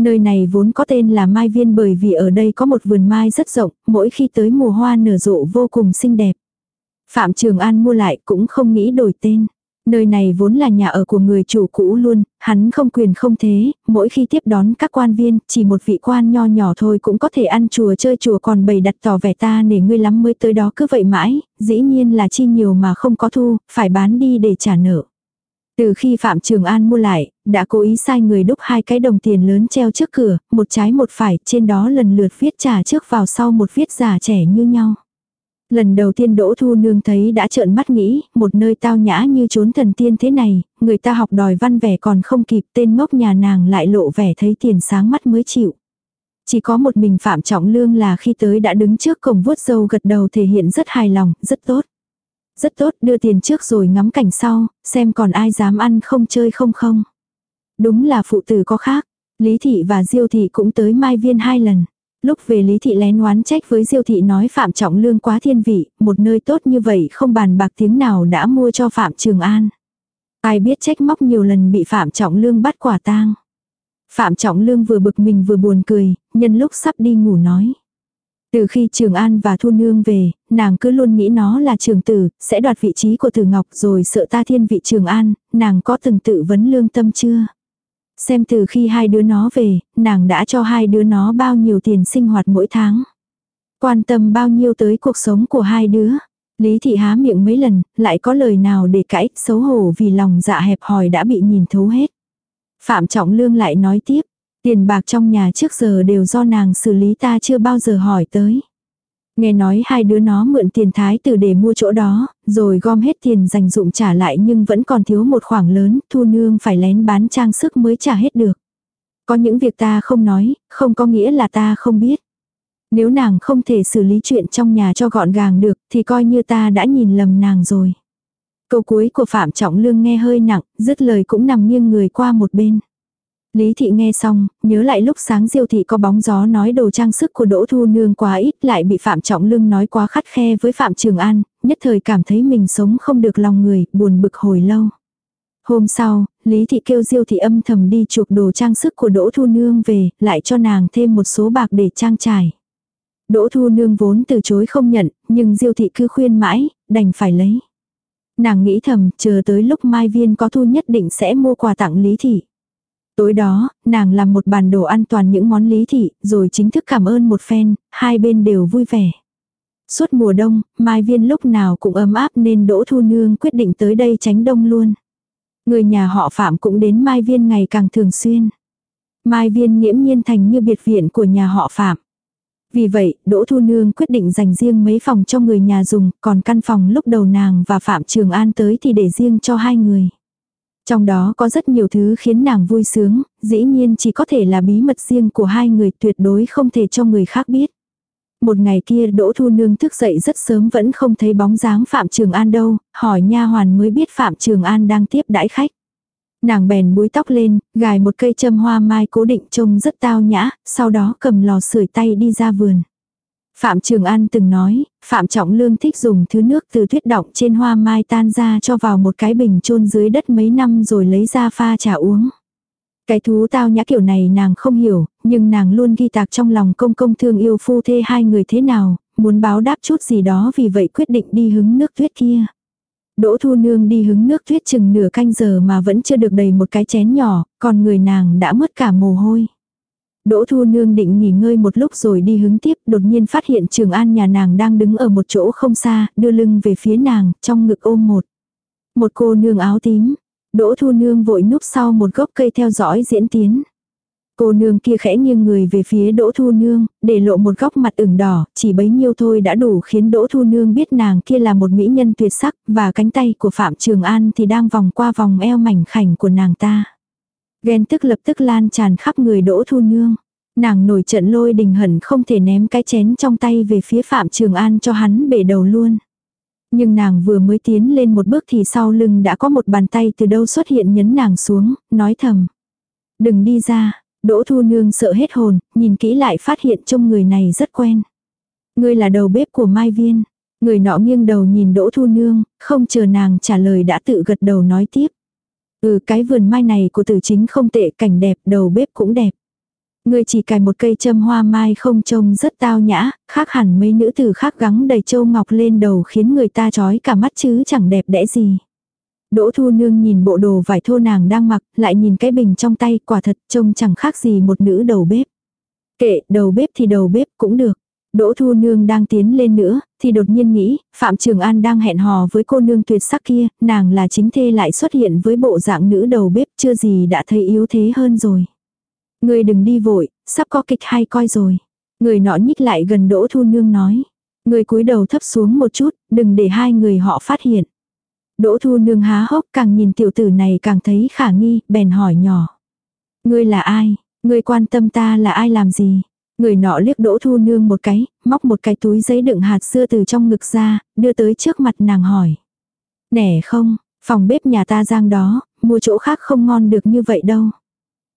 Nơi này vốn có tên là Mai Viên bởi vì ở đây có một vườn mai rất rộng, mỗi khi tới mùa hoa nở rộ vô cùng xinh đẹp. Phạm Trường An mua lại cũng không nghĩ đổi tên. Nơi này vốn là nhà ở của người chủ cũ luôn, hắn không quyền không thế, mỗi khi tiếp đón các quan viên, chỉ một vị quan nho nhỏ thôi cũng có thể ăn chùa chơi chùa còn bày đặt tỏ vẻ ta nể ngươi lắm mới tới đó cứ vậy mãi, dĩ nhiên là chi nhiều mà không có thu, phải bán đi để trả nợ. Từ khi Phạm Trường An mua lại, đã cố ý sai người đúc hai cái đồng tiền lớn treo trước cửa, một trái một phải, trên đó lần lượt viết trả trước vào sau một viết giả trẻ như nhau. Lần đầu tiên Đỗ Thu Nương thấy đã trợn mắt nghĩ, một nơi tao nhã như trốn thần tiên thế này, người ta học đòi văn vẻ còn không kịp tên ngốc nhà nàng lại lộ vẻ thấy tiền sáng mắt mới chịu. Chỉ có một mình Phạm Trọng Lương là khi tới đã đứng trước cổng vuốt dâu gật đầu thể hiện rất hài lòng, rất tốt. rất tốt, đưa tiền trước rồi ngắm cảnh sau, xem còn ai dám ăn không chơi không không. Đúng là phụ tử có khác. Lý thị và Diêu thị cũng tới Mai Viên hai lần. Lúc về Lý thị lén oán trách với Diêu thị nói Phạm Trọng Lương quá thiên vị, một nơi tốt như vậy không bàn bạc tiếng nào đã mua cho Phạm Trường An. Ai biết trách móc nhiều lần bị Phạm Trọng Lương bắt quả tang. Phạm Trọng Lương vừa bực mình vừa buồn cười, nhân lúc sắp đi ngủ nói. Từ khi Trường An và Thu Nương về, nàng cứ luôn nghĩ nó là trường tử, sẽ đoạt vị trí của Tử Ngọc rồi sợ ta thiên vị Trường An, nàng có từng tự vấn lương tâm chưa? Xem từ khi hai đứa nó về, nàng đã cho hai đứa nó bao nhiêu tiền sinh hoạt mỗi tháng. Quan tâm bao nhiêu tới cuộc sống của hai đứa. Lý thị há miệng mấy lần, lại có lời nào để cãi, xấu hổ vì lòng dạ hẹp hòi đã bị nhìn thấu hết. Phạm Trọng Lương lại nói tiếp, tiền bạc trong nhà trước giờ đều do nàng xử lý ta chưa bao giờ hỏi tới. Nghe nói hai đứa nó mượn tiền thái tử để mua chỗ đó, rồi gom hết tiền dành dụng trả lại nhưng vẫn còn thiếu một khoảng lớn, thu nương phải lén bán trang sức mới trả hết được. Có những việc ta không nói, không có nghĩa là ta không biết. Nếu nàng không thể xử lý chuyện trong nhà cho gọn gàng được, thì coi như ta đã nhìn lầm nàng rồi. Câu cuối của Phạm Trọng Lương nghe hơi nặng, dứt lời cũng nằm nghiêng người qua một bên. Lý thị nghe xong, nhớ lại lúc sáng diêu thị có bóng gió nói đồ trang sức của Đỗ Thu Nương quá ít lại bị Phạm Trọng Lương nói quá khắt khe với Phạm Trường An, nhất thời cảm thấy mình sống không được lòng người, buồn bực hồi lâu. Hôm sau, Lý thị kêu diêu thị âm thầm đi chuộc đồ trang sức của Đỗ Thu Nương về, lại cho nàng thêm một số bạc để trang trải. Đỗ Thu Nương vốn từ chối không nhận, nhưng diêu thị cứ khuyên mãi, đành phải lấy. Nàng nghĩ thầm, chờ tới lúc Mai Viên có thu nhất định sẽ mua quà tặng Lý thị. Tối đó, nàng làm một bàn đồ ăn toàn những món lý thị, rồi chính thức cảm ơn một phen, hai bên đều vui vẻ. Suốt mùa đông, Mai Viên lúc nào cũng ấm áp nên Đỗ Thu Nương quyết định tới đây tránh đông luôn. Người nhà họ Phạm cũng đến Mai Viên ngày càng thường xuyên. Mai Viên nghiễm nhiên thành như biệt viện của nhà họ Phạm. Vì vậy, Đỗ Thu Nương quyết định dành riêng mấy phòng cho người nhà dùng, còn căn phòng lúc đầu nàng và Phạm Trường An tới thì để riêng cho hai người. Trong đó có rất nhiều thứ khiến nàng vui sướng, dĩ nhiên chỉ có thể là bí mật riêng của hai người tuyệt đối không thể cho người khác biết. Một ngày kia Đỗ Thu Nương thức dậy rất sớm vẫn không thấy bóng dáng Phạm Trường An đâu, hỏi nha hoàn mới biết Phạm Trường An đang tiếp đãi khách. Nàng bèn búi tóc lên, gài một cây châm hoa mai cố định trông rất tao nhã, sau đó cầm lò sưởi tay đi ra vườn. Phạm Trường An từng nói, Phạm Trọng Lương thích dùng thứ nước từ tuyết động trên hoa mai tan ra cho vào một cái bình chôn dưới đất mấy năm rồi lấy ra pha trà uống. Cái thú tao nhã kiểu này nàng không hiểu, nhưng nàng luôn ghi tạc trong lòng công công thương yêu phu thê hai người thế nào, muốn báo đáp chút gì đó vì vậy quyết định đi hứng nước tuyết kia. Đỗ Thu Nương đi hứng nước tuyết chừng nửa canh giờ mà vẫn chưa được đầy một cái chén nhỏ, còn người nàng đã mất cả mồ hôi. Đỗ Thu Nương định nghỉ ngơi một lúc rồi đi hướng tiếp, đột nhiên phát hiện Trường An nhà nàng đang đứng ở một chỗ không xa, đưa lưng về phía nàng, trong ngực ôm một. Một cô nương áo tím. Đỗ Thu Nương vội núp sau một gốc cây theo dõi diễn tiến. Cô nương kia khẽ nghiêng người về phía Đỗ Thu Nương, để lộ một góc mặt ửng đỏ, chỉ bấy nhiêu thôi đã đủ khiến Đỗ Thu Nương biết nàng kia là một mỹ nhân tuyệt sắc, và cánh tay của Phạm Trường An thì đang vòng qua vòng eo mảnh khảnh của nàng ta. Ghen tức lập tức lan tràn khắp người Đỗ Thu Nương. Nàng nổi trận lôi đình hẳn không thể ném cái chén trong tay về phía Phạm Trường An cho hắn bể đầu luôn. Nhưng nàng vừa mới tiến lên một bước thì sau lưng đã có một bàn tay từ đâu xuất hiện nhấn nàng xuống, nói thầm. Đừng đi ra, Đỗ Thu Nương sợ hết hồn, nhìn kỹ lại phát hiện trong người này rất quen. Ngươi là đầu bếp của Mai Viên. Người nọ nghiêng đầu nhìn Đỗ Thu Nương, không chờ nàng trả lời đã tự gật đầu nói tiếp. Ừ cái vườn mai này của tử chính không tệ cảnh đẹp đầu bếp cũng đẹp. Người chỉ cài một cây châm hoa mai không trông rất tao nhã, khác hẳn mấy nữ tử khác gắng đầy châu ngọc lên đầu khiến người ta chói cả mắt chứ chẳng đẹp đẽ gì. Đỗ Thu Nương nhìn bộ đồ vải thô nàng đang mặc, lại nhìn cái bình trong tay, quả thật trông chẳng khác gì một nữ đầu bếp. Kệ, đầu bếp thì đầu bếp cũng được. Đỗ Thu Nương đang tiến lên nữa, thì đột nhiên nghĩ, Phạm Trường An đang hẹn hò với cô nương tuyệt sắc kia, nàng là chính thê lại xuất hiện với bộ dạng nữ đầu bếp chưa gì đã thấy yếu thế hơn rồi. Người đừng đi vội, sắp có kịch hay coi rồi. Người nọ nhích lại gần Đỗ Thu Nương nói. Người cúi đầu thấp xuống một chút, đừng để hai người họ phát hiện. Đỗ Thu Nương há hốc càng nhìn tiểu tử này càng thấy khả nghi, bèn hỏi nhỏ. Ngươi là ai? Ngươi quan tâm ta là ai làm gì? Người nọ liếc Đỗ Thu Nương một cái, móc một cái túi giấy đựng hạt dưa từ trong ngực ra, đưa tới trước mặt nàng hỏi. Nẻ không, phòng bếp nhà ta giang đó, mua chỗ khác không ngon được như vậy đâu.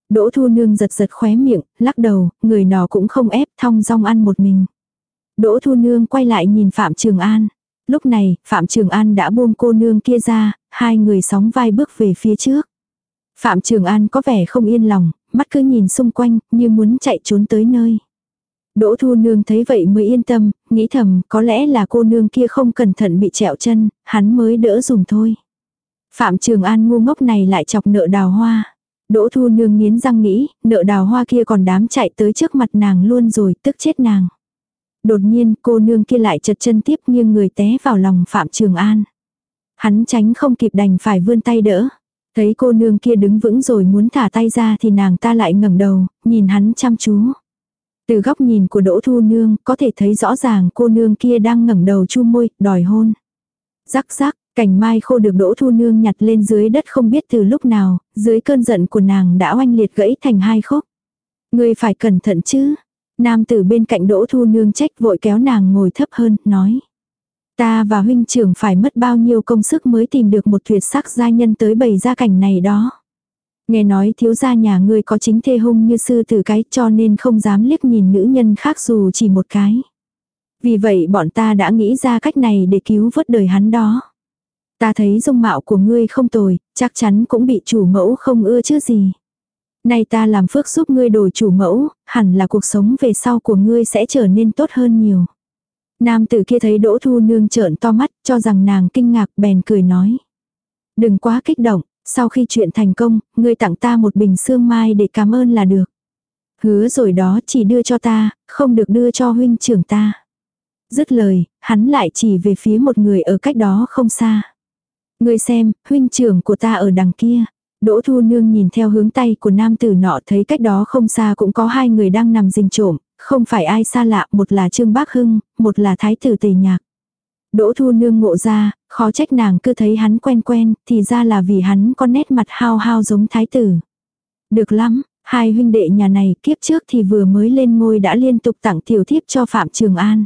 Đỗ Thu Nương giật giật khóe miệng, lắc đầu, người nọ cũng không ép thong dong ăn một mình. Đỗ Thu Nương quay lại nhìn Phạm Trường An. Lúc này, Phạm Trường An đã buông cô nương kia ra, hai người sóng vai bước về phía trước. Phạm Trường An có vẻ không yên lòng, mắt cứ nhìn xung quanh, như muốn chạy trốn tới nơi. Đỗ Thu Nương thấy vậy mới yên tâm, nghĩ thầm có lẽ là cô nương kia không cẩn thận bị trẹo chân, hắn mới đỡ dùng thôi. Phạm Trường An ngu ngốc này lại chọc nợ đào hoa. Đỗ Thu Nương nghiến răng nghĩ, nợ đào hoa kia còn đám chạy tới trước mặt nàng luôn rồi, tức chết nàng. Đột nhiên cô nương kia lại chật chân tiếp nghiêng người té vào lòng Phạm Trường An. Hắn tránh không kịp đành phải vươn tay đỡ. Thấy cô nương kia đứng vững rồi muốn thả tay ra thì nàng ta lại ngẩng đầu, nhìn hắn chăm chú. Từ góc nhìn của Đỗ Thu Nương có thể thấy rõ ràng cô nương kia đang ngẩng đầu chu môi, đòi hôn. Rắc rắc, cành mai khô được Đỗ Thu Nương nhặt lên dưới đất không biết từ lúc nào, dưới cơn giận của nàng đã oanh liệt gãy thành hai khúc. Người phải cẩn thận chứ. Nam tử bên cạnh Đỗ Thu Nương trách vội kéo nàng ngồi thấp hơn, nói. Ta và huynh trưởng phải mất bao nhiêu công sức mới tìm được một tuyệt sắc gia nhân tới bày ra cảnh này đó. Nghe nói thiếu gia nhà ngươi có chính thê hung như sư tử cái cho nên không dám liếc nhìn nữ nhân khác dù chỉ một cái. Vì vậy bọn ta đã nghĩ ra cách này để cứu vớt đời hắn đó. Ta thấy dung mạo của ngươi không tồi, chắc chắn cũng bị chủ mẫu không ưa chứ gì. Nay ta làm phước giúp ngươi đổi chủ mẫu, hẳn là cuộc sống về sau của ngươi sẽ trở nên tốt hơn nhiều. Nam tử kia thấy Đỗ Thu Nương trợn to mắt, cho rằng nàng kinh ngạc bèn cười nói. Đừng quá kích động, sau khi chuyện thành công, ngươi tặng ta một bình xương mai để cảm ơn là được. Hứa rồi đó chỉ đưa cho ta, không được đưa cho huynh trưởng ta. Dứt lời, hắn lại chỉ về phía một người ở cách đó không xa. Ngươi xem, huynh trưởng của ta ở đằng kia. Đỗ Thu Nương nhìn theo hướng tay của nam tử nọ thấy cách đó không xa cũng có hai người đang nằm rình trộm, không phải ai xa lạ, một là Trương Bác Hưng, một là Thái tử Tề Nhạc. Đỗ Thu Nương ngộ ra, khó trách nàng cứ thấy hắn quen quen, thì ra là vì hắn có nét mặt hao hao giống Thái tử. Được lắm, hai huynh đệ nhà này kiếp trước thì vừa mới lên ngôi đã liên tục tặng tiểu thiếp cho Phạm Trường An.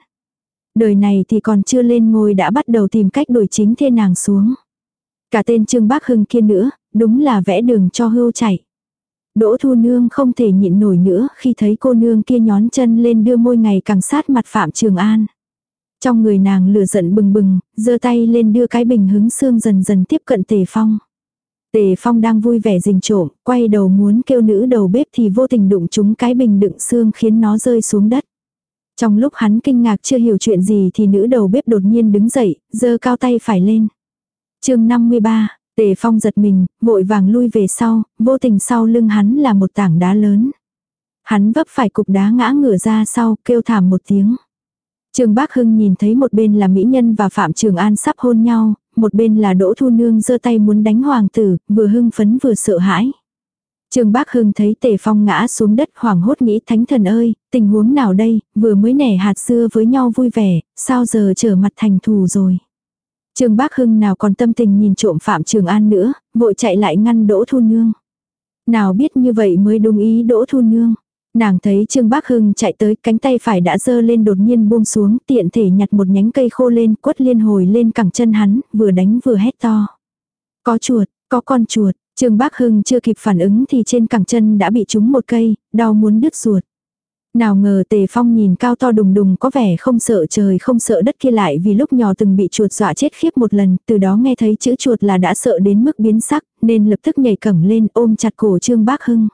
Đời này thì còn chưa lên ngôi đã bắt đầu tìm cách đổi chính thê nàng xuống. Cả tên Trương Bác Hưng kia nữa, đúng là vẽ đường cho hưu chạy. Đỗ Thu Nương không thể nhịn nổi nữa khi thấy cô nương kia nhón chân lên đưa môi ngày càng sát mặt Phạm Trường An. Trong người nàng lửa giận bừng bừng, giơ tay lên đưa cái bình hứng xương dần dần tiếp cận Tề Phong. Tề Phong đang vui vẻ rình trộm, quay đầu muốn kêu nữ đầu bếp thì vô tình đụng trúng cái bình đựng xương khiến nó rơi xuống đất. Trong lúc hắn kinh ngạc chưa hiểu chuyện gì thì nữ đầu bếp đột nhiên đứng dậy, giơ cao tay phải lên. chương 53, Tề Phong giật mình, vội vàng lui về sau, vô tình sau lưng hắn là một tảng đá lớn. Hắn vấp phải cục đá ngã ngửa ra sau, kêu thảm một tiếng. Trương Bác Hưng nhìn thấy một bên là Mỹ Nhân và Phạm Trường An sắp hôn nhau, một bên là Đỗ Thu Nương giơ tay muốn đánh hoàng tử, vừa hưng phấn vừa sợ hãi. Trương Bác Hưng thấy Tề Phong ngã xuống đất hoảng hốt nghĩ thánh thần ơi, tình huống nào đây, vừa mới nẻ hạt xưa với nhau vui vẻ, sao giờ trở mặt thành thù rồi. Trương Bác Hưng nào còn tâm tình nhìn trộm Phạm Trường An nữa, vội chạy lại ngăn Đỗ Thu Nương. Nào biết như vậy mới đúng ý Đỗ Thu Nương. Nàng thấy Trương Bác Hưng chạy tới cánh tay phải đã dơ lên đột nhiên buông xuống tiện thể nhặt một nhánh cây khô lên quất liên hồi lên cẳng chân hắn, vừa đánh vừa hét to. Có chuột, có con chuột, Trương Bác Hưng chưa kịp phản ứng thì trên cẳng chân đã bị trúng một cây, đau muốn đứt ruột. Nào ngờ Tề Phong nhìn cao to đùng đùng có vẻ không sợ trời không sợ đất kia lại vì lúc nhỏ từng bị chuột dọa chết khiếp một lần, từ đó nghe thấy chữ chuột là đã sợ đến mức biến sắc, nên lập tức nhảy cẳng lên ôm chặt cổ Trương Bác Hưng.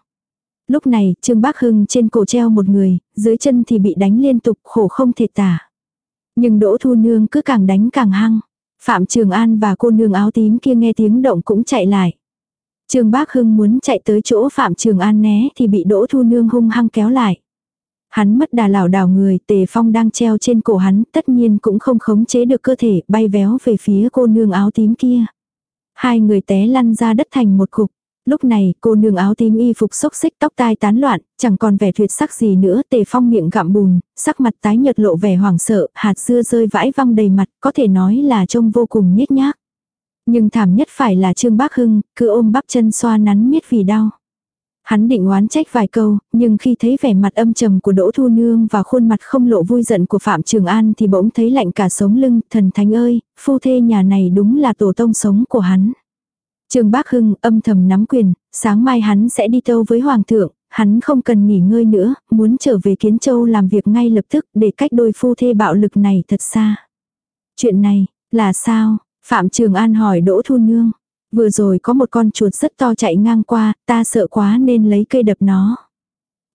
Lúc này, Trương Bác Hưng trên cổ treo một người, dưới chân thì bị đánh liên tục khổ không thể tả. Nhưng Đỗ Thu Nương cứ càng đánh càng hăng. Phạm Trường An và cô nương áo tím kia nghe tiếng động cũng chạy lại. Trương Bác Hưng muốn chạy tới chỗ Phạm Trường An né thì bị Đỗ Thu Nương hung hăng kéo lại. Hắn mất đà lảo đảo người, tề phong đang treo trên cổ hắn, tất nhiên cũng không khống chế được cơ thể, bay véo về phía cô nương áo tím kia. Hai người té lăn ra đất thành một cục. Lúc này, cô nương áo tím y phục xốc xích tóc tai tán loạn, chẳng còn vẻ tuyệt sắc gì nữa, tề phong miệng gặm bùn, sắc mặt tái nhợt lộ vẻ hoảng sợ, hạt dưa rơi vãi văng đầy mặt, có thể nói là trông vô cùng nhếch nhác. Nhưng thảm nhất phải là Trương Bác Hưng, cứ ôm bắp chân xoa nắn miết vì đau. Hắn định oán trách vài câu, nhưng khi thấy vẻ mặt âm trầm của Đỗ Thu Nương và khuôn mặt không lộ vui giận của Phạm Trường An thì bỗng thấy lạnh cả sống lưng, thần thánh ơi, phu thê nhà này đúng là tổ tông sống của hắn. Trường Bác Hưng âm thầm nắm quyền, sáng mai hắn sẽ đi tâu với Hoàng thượng, hắn không cần nghỉ ngơi nữa, muốn trở về Kiến Châu làm việc ngay lập tức để cách đôi phu thê bạo lực này thật xa. Chuyện này, là sao? Phạm Trường An hỏi Đỗ Thu Nương. Vừa rồi có một con chuột rất to chạy ngang qua, ta sợ quá nên lấy cây đập nó.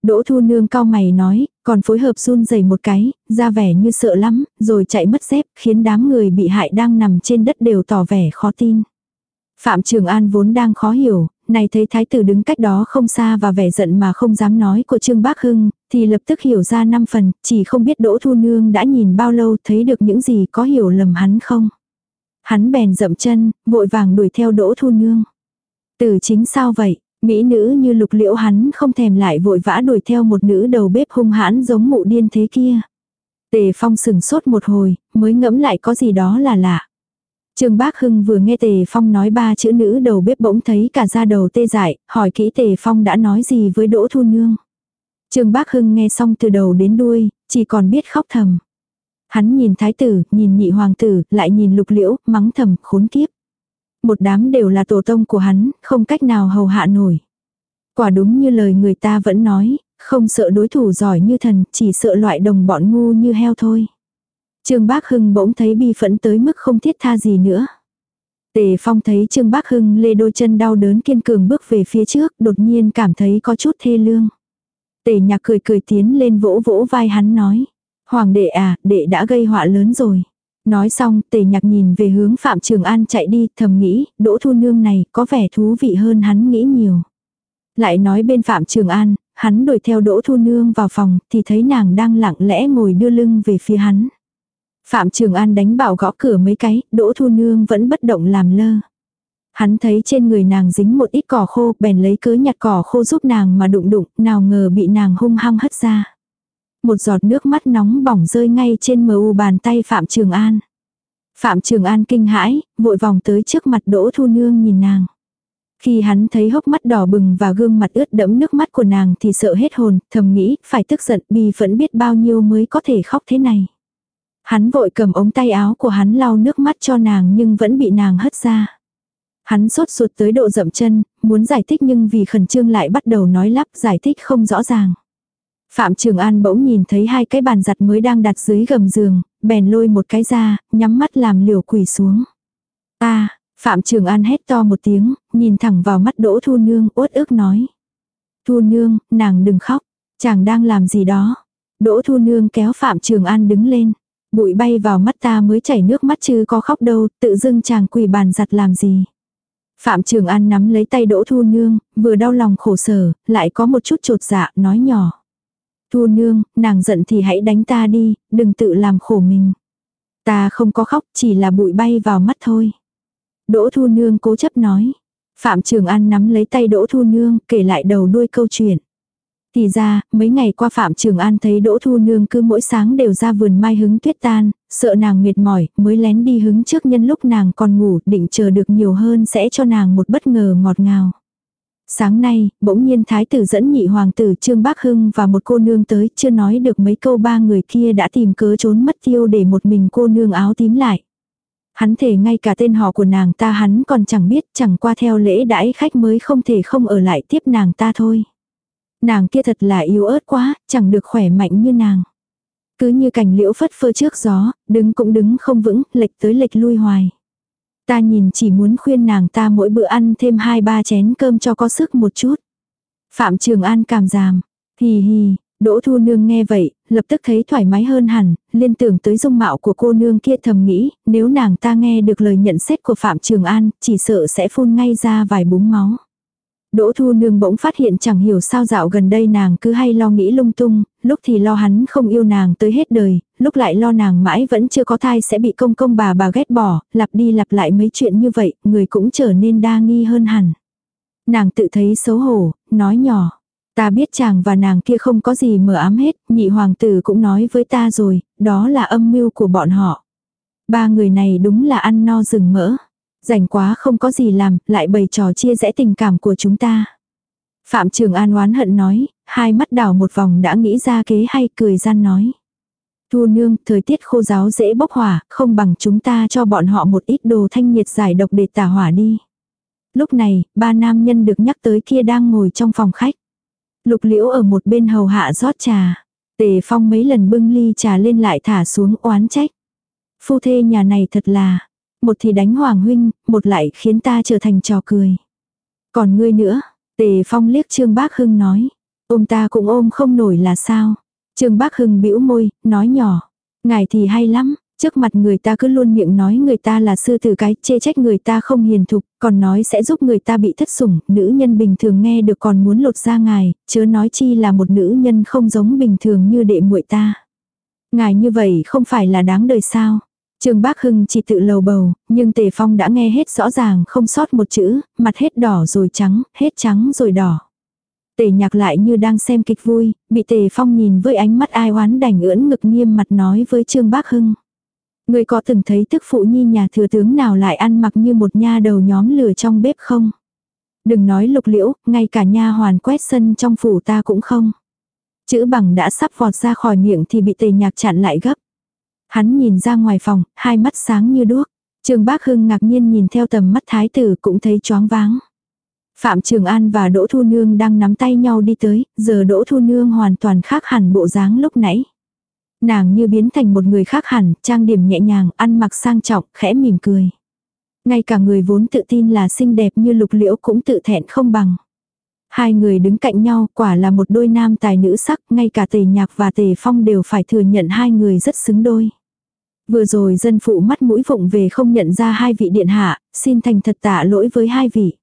Đỗ Thu Nương cao mày nói, còn phối hợp run rẩy một cái, ra vẻ như sợ lắm, rồi chạy mất dép, khiến đám người bị hại đang nằm trên đất đều tỏ vẻ khó tin. Phạm Trường An vốn đang khó hiểu, này thấy thái tử đứng cách đó không xa và vẻ giận mà không dám nói của Trương Bác Hưng, thì lập tức hiểu ra năm phần, chỉ không biết Đỗ Thu Nương đã nhìn bao lâu thấy được những gì có hiểu lầm hắn không. Hắn bèn dậm chân, vội vàng đuổi theo Đỗ Thu Nương. Tử chính sao vậy? Mỹ nữ như lục liễu hắn không thèm lại vội vã đuổi theo một nữ đầu bếp hung hãn giống mụ điên thế kia. Tề Phong sừng sốt một hồi, mới ngẫm lại có gì đó là lạ. Trương Bác Hưng vừa nghe Tề Phong nói ba chữ nữ đầu bếp bỗng thấy cả da đầu tê dại, hỏi kỹ Tề Phong đã nói gì với Đỗ Thu Nương. Trương Bác Hưng nghe xong từ đầu đến đuôi, chỉ còn biết khóc thầm. Hắn nhìn thái tử, nhìn nhị hoàng tử, lại nhìn lục liễu, mắng thầm, khốn kiếp. Một đám đều là tổ tông của hắn, không cách nào hầu hạ nổi. Quả đúng như lời người ta vẫn nói, không sợ đối thủ giỏi như thần, chỉ sợ loại đồng bọn ngu như heo thôi. Trương Bác Hưng bỗng thấy bi phẫn tới mức không thiết tha gì nữa. Tề Phong thấy Trương Bác Hưng lê đôi chân đau đớn kiên cường bước về phía trước, đột nhiên cảm thấy có chút thê lương. Tề nhạc cười cười tiến lên vỗ vỗ vai hắn nói. Hoàng đệ à, đệ đã gây họa lớn rồi. Nói xong, tề nhạc nhìn về hướng Phạm Trường An chạy đi, thầm nghĩ, đỗ thu nương này có vẻ thú vị hơn hắn nghĩ nhiều. Lại nói bên Phạm Trường An, hắn đuổi theo đỗ thu nương vào phòng, thì thấy nàng đang lặng lẽ ngồi đưa lưng về phía hắn. Phạm Trường An đánh bảo gõ cửa mấy cái, đỗ thu nương vẫn bất động làm lơ. Hắn thấy trên người nàng dính một ít cỏ khô, bèn lấy cớ nhặt cỏ khô giúp nàng mà đụng đụng, nào ngờ bị nàng hung hăng hất ra. Một giọt nước mắt nóng bỏng rơi ngay trên mờ u bàn tay Phạm Trường An. Phạm Trường An kinh hãi, vội vòng tới trước mặt Đỗ Thu Nương nhìn nàng. Khi hắn thấy hốc mắt đỏ bừng và gương mặt ướt đẫm nước mắt của nàng thì sợ hết hồn, thầm nghĩ, phải tức giận, bi vẫn biết bao nhiêu mới có thể khóc thế này. Hắn vội cầm ống tay áo của hắn lau nước mắt cho nàng nhưng vẫn bị nàng hất ra. Hắn sốt ruột tới độ dậm chân, muốn giải thích nhưng vì khẩn trương lại bắt đầu nói lắp giải thích không rõ ràng. Phạm Trường An bỗng nhìn thấy hai cái bàn giặt mới đang đặt dưới gầm giường, bèn lôi một cái ra, nhắm mắt làm liều quỳ xuống. Ta, Phạm Trường An hét to một tiếng, nhìn thẳng vào mắt Đỗ Thu Nương uất ức nói. Thu Nương, nàng đừng khóc, chàng đang làm gì đó. Đỗ Thu Nương kéo Phạm Trường An đứng lên. Bụi bay vào mắt ta mới chảy nước mắt chứ có khóc đâu, tự dưng chàng quỳ bàn giặt làm gì. Phạm Trường An nắm lấy tay Đỗ Thu Nương, vừa đau lòng khổ sở, lại có một chút trột dạ, nói nhỏ. Thu nương, nàng giận thì hãy đánh ta đi, đừng tự làm khổ mình. Ta không có khóc, chỉ là bụi bay vào mắt thôi. Đỗ Thu Nương cố chấp nói. Phạm Trường An nắm lấy tay Đỗ Thu Nương, kể lại đầu đuôi câu chuyện. Thì ra, mấy ngày qua Phạm Trường An thấy Đỗ Thu Nương cứ mỗi sáng đều ra vườn mai hứng tuyết tan, sợ nàng mệt mỏi, mới lén đi hứng trước nhân lúc nàng còn ngủ, định chờ được nhiều hơn sẽ cho nàng một bất ngờ ngọt ngào. Sáng nay, bỗng nhiên thái tử dẫn nhị hoàng tử Trương Bác Hưng và một cô nương tới, chưa nói được mấy câu ba người kia đã tìm cớ trốn mất tiêu để một mình cô nương áo tím lại. Hắn thể ngay cả tên họ của nàng ta hắn còn chẳng biết, chẳng qua theo lễ đãi khách mới không thể không ở lại tiếp nàng ta thôi. Nàng kia thật là yếu ớt quá, chẳng được khỏe mạnh như nàng. Cứ như cành liễu phất phơ trước gió, đứng cũng đứng không vững, lệch tới lệch lui hoài. Ta nhìn chỉ muốn khuyên nàng ta mỗi bữa ăn thêm hai ba chén cơm cho có sức một chút. Phạm Trường An cảm giảm. Hì hì, Đỗ Thu Nương nghe vậy, lập tức thấy thoải mái hơn hẳn, liên tưởng tới dung mạo của cô nương kia thầm nghĩ, nếu nàng ta nghe được lời nhận xét của Phạm Trường An, chỉ sợ sẽ phun ngay ra vài búng máu. Đỗ Thu Nương bỗng phát hiện chẳng hiểu sao dạo gần đây nàng cứ hay lo nghĩ lung tung, lúc thì lo hắn không yêu nàng tới hết đời, lúc lại lo nàng mãi vẫn chưa có thai sẽ bị công công bà bà ghét bỏ, lặp đi lặp lại mấy chuyện như vậy, người cũng trở nên đa nghi hơn hẳn. Nàng tự thấy xấu hổ, nói nhỏ. Ta biết chàng và nàng kia không có gì mờ ám hết, nhị hoàng tử cũng nói với ta rồi, đó là âm mưu của bọn họ. Ba người này đúng là ăn no rừng mỡ. Rảnh quá không có gì làm, lại bày trò chia rẽ tình cảm của chúng ta. Phạm Trường An oán hận nói, hai mắt đảo một vòng đã nghĩ ra kế hay cười gian nói. Thu nương, thời tiết khô giáo dễ bốc hỏa, không bằng chúng ta cho bọn họ một ít đồ thanh nhiệt giải độc để tả hỏa đi. Lúc này, ba nam nhân được nhắc tới kia đang ngồi trong phòng khách. Lục liễu ở một bên hầu hạ rót trà. Tề phong mấy lần bưng ly trà lên lại thả xuống oán trách. Phu thê nhà này thật là, một thì đánh hoàng huynh, một lại khiến ta trở thành trò cười. Còn ngươi nữa, tề phong liếc trương bác hưng nói. Ôm ta cũng ôm không nổi là sao. Trương bác hưng bĩu môi, nói nhỏ. Ngài thì hay lắm, Trước mặt người ta cứ luôn miệng nói người ta là sư tử cái, chê trách người ta không hiền thục, còn nói sẽ giúp người ta bị thất sủng, nữ nhân bình thường nghe được còn muốn lột ra ngài, chớ nói chi là một nữ nhân không giống bình thường như đệ muội ta. Ngài như vậy không phải là đáng đời sao? Trương Bác Hưng chỉ tự lầu bầu, nhưng Tề Phong đã nghe hết rõ ràng không sót một chữ, mặt hết đỏ rồi trắng, hết trắng rồi đỏ. Tề nhạc lại như đang xem kịch vui, bị Tề Phong nhìn với ánh mắt ai oán đành ưỡn ngực nghiêm mặt nói với Trương Bác Hưng. Người có từng thấy tức phụ nhi nhà thừa tướng nào lại ăn mặc như một nha đầu nhóm lửa trong bếp không? Đừng nói lục liễu, ngay cả nha hoàn quét sân trong phủ ta cũng không. Chữ bằng đã sắp vọt ra khỏi miệng thì bị tề nhạc chặn lại gấp. Hắn nhìn ra ngoài phòng, hai mắt sáng như đuốc. trương Bác Hưng ngạc nhiên nhìn theo tầm mắt thái tử cũng thấy choáng váng. Phạm Trường An và Đỗ Thu Nương đang nắm tay nhau đi tới, giờ Đỗ Thu Nương hoàn toàn khác hẳn bộ dáng lúc nãy. Nàng như biến thành một người khác hẳn, trang điểm nhẹ nhàng, ăn mặc sang trọng, khẽ mỉm cười. Ngay cả người vốn tự tin là xinh đẹp như lục liễu cũng tự thẹn không bằng. Hai người đứng cạnh nhau quả là một đôi nam tài nữ sắc, ngay cả tề nhạc và tề phong đều phải thừa nhận hai người rất xứng đôi. Vừa rồi dân phụ mắt mũi vụng về không nhận ra hai vị điện hạ, xin thành thật tạ lỗi với hai vị.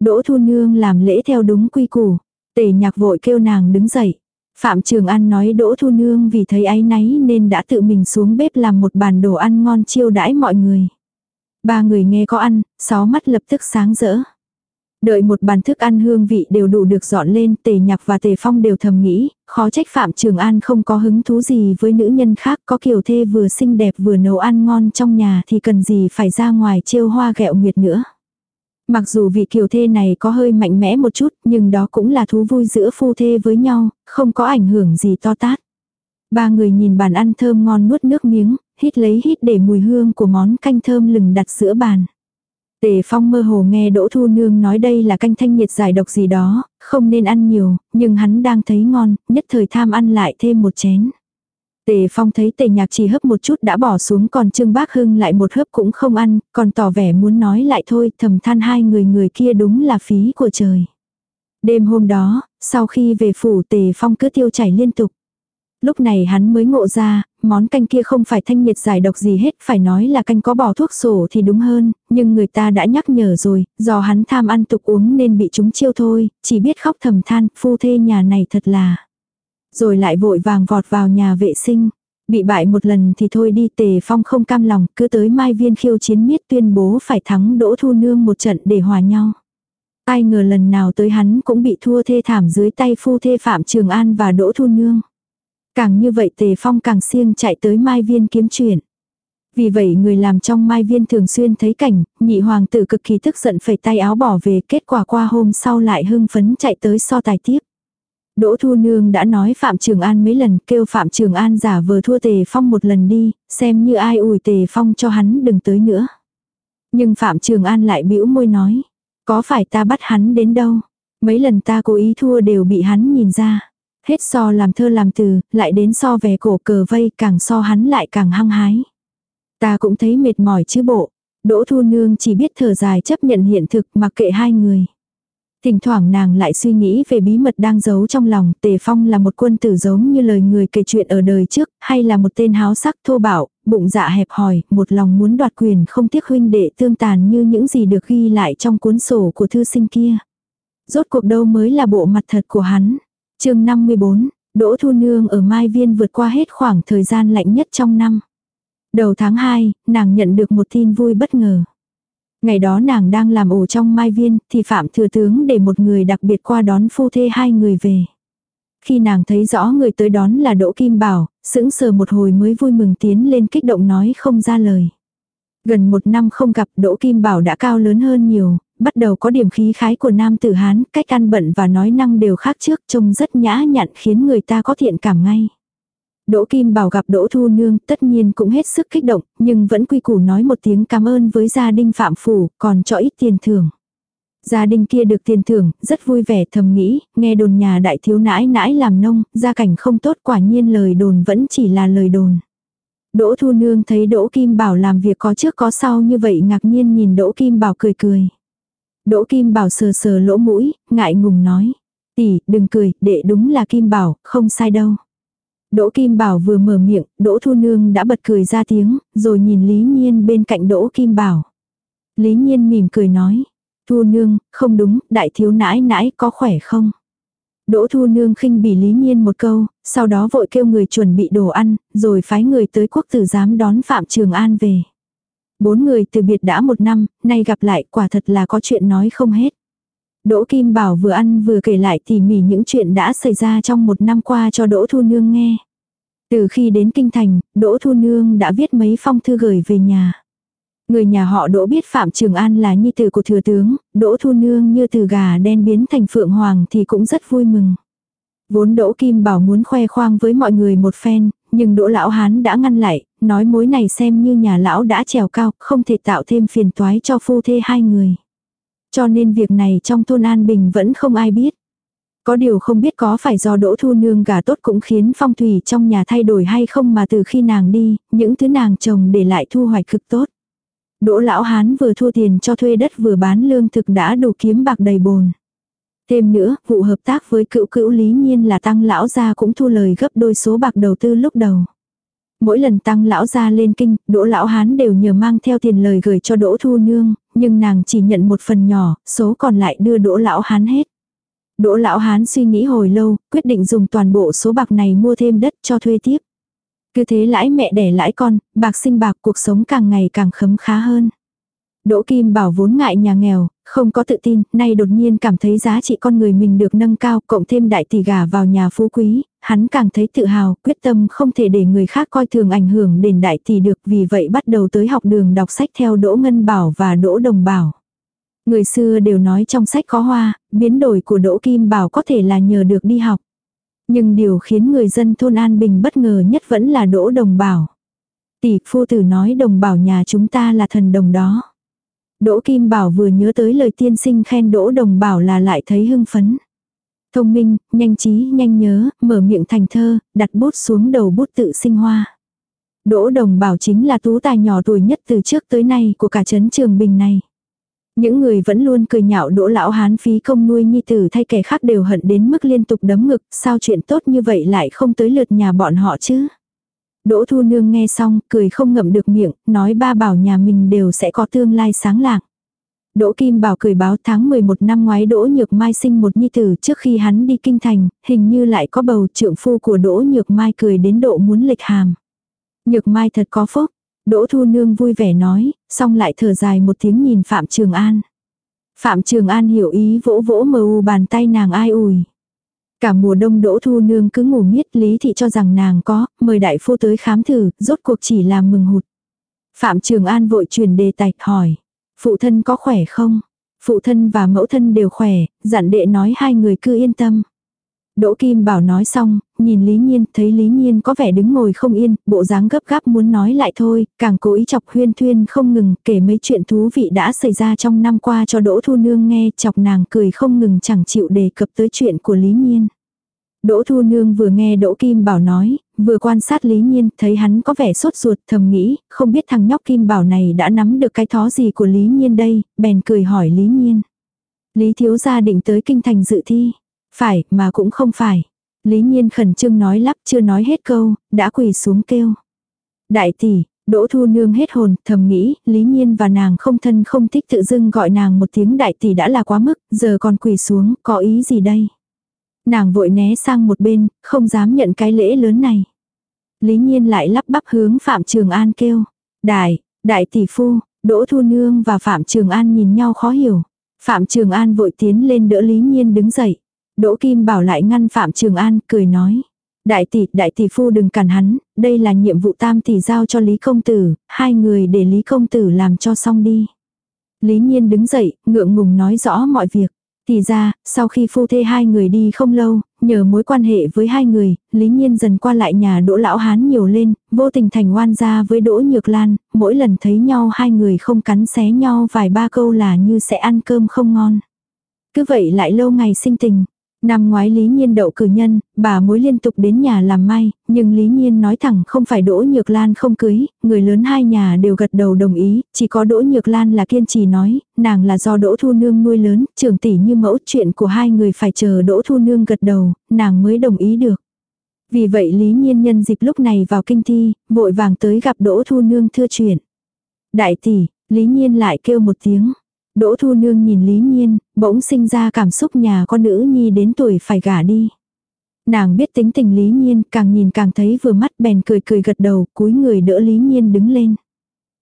Đỗ Thu Nương làm lễ theo đúng quy củ, tề nhạc vội kêu nàng đứng dậy. Phạm Trường An nói Đỗ Thu Nương vì thấy áy náy nên đã tự mình xuống bếp làm một bàn đồ ăn ngon chiêu đãi mọi người. Ba người nghe có ăn, sáu mắt lập tức sáng rỡ. Đợi một bàn thức ăn hương vị đều đủ được dọn lên, tề nhạc và tề phong đều thầm nghĩ, khó trách Phạm Trường An không có hứng thú gì với nữ nhân khác, có kiểu thê vừa xinh đẹp vừa nấu ăn ngon trong nhà thì cần gì phải ra ngoài trêu hoa gẹo nguyệt nữa. Mặc dù vị kiều thê này có hơi mạnh mẽ một chút, nhưng đó cũng là thú vui giữa phu thê với nhau, không có ảnh hưởng gì to tát. Ba người nhìn bàn ăn thơm ngon nuốt nước miếng, hít lấy hít để mùi hương của món canh thơm lừng đặt giữa bàn. Tề Phong mơ hồ nghe Đỗ Thu Nương nói đây là canh thanh nhiệt giải độc gì đó, không nên ăn nhiều, nhưng hắn đang thấy ngon, nhất thời tham ăn lại thêm một chén. Tề Phong thấy tề nhạc chỉ hấp một chút đã bỏ xuống còn Trương Bác Hưng lại một hớp cũng không ăn, còn tỏ vẻ muốn nói lại thôi thầm than hai người người kia đúng là phí của trời. Đêm hôm đó, sau khi về phủ Tề Phong cứ tiêu chảy liên tục. Lúc này hắn mới ngộ ra, món canh kia không phải thanh nhiệt giải độc gì hết, phải nói là canh có bỏ thuốc sổ thì đúng hơn, nhưng người ta đã nhắc nhở rồi, do hắn tham ăn tục uống nên bị chúng chiêu thôi, chỉ biết khóc thầm than, phu thê nhà này thật là. Rồi lại vội vàng vọt vào nhà vệ sinh. Bị bại một lần thì thôi đi tề phong không cam lòng, cứ tới mai viên khiêu chiến miết tuyên bố phải thắng đỗ thu nương một trận để hòa nhau. Ai ngờ lần nào tới hắn cũng bị thua thê thảm dưới tay phu thê Phạm Trường An và Đỗ Thu Nương. Càng như vậy Tề Phong càng siêng chạy tới Mai Viên kiếm chuyện. Vì vậy người làm trong Mai Viên thường xuyên thấy cảnh, nhị hoàng tử cực kỳ tức giận phải tay áo bỏ về kết quả qua hôm sau lại hưng phấn chạy tới so tài tiếp. Đỗ Thu Nương đã nói Phạm Trường An mấy lần kêu Phạm Trường An giả vờ thua Tề Phong một lần đi, xem như ai ủi Tề Phong cho hắn đừng tới nữa. Nhưng Phạm Trường An lại bĩu môi nói, có phải ta bắt hắn đến đâu, mấy lần ta cố ý thua đều bị hắn nhìn ra. Hết so làm thơ làm từ, lại đến so về cổ cờ vây càng so hắn lại càng hăng hái. Ta cũng thấy mệt mỏi chứ bộ. Đỗ Thu Nương chỉ biết thở dài chấp nhận hiện thực mặc kệ hai người. Thỉnh thoảng nàng lại suy nghĩ về bí mật đang giấu trong lòng, Tề Phong là một quân tử giống như lời người kể chuyện ở đời trước, hay là một tên háo sắc thô bạo, bụng dạ hẹp hòi, một lòng muốn đoạt quyền không tiếc huynh đệ tương tàn như những gì được ghi lại trong cuốn sổ của thư sinh kia. Rốt cuộc đâu mới là bộ mặt thật của hắn chương 54, Đỗ Thu Nương ở Mai Viên vượt qua hết khoảng thời gian lạnh nhất trong năm. Đầu tháng 2, nàng nhận được một tin vui bất ngờ. Ngày đó nàng đang làm ổ trong mai viên, thì Phạm Thừa Tướng để một người đặc biệt qua đón phu thê hai người về. Khi nàng thấy rõ người tới đón là Đỗ Kim Bảo, sững sờ một hồi mới vui mừng tiến lên kích động nói không ra lời. Gần một năm không gặp Đỗ Kim Bảo đã cao lớn hơn nhiều, bắt đầu có điểm khí khái của nam tử Hán, cách ăn bận và nói năng đều khác trước trông rất nhã nhặn khiến người ta có thiện cảm ngay. Đỗ Kim Bảo gặp Đỗ Thu Nương tất nhiên cũng hết sức kích động, nhưng vẫn quy củ nói một tiếng cảm ơn với gia đình Phạm Phủ, còn cho ít tiền thưởng. Gia đình kia được tiền thưởng, rất vui vẻ thầm nghĩ, nghe đồn nhà đại thiếu nãi nãi làm nông, gia cảnh không tốt quả nhiên lời đồn vẫn chỉ là lời đồn. Đỗ Thu Nương thấy Đỗ Kim Bảo làm việc có trước có sau như vậy ngạc nhiên nhìn Đỗ Kim Bảo cười cười. Đỗ Kim Bảo sờ sờ lỗ mũi, ngại ngùng nói. Tỷ, đừng cười, đệ đúng là Kim Bảo, không sai đâu. Đỗ Kim Bảo vừa mở miệng, Đỗ Thu Nương đã bật cười ra tiếng, rồi nhìn Lý Nhiên bên cạnh Đỗ Kim Bảo. Lý Nhiên mỉm cười nói. Thu Nương, không đúng, đại thiếu nãi nãi có khỏe không? Đỗ Thu Nương khinh bỉ Lý Nhiên một câu, sau đó vội kêu người chuẩn bị đồ ăn, rồi phái người tới quốc tử giám đón Phạm Trường An về. Bốn người từ biệt đã một năm, nay gặp lại quả thật là có chuyện nói không hết. Đỗ Kim Bảo vừa ăn vừa kể lại tỉ mỉ những chuyện đã xảy ra trong một năm qua cho Đỗ Thu Nương nghe. Từ khi đến Kinh Thành, Đỗ Thu Nương đã viết mấy phong thư gửi về nhà. Người nhà họ Đỗ biết Phạm Trường An là nhi tử của thừa tướng, Đỗ Thu Nương như từ gà đen biến thành phượng hoàng thì cũng rất vui mừng. Vốn Đỗ Kim Bảo muốn khoe khoang với mọi người một phen, nhưng Đỗ Lão Hán đã ngăn lại, nói mối này xem như nhà lão đã trèo cao, không thể tạo thêm phiền toái cho phu thê hai người. Cho nên việc này trong thôn An Bình vẫn không ai biết. Có điều không biết có phải do Đỗ Thu Nương gà tốt cũng khiến phong thủy trong nhà thay đổi hay không mà từ khi nàng đi, những thứ nàng trồng để lại thu hoạch cực tốt. Đỗ lão hán vừa thua tiền cho thuê đất vừa bán lương thực đã đủ kiếm bạc đầy bồn. Thêm nữa, vụ hợp tác với cựu cữu lý nhiên là tăng lão gia cũng thu lời gấp đôi số bạc đầu tư lúc đầu. Mỗi lần tăng lão gia lên kinh, đỗ lão hán đều nhờ mang theo tiền lời gửi cho đỗ thu nương, nhưng nàng chỉ nhận một phần nhỏ, số còn lại đưa đỗ lão hán hết. Đỗ lão hán suy nghĩ hồi lâu, quyết định dùng toàn bộ số bạc này mua thêm đất cho thuê tiếp. Cứ thế lãi mẹ đẻ lãi con, bạc sinh bạc cuộc sống càng ngày càng khấm khá hơn. Đỗ Kim Bảo vốn ngại nhà nghèo, không có tự tin, nay đột nhiên cảm thấy giá trị con người mình được nâng cao, cộng thêm đại tỷ gà vào nhà phú quý, hắn càng thấy tự hào, quyết tâm không thể để người khác coi thường ảnh hưởng đến đại tỷ được, vì vậy bắt đầu tới học đường đọc sách theo Đỗ Ngân Bảo và Đỗ Đồng Bảo. Người xưa đều nói trong sách có hoa, biến đổi của Đỗ Kim Bảo có thể là nhờ được đi học. Nhưng điều khiến người dân thôn An Bình bất ngờ nhất vẫn là Đỗ Đồng Bảo. Tỷ phu tử nói đồng bảo nhà chúng ta là thần đồng đó. Đỗ Kim Bảo vừa nhớ tới lời tiên sinh khen Đỗ Đồng Bảo là lại thấy hưng phấn. Thông minh, nhanh trí, nhanh nhớ, mở miệng thành thơ, đặt bút xuống đầu bút tự sinh hoa. Đỗ Đồng Bảo chính là tú tài nhỏ tuổi nhất từ trước tới nay của cả trấn Trường Bình này. Những người vẫn luôn cười nhạo đỗ lão hán phí công nuôi nhi tử thay kẻ khác đều hận đến mức liên tục đấm ngực, sao chuyện tốt như vậy lại không tới lượt nhà bọn họ chứ. Đỗ Thu Nương nghe xong, cười không ngậm được miệng, nói ba bảo nhà mình đều sẽ có tương lai sáng lạng. Đỗ Kim Bảo cười báo tháng 11 năm ngoái Đỗ Nhược Mai sinh một nhi tử trước khi hắn đi kinh thành, hình như lại có bầu trượng phu của Đỗ Nhược Mai cười đến độ muốn lệch hàm. Nhược Mai thật có phúc, Đỗ Thu Nương vui vẻ nói, xong lại thở dài một tiếng nhìn Phạm Trường An. Phạm Trường An hiểu ý vỗ vỗ mờ u bàn tay nàng ai ủi. Cả mùa đông Đỗ Thu Nương cứ ngủ miết Lý Thị cho rằng nàng có, mời đại phu tới khám thử, rốt cuộc chỉ là mừng hụt. Phạm Trường An vội truyền đề tài hỏi. Phụ thân có khỏe không? Phụ thân và mẫu thân đều khỏe, dặn đệ nói hai người cứ yên tâm. Đỗ Kim Bảo nói xong, nhìn Lý Nhiên, thấy Lý Nhiên có vẻ đứng ngồi không yên, bộ dáng gấp gáp muốn nói lại thôi, càng cố ý chọc huyên thuyên không ngừng, kể mấy chuyện thú vị đã xảy ra trong năm qua cho Đỗ Thu Nương nghe, chọc nàng cười không ngừng chẳng chịu đề cập tới chuyện của Lý Nhiên. Đỗ Thu Nương vừa nghe Đỗ Kim Bảo nói, vừa quan sát Lý Nhiên, thấy hắn có vẻ sốt ruột, thầm nghĩ, không biết thằng nhóc Kim Bảo này đã nắm được cái thó gì của Lý Nhiên đây, bèn cười hỏi Lý Nhiên. Lý Thiếu Gia định tới kinh thành dự thi. Phải, mà cũng không phải. Lý Nhiên khẩn trương nói lắp chưa nói hết câu, đã quỳ xuống kêu. Đại tỷ, Đỗ Thu Nương hết hồn, thầm nghĩ, Lý Nhiên và nàng không thân không thích tự dưng gọi nàng một tiếng đại tỷ đã là quá mức, giờ còn quỳ xuống, có ý gì đây? Nàng vội né sang một bên, không dám nhận cái lễ lớn này. Lý Nhiên lại lắp bắp hướng Phạm Trường An kêu. Đại, đại tỷ phu, Đỗ Thu Nương và Phạm Trường An nhìn nhau khó hiểu. Phạm Trường An vội tiến lên đỡ Lý Nhiên đứng dậy. Đỗ Kim Bảo lại ngăn Phạm Trường An, cười nói. Đại tỷ, đại tỷ phu đừng cản hắn, đây là nhiệm vụ tam tỷ giao cho Lý Công Tử, hai người để Lý Công Tử làm cho xong đi. Lý Nhiên đứng dậy, ngượng ngùng nói rõ mọi việc. Thì ra, sau khi phu thê hai người đi không lâu, nhờ mối quan hệ với hai người, Lý Nhiên dần qua lại nhà Đỗ Lão Hán nhiều lên, vô tình thành oan gia với Đỗ Nhược Lan, mỗi lần thấy nhau hai người không cắn xé nhau vài ba câu là như sẽ ăn cơm không ngon. Cứ vậy lại lâu ngày sinh tình. Năm ngoái Lý Nhiên đậu cử nhân, bà mối liên tục đến nhà làm mai, nhưng Lý Nhiên nói thẳng không phải Đỗ Nhược Lan không cưới, người lớn hai nhà đều gật đầu đồng ý, chỉ có Đỗ Nhược Lan là kiên trì nói, nàng là do Đỗ Thu Nương nuôi lớn, trưởng tỷ như mẫu chuyện của hai người phải chờ Đỗ Thu Nương gật đầu, nàng mới đồng ý được. Vì vậy Lý Nhiên nhân dịp lúc này vào kinh thi, vội vàng tới gặp Đỗ Thu Nương thưa chuyện. Đại tỷ, Lý Nhiên lại kêu một tiếng. Đỗ Thu Nương nhìn Lý Nhiên, bỗng sinh ra cảm xúc nhà con nữ nhi đến tuổi phải gả đi. Nàng biết tính tình Lý Nhiên, càng nhìn càng thấy vừa mắt bèn cười cười gật đầu, cúi người đỡ Lý Nhiên đứng lên.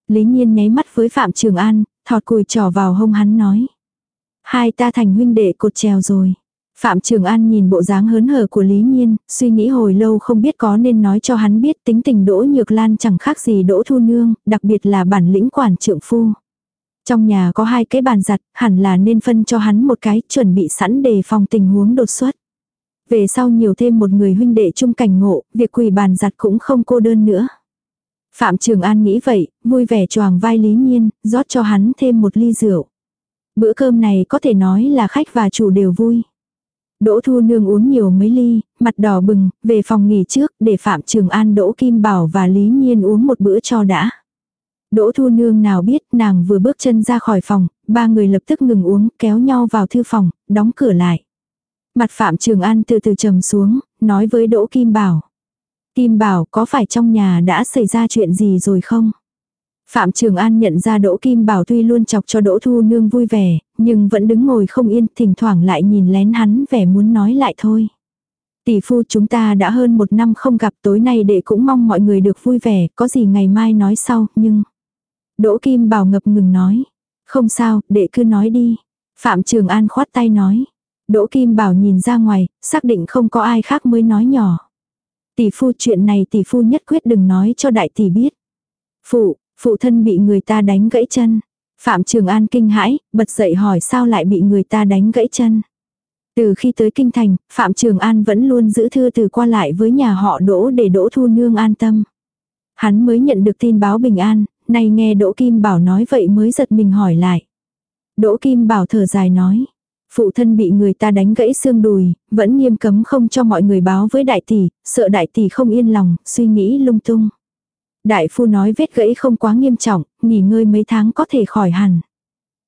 Lý Nhiên nháy mắt với Phạm Trường An, thọt cùi trỏ vào hông hắn nói. Hai ta thành huynh đệ cột trèo rồi. Phạm Trường An nhìn bộ dáng hớn hở của Lý Nhiên, suy nghĩ hồi lâu không biết có nên nói cho hắn biết tính tình Đỗ Nhược Lan chẳng khác gì Đỗ Thu Nương, đặc biệt là bản lĩnh quản trượng phu. Trong nhà có hai cái bàn giặt, hẳn là nên phân cho hắn một cái, chuẩn bị sẵn đề phòng tình huống đột xuất. Về sau nhiều thêm một người huynh đệ chung cảnh ngộ, việc quỳ bàn giặt cũng không cô đơn nữa. Phạm Trường An nghĩ vậy, vui vẻ choàng vai Lý Nhiên, rót cho hắn thêm một ly rượu. Bữa cơm này có thể nói là khách và chủ đều vui. Đỗ Thu Nương uống nhiều mấy ly, mặt đỏ bừng, về phòng nghỉ trước để Phạm Trường An Đỗ Kim Bảo và Lý Nhiên uống một bữa cho đã. Đỗ Thu Nương nào biết nàng vừa bước chân ra khỏi phòng, ba người lập tức ngừng uống, kéo nhau vào thư phòng, đóng cửa lại. Mặt Phạm Trường An từ từ trầm xuống, nói với Đỗ Kim Bảo. Kim Bảo có phải trong nhà đã xảy ra chuyện gì rồi không? Phạm Trường An nhận ra Đỗ Kim Bảo tuy luôn chọc cho Đỗ Thu Nương vui vẻ, nhưng vẫn đứng ngồi không yên, thỉnh thoảng lại nhìn lén hắn vẻ muốn nói lại thôi. Tỷ phu chúng ta đã hơn một năm không gặp tối nay đệ cũng mong mọi người được vui vẻ, có gì ngày mai nói sau, nhưng... Đỗ Kim Bảo ngập ngừng nói. Không sao, đệ cứ nói đi. Phạm Trường An khoát tay nói. Đỗ Kim Bảo nhìn ra ngoài, xác định không có ai khác mới nói nhỏ. Tỷ phu chuyện này tỷ phu nhất quyết đừng nói cho đại tỷ biết. Phụ, phụ thân bị người ta đánh gãy chân. Phạm Trường An kinh hãi, bật dậy hỏi sao lại bị người ta đánh gãy chân. Từ khi tới kinh thành, Phạm Trường An vẫn luôn giữ thư từ qua lại với nhà họ Đỗ để Đỗ Thu Nương an tâm. Hắn mới nhận được tin báo bình an, nay nghe Đỗ Kim Bảo nói vậy mới giật mình hỏi lại. Đỗ Kim Bảo thở dài nói. Phụ thân bị người ta đánh gãy xương đùi, vẫn nghiêm cấm không cho mọi người báo với đại tỷ, sợ đại tỷ không yên lòng, suy nghĩ lung tung. Đại phu nói vết gãy không quá nghiêm trọng, nghỉ ngơi mấy tháng có thể khỏi hẳn.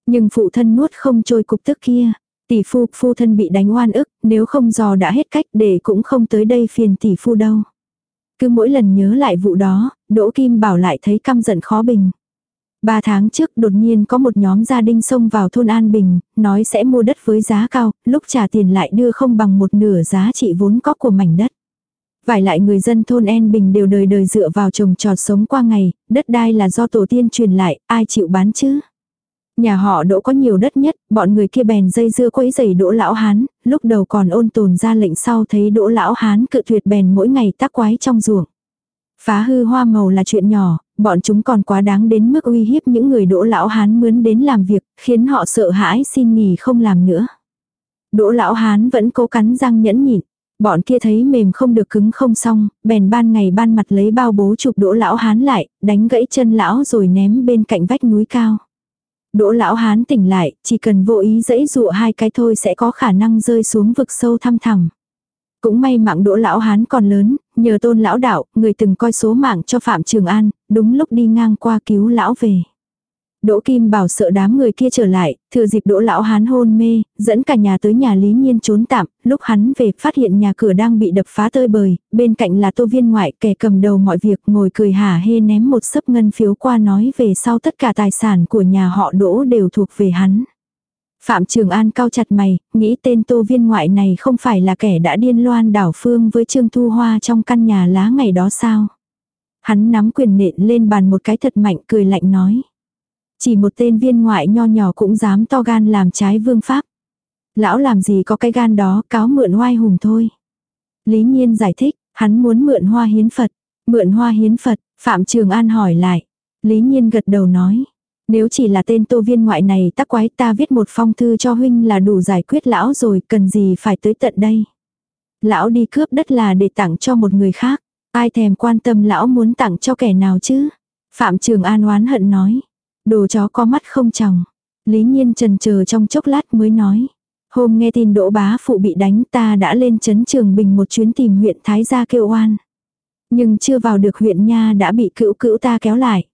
Nhưng phụ thân nuốt không trôi cục tức kia. Tỷ phu, phu thân bị đánh oan ức, nếu không dò đã hết cách để cũng không tới đây phiền tỷ phu đâu. Cứ mỗi lần nhớ lại vụ đó, Đỗ Kim Bảo lại thấy căm giận khó bình. Ba tháng trước đột nhiên có một nhóm gia đình xông vào thôn An Bình, nói sẽ mua đất với giá cao, lúc trả tiền lại đưa không bằng một nửa giá trị vốn có của mảnh đất. Vải lại người dân thôn An Bình đều đời đời dựa vào trồng trọt sống qua ngày, đất đai là do tổ tiên truyền lại, ai chịu bán chứ? Nhà họ đỗ có nhiều đất nhất, bọn người kia bèn dây dưa quấy giày đỗ lão hán, lúc đầu còn ôn tồn ra lệnh sau thấy đỗ lão hán cự tuyệt bèn mỗi ngày tác quái trong ruộng. Phá hư hoa màu là chuyện nhỏ, bọn chúng còn quá đáng đến mức uy hiếp những người đỗ lão hán mướn đến làm việc, khiến họ sợ hãi xin nghỉ không làm nữa. Đỗ lão hán vẫn cố cắn răng nhẫn nhịn. Bọn kia thấy mềm không được cứng không xong, bèn ban ngày ban mặt lấy bao bố chụp đỗ lão hán lại, đánh gãy chân lão rồi ném bên cạnh vách núi cao. Đỗ lão hán tỉnh lại, chỉ cần vô ý dẫy dụa hai cái thôi sẽ có khả năng rơi xuống vực sâu thăm thẳm. Cũng may mạng đỗ lão hán còn lớn, nhờ tôn lão đạo, người từng coi số mạng cho Phạm Trường An, đúng lúc đi ngang qua cứu lão về. Đỗ Kim Bảo sợ đám người kia trở lại, thừa dịp Đỗ lão hán hôn mê, dẫn cả nhà tới nhà Lý Nhiên trốn tạm, lúc hắn về phát hiện nhà cửa đang bị đập phá tơi bời, bên cạnh là Tô Viên ngoại kẻ cầm đầu mọi việc ngồi cười hả hê ném một sấp ngân phiếu qua nói về sau tất cả tài sản của nhà họ Đỗ đều thuộc về hắn. Phạm Trường An cao chặt mày, nghĩ tên Tô Viên ngoại này không phải là kẻ đã điên loan đảo phương với Trương Thu Hoa trong căn nhà lá ngày đó sao? Hắn nắm quyền nện lên bàn một cái thật mạnh cười lạnh nói. Chỉ một tên viên ngoại nho nhỏ cũng dám to gan làm trái vương pháp. Lão làm gì có cái gan đó cáo mượn oai hùng thôi. Lý Nhiên giải thích, hắn muốn mượn hoa hiến Phật. Mượn hoa hiến Phật, Phạm Trường An hỏi lại. Lý Nhiên gật đầu nói. Nếu chỉ là tên tô viên ngoại này tắc quái ta viết một phong thư cho huynh là đủ giải quyết lão rồi, cần gì phải tới tận đây. Lão đi cướp đất là để tặng cho một người khác. Ai thèm quan tâm lão muốn tặng cho kẻ nào chứ? Phạm Trường An oán hận nói. Đồ chó có mắt không chồng. Lý Nhiên trần chờ trong chốc lát mới nói. Hôm nghe tin đỗ bá phụ bị đánh ta đã lên chấn trường bình một chuyến tìm huyện Thái gia kêu oan. Nhưng chưa vào được huyện nha đã bị cữu cữu ta kéo lại.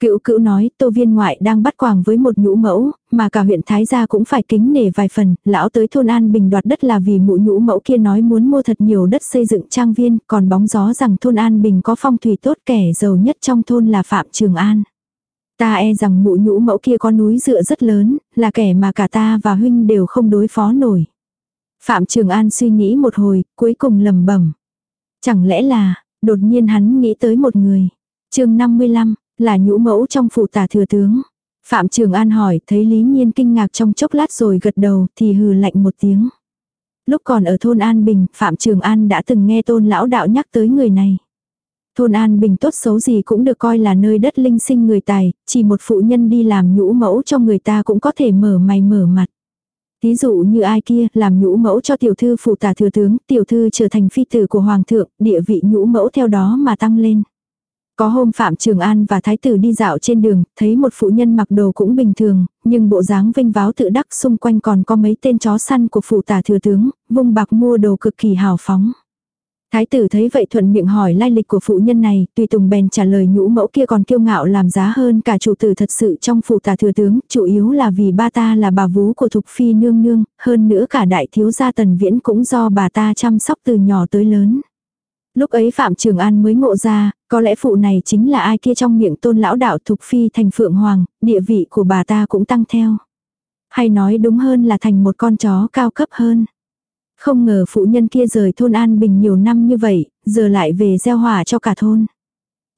Cựu cữu nói tô viên ngoại đang bắt quàng với một nhũ mẫu, mà cả huyện Thái gia cũng phải kính nể vài phần, lão tới thôn An Bình đoạt đất là vì mụ nhũ mẫu kia nói muốn mua thật nhiều đất xây dựng trang viên, còn bóng gió rằng thôn An Bình có phong thủy tốt kẻ giàu nhất trong thôn là Phạm Trường An. Ta e rằng mụ nhũ mẫu kia có núi dựa rất lớn, là kẻ mà cả ta và huynh đều không đối phó nổi. Phạm Trường An suy nghĩ một hồi, cuối cùng lầm bẩm Chẳng lẽ là, đột nhiên hắn nghĩ tới một người. chương 55, là nhũ mẫu trong phủ tả thừa tướng. Phạm Trường An hỏi, thấy Lý Nhiên kinh ngạc trong chốc lát rồi gật đầu, thì hừ lạnh một tiếng. Lúc còn ở thôn An Bình, Phạm Trường An đã từng nghe tôn lão đạo nhắc tới người này. Thôn An Bình tốt xấu gì cũng được coi là nơi đất linh sinh người tài, chỉ một phụ nhân đi làm nhũ mẫu cho người ta cũng có thể mở mày mở mặt. Ví dụ như ai kia làm nhũ mẫu cho tiểu thư phụ tả thừa tướng, tiểu thư trở thành phi tử của hoàng thượng, địa vị nhũ mẫu theo đó mà tăng lên. Có hôm Phạm Trường An và Thái tử đi dạo trên đường, thấy một phụ nhân mặc đồ cũng bình thường, nhưng bộ dáng vinh váo tự đắc xung quanh còn có mấy tên chó săn của phụ tả thừa tướng, vung bạc mua đồ cực kỳ hào phóng. Thái tử thấy vậy thuận miệng hỏi lai lịch của phụ nhân này, tùy tùng bèn trả lời nhũ mẫu kia còn kiêu ngạo làm giá hơn cả chủ tử thật sự trong phụ tả thừa tướng, chủ yếu là vì ba ta là bà vú của thục phi nương nương, hơn nữa cả đại thiếu gia tần viễn cũng do bà ta chăm sóc từ nhỏ tới lớn. Lúc ấy Phạm Trường An mới ngộ ra, có lẽ phụ này chính là ai kia trong miệng tôn lão đạo thục phi thành phượng hoàng, địa vị của bà ta cũng tăng theo. Hay nói đúng hơn là thành một con chó cao cấp hơn. Không ngờ phụ nhân kia rời thôn An Bình nhiều năm như vậy, giờ lại về gieo hỏa cho cả thôn.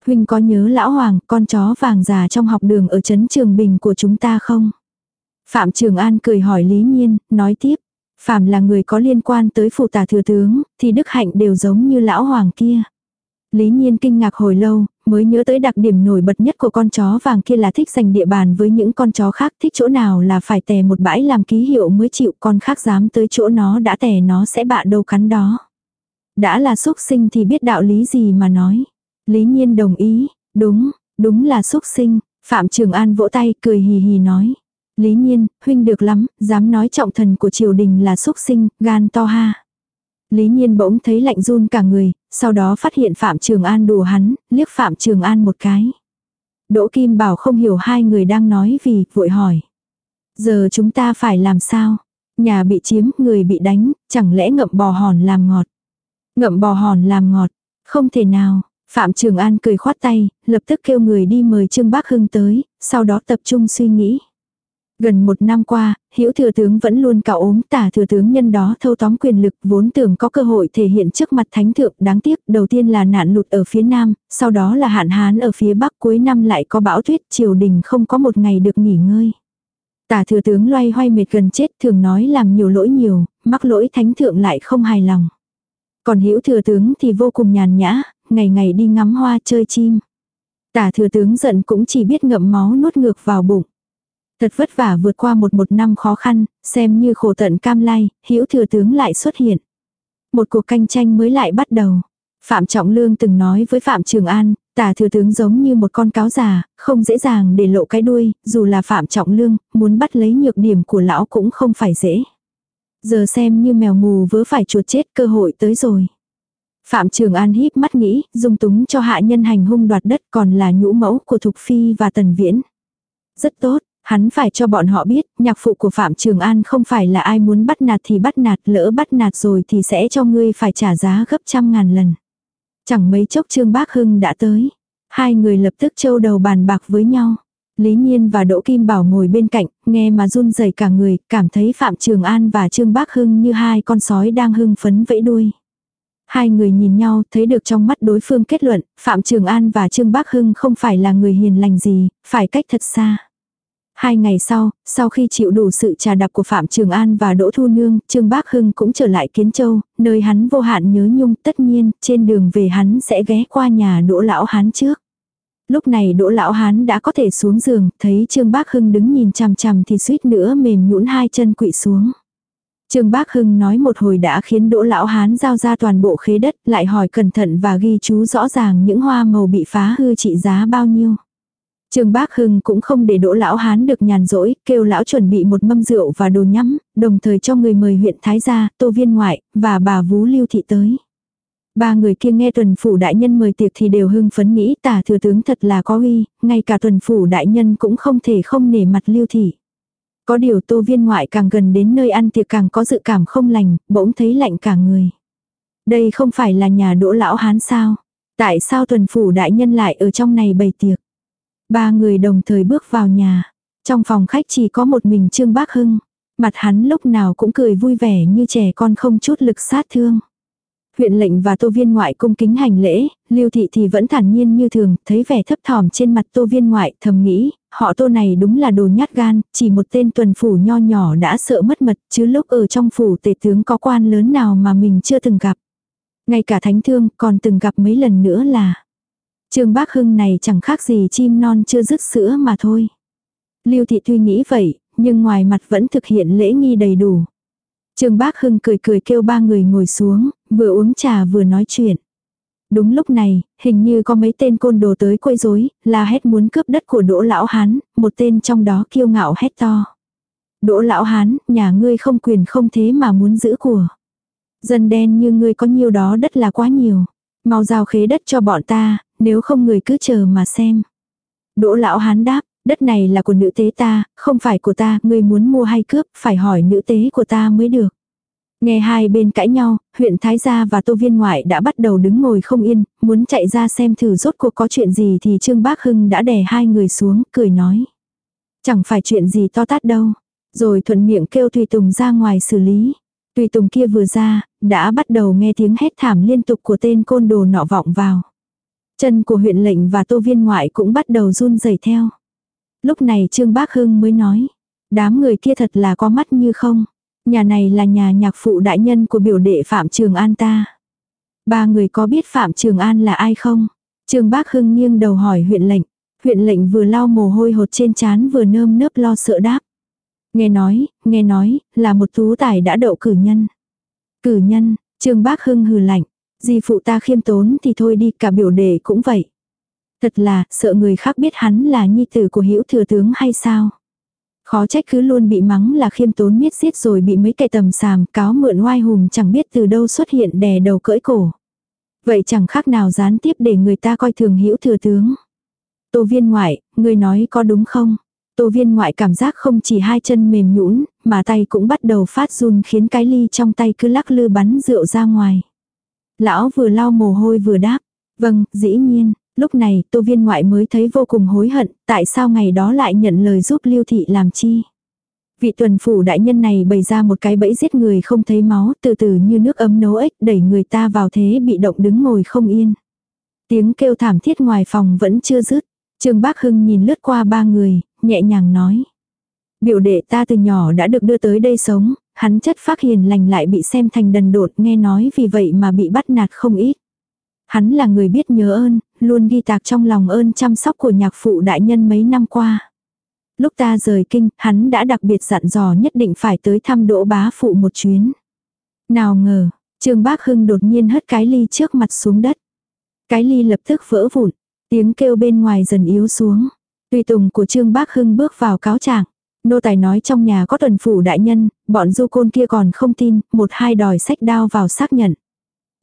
Huynh có nhớ lão hoàng, con chó vàng già trong học đường ở trấn Trường Bình của chúng ta không? Phạm Trường An cười hỏi Lý Nhiên, nói tiếp. Phạm là người có liên quan tới phụ tả thừa tướng, thì đức hạnh đều giống như lão hoàng kia. Lý Nhiên kinh ngạc hồi lâu, mới nhớ tới đặc điểm nổi bật nhất của con chó vàng kia là thích giành địa bàn với những con chó khác thích chỗ nào là phải tè một bãi làm ký hiệu mới chịu con khác dám tới chỗ nó đã tè nó sẽ bạ đâu cắn đó. Đã là xúc sinh thì biết đạo lý gì mà nói. Lý Nhiên đồng ý, đúng, đúng là xúc sinh, Phạm Trường An vỗ tay cười hì hì nói. Lý Nhiên, huynh được lắm, dám nói trọng thần của triều đình là xúc sinh, gan to ha. Lý Nhiên bỗng thấy lạnh run cả người, sau đó phát hiện Phạm Trường An đùa hắn, liếc Phạm Trường An một cái. Đỗ Kim Bảo không hiểu hai người đang nói vì, vội hỏi. Giờ chúng ta phải làm sao? Nhà bị chiếm, người bị đánh, chẳng lẽ ngậm bò hòn làm ngọt? Ngậm bò hòn làm ngọt, không thể nào. Phạm Trường An cười khoát tay, lập tức kêu người đi mời Trương Bác Hưng tới, sau đó tập trung suy nghĩ. Gần một năm qua, Hữu thừa tướng vẫn luôn cạo ốm tả thừa tướng nhân đó thâu tóm quyền lực vốn tưởng có cơ hội thể hiện trước mặt thánh thượng đáng tiếc đầu tiên là nạn lụt ở phía nam, sau đó là hạn hán ở phía bắc cuối năm lại có bão tuyết triều đình không có một ngày được nghỉ ngơi. Tả thừa tướng loay hoay mệt gần chết thường nói làm nhiều lỗi nhiều, mắc lỗi thánh thượng lại không hài lòng. Còn hữu thừa tướng thì vô cùng nhàn nhã, ngày ngày đi ngắm hoa chơi chim. Tả thừa tướng giận cũng chỉ biết ngậm máu nuốt ngược vào bụng. Thật vất vả vượt qua một một năm khó khăn, xem như khổ tận cam lai, hữu thừa tướng lại xuất hiện. Một cuộc cạnh tranh mới lại bắt đầu. Phạm Trọng Lương từng nói với Phạm Trường An, tả thừa tướng giống như một con cáo già, không dễ dàng để lộ cái đuôi, dù là Phạm Trọng Lương, muốn bắt lấy nhược điểm của lão cũng không phải dễ. Giờ xem như mèo mù vớ phải chuột chết cơ hội tới rồi. Phạm Trường An híp mắt nghĩ, dung túng cho hạ nhân hành hung đoạt đất còn là nhũ mẫu của Thục Phi và Tần Viễn. Rất tốt, Hắn phải cho bọn họ biết, nhạc phụ của Phạm Trường An không phải là ai muốn bắt nạt thì bắt nạt, lỡ bắt nạt rồi thì sẽ cho ngươi phải trả giá gấp trăm ngàn lần. Chẳng mấy chốc Trương Bác Hưng đã tới. Hai người lập tức trâu đầu bàn bạc với nhau. Lý Nhiên và Đỗ Kim Bảo ngồi bên cạnh, nghe mà run rẩy cả người, cảm thấy Phạm Trường An và Trương Bác Hưng như hai con sói đang hưng phấn vẫy đuôi. Hai người nhìn nhau, thấy được trong mắt đối phương kết luận, Phạm Trường An và Trương Bác Hưng không phải là người hiền lành gì, phải cách thật xa. Hai ngày sau, sau khi chịu đủ sự trà đạp của Phạm Trường An và Đỗ Thu Nương, Trương Bác Hưng cũng trở lại Kiến Châu, nơi hắn vô hạn nhớ nhung tất nhiên, trên đường về hắn sẽ ghé qua nhà Đỗ Lão Hán trước. Lúc này đỗ lão hán đã có thể xuống giường, thấy Trương Bác Hưng đứng nhìn chằm chằm thì suýt nữa mềm nhũn hai chân quỵ xuống. Trương Bác Hưng nói một hồi đã khiến đỗ lão hán giao ra toàn bộ khế đất, lại hỏi cẩn thận và ghi chú rõ ràng những hoa màu bị phá hư trị giá bao nhiêu. Trương Bác Hưng cũng không để đỗ lão hán được nhàn rỗi, kêu lão chuẩn bị một mâm rượu và đồ nhắm, đồng thời cho người mời huyện Thái gia, tô viên ngoại, và bà Vú Lưu Thị tới. Ba người kia nghe tuần phủ đại nhân mời tiệc thì đều hưng phấn nghĩ tả thừa tướng thật là có uy, ngay cả tuần phủ đại nhân cũng không thể không nể mặt lưu thị. Có điều tô viên ngoại càng gần đến nơi ăn tiệc càng có dự cảm không lành, bỗng thấy lạnh cả người. Đây không phải là nhà đỗ lão hán sao? Tại sao tuần phủ đại nhân lại ở trong này bày tiệc? Ba người đồng thời bước vào nhà. Trong phòng khách chỉ có một mình Trương Bác Hưng. Mặt hắn lúc nào cũng cười vui vẻ như trẻ con không chút lực sát thương. Huyện lệnh và tô viên ngoại cung kính hành lễ, lưu thị thì vẫn thản nhiên như thường, thấy vẻ thấp thỏm trên mặt tô viên ngoại, thầm nghĩ, họ tô này đúng là đồ nhát gan, chỉ một tên tuần phủ nho nhỏ đã sợ mất mật, chứ lúc ở trong phủ tể tướng có quan lớn nào mà mình chưa từng gặp. Ngay cả thánh thương còn từng gặp mấy lần nữa là, Trương Bác Hưng này chẳng khác gì chim non chưa dứt sữa mà thôi. Lưu thị tuy nghĩ vậy, nhưng ngoài mặt vẫn thực hiện lễ nghi đầy đủ. Trương Bác Hưng cười cười kêu ba người ngồi xuống, vừa uống trà vừa nói chuyện. Đúng lúc này, hình như có mấy tên côn đồ tới quấy rối, la hét muốn cướp đất của Đỗ Lão Hán, một tên trong đó kiêu ngạo hét to. Đỗ Lão Hán, nhà ngươi không quyền không thế mà muốn giữ của. Dân đen như ngươi có nhiều đó đất là quá nhiều. Mau giao khế đất cho bọn ta, nếu không người cứ chờ mà xem. Đỗ Lão Hán đáp, đất này là của nữ tế ta, không phải của ta, ngươi muốn mua hay cướp, phải hỏi nữ tế của ta mới được. Nghe hai bên cãi nhau, huyện Thái Gia và Tô Viên Ngoại đã bắt đầu đứng ngồi không yên, muốn chạy ra xem thử rốt cuộc có chuyện gì thì Trương Bác Hưng đã đè hai người xuống, cười nói. Chẳng phải chuyện gì to tát đâu. Rồi thuận miệng kêu Tùy Tùng ra ngoài xử lý. Tùy Tùng kia vừa ra, đã bắt đầu nghe tiếng hét thảm liên tục của tên côn đồ nọ vọng vào. Chân của huyện lệnh và Tô Viên Ngoại cũng bắt đầu run rẩy theo. Lúc này Trương Bác Hưng mới nói. Đám người kia thật là có mắt như không. Nhà này là nhà nhạc phụ đại nhân của biểu đệ Phạm Trường An ta. Ba người có biết Phạm Trường An là ai không? Trương Bác Hưng nghiêng đầu hỏi huyện lệnh. Huyện lệnh vừa lau mồ hôi hột trên chán vừa nơm nớp lo sợ đáp. Nghe nói, nghe nói, là một tú tài đã đậu cử nhân. Cử nhân, Trương Bác Hưng hừ lạnh. Di phụ ta khiêm tốn thì thôi đi, cả biểu đề cũng vậy. Thật là, sợ người khác biết hắn là nhi tử của hữu thừa tướng hay sao? Khó trách cứ luôn bị mắng là khiêm tốn miết xiết rồi bị mấy kẻ tầm sàm cáo mượn oai hùng chẳng biết từ đâu xuất hiện đè đầu cưỡi cổ. Vậy chẳng khác nào gián tiếp để người ta coi thường hữu thừa tướng. Tô viên ngoại, người nói có đúng không? Tô viên ngoại cảm giác không chỉ hai chân mềm nhũn mà tay cũng bắt đầu phát run khiến cái ly trong tay cứ lắc lư bắn rượu ra ngoài. Lão vừa lau mồ hôi vừa đáp. Vâng, dĩ nhiên, Lúc này, tô viên ngoại mới thấy vô cùng hối hận, tại sao ngày đó lại nhận lời giúp lưu thị làm chi. Vị tuần phủ đại nhân này bày ra một cái bẫy giết người không thấy máu, từ từ như nước ấm nấu ếch đẩy người ta vào thế bị động đứng ngồi không yên. Tiếng kêu thảm thiết ngoài phòng vẫn chưa dứt. Trương Bác Hưng nhìn lướt qua ba người, nhẹ nhàng nói. Biểu đệ ta từ nhỏ đã được đưa tới đây sống, hắn chất phác hiền lành lại bị xem thành đần đột nghe nói vì vậy mà bị bắt nạt không ít. Hắn là người biết nhớ ơn, luôn ghi tạc trong lòng ơn chăm sóc của nhạc phụ đại nhân mấy năm qua. Lúc ta rời kinh, hắn đã đặc biệt dặn dò nhất định phải tới thăm đỗ bá phụ một chuyến. Nào ngờ, Trương Bác Hưng đột nhiên hất cái ly trước mặt xuống đất. Cái ly lập tức vỡ vụn, tiếng kêu bên ngoài dần yếu xuống. Tùy tùng của Trương Bác Hưng bước vào cáo trạng. Nô tài nói trong nhà có tuần phủ đại nhân, bọn du côn kia còn không tin, một hai đòi sách đao vào xác nhận.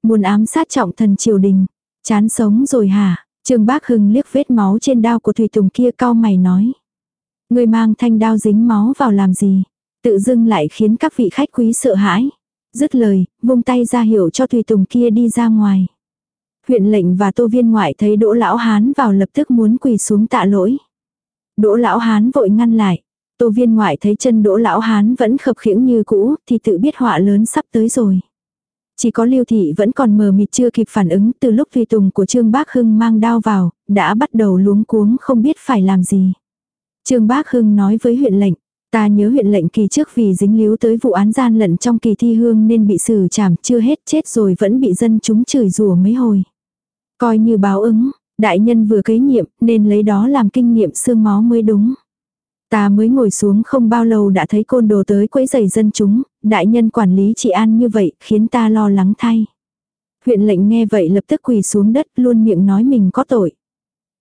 Muốn ám sát trọng thần triều đình. Chán sống rồi hả? Trương Bác Hưng liếc vết máu trên đao của Thủy Tùng kia cao mày nói. Người mang thanh đao dính máu vào làm gì? Tự dưng lại khiến các vị khách quý sợ hãi. Dứt lời, vung tay ra hiệu cho Thủy Tùng kia đi ra ngoài. Huyện lệnh và tô viên ngoại thấy đỗ lão hán vào lập tức muốn quỳ xuống tạ lỗi. Đỗ lão hán vội ngăn lại. Tô viên ngoại thấy chân đỗ lão hán vẫn khập khiễng như cũ thì tự biết họa lớn sắp tới rồi. Chỉ có Lưu Thị vẫn còn mờ mịt chưa kịp phản ứng từ lúc Vi tùng của Trương Bác Hưng mang đao vào, đã bắt đầu luống cuống không biết phải làm gì. Trương Bác Hưng nói với huyện lệnh, ta nhớ huyện lệnh kỳ trước vì dính líu tới vụ án gian lận trong kỳ thi hương nên bị xử trảm chưa hết chết rồi vẫn bị dân chúng chửi rủa mấy hồi. Coi như báo ứng, Đại nhân vừa kế nhiệm nên lấy đó làm kinh nghiệm xương máu mới đúng. Ta mới ngồi xuống không bao lâu đã thấy côn đồ tới quấy giày dân chúng, đại nhân quản lý trị an như vậy khiến ta lo lắng thay. Huyện lệnh nghe vậy lập tức quỳ xuống đất luôn miệng nói mình có tội.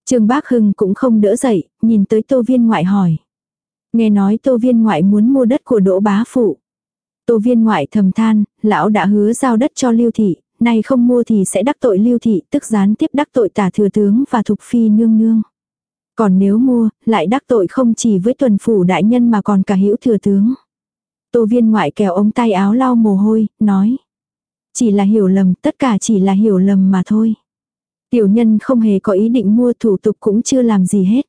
Trương Bác Hưng cũng không đỡ dậy, nhìn tới tô viên ngoại hỏi. Nghe nói tô viên ngoại muốn mua đất của đỗ bá phụ. Tô viên ngoại thầm than, lão đã hứa giao đất cho lưu thị, nay không mua thì sẽ đắc tội lưu thị, tức gián tiếp đắc tội tả thừa tướng và thục phi nương nương. Còn nếu mua, lại đắc tội không chỉ với tuần phủ đại nhân mà còn cả hữu thừa tướng. Tô viên ngoại kéo ống tay áo lau mồ hôi, nói. Chỉ là hiểu lầm, tất cả chỉ là hiểu lầm mà thôi. Tiểu nhân không hề có ý định mua thủ tục cũng chưa làm gì hết.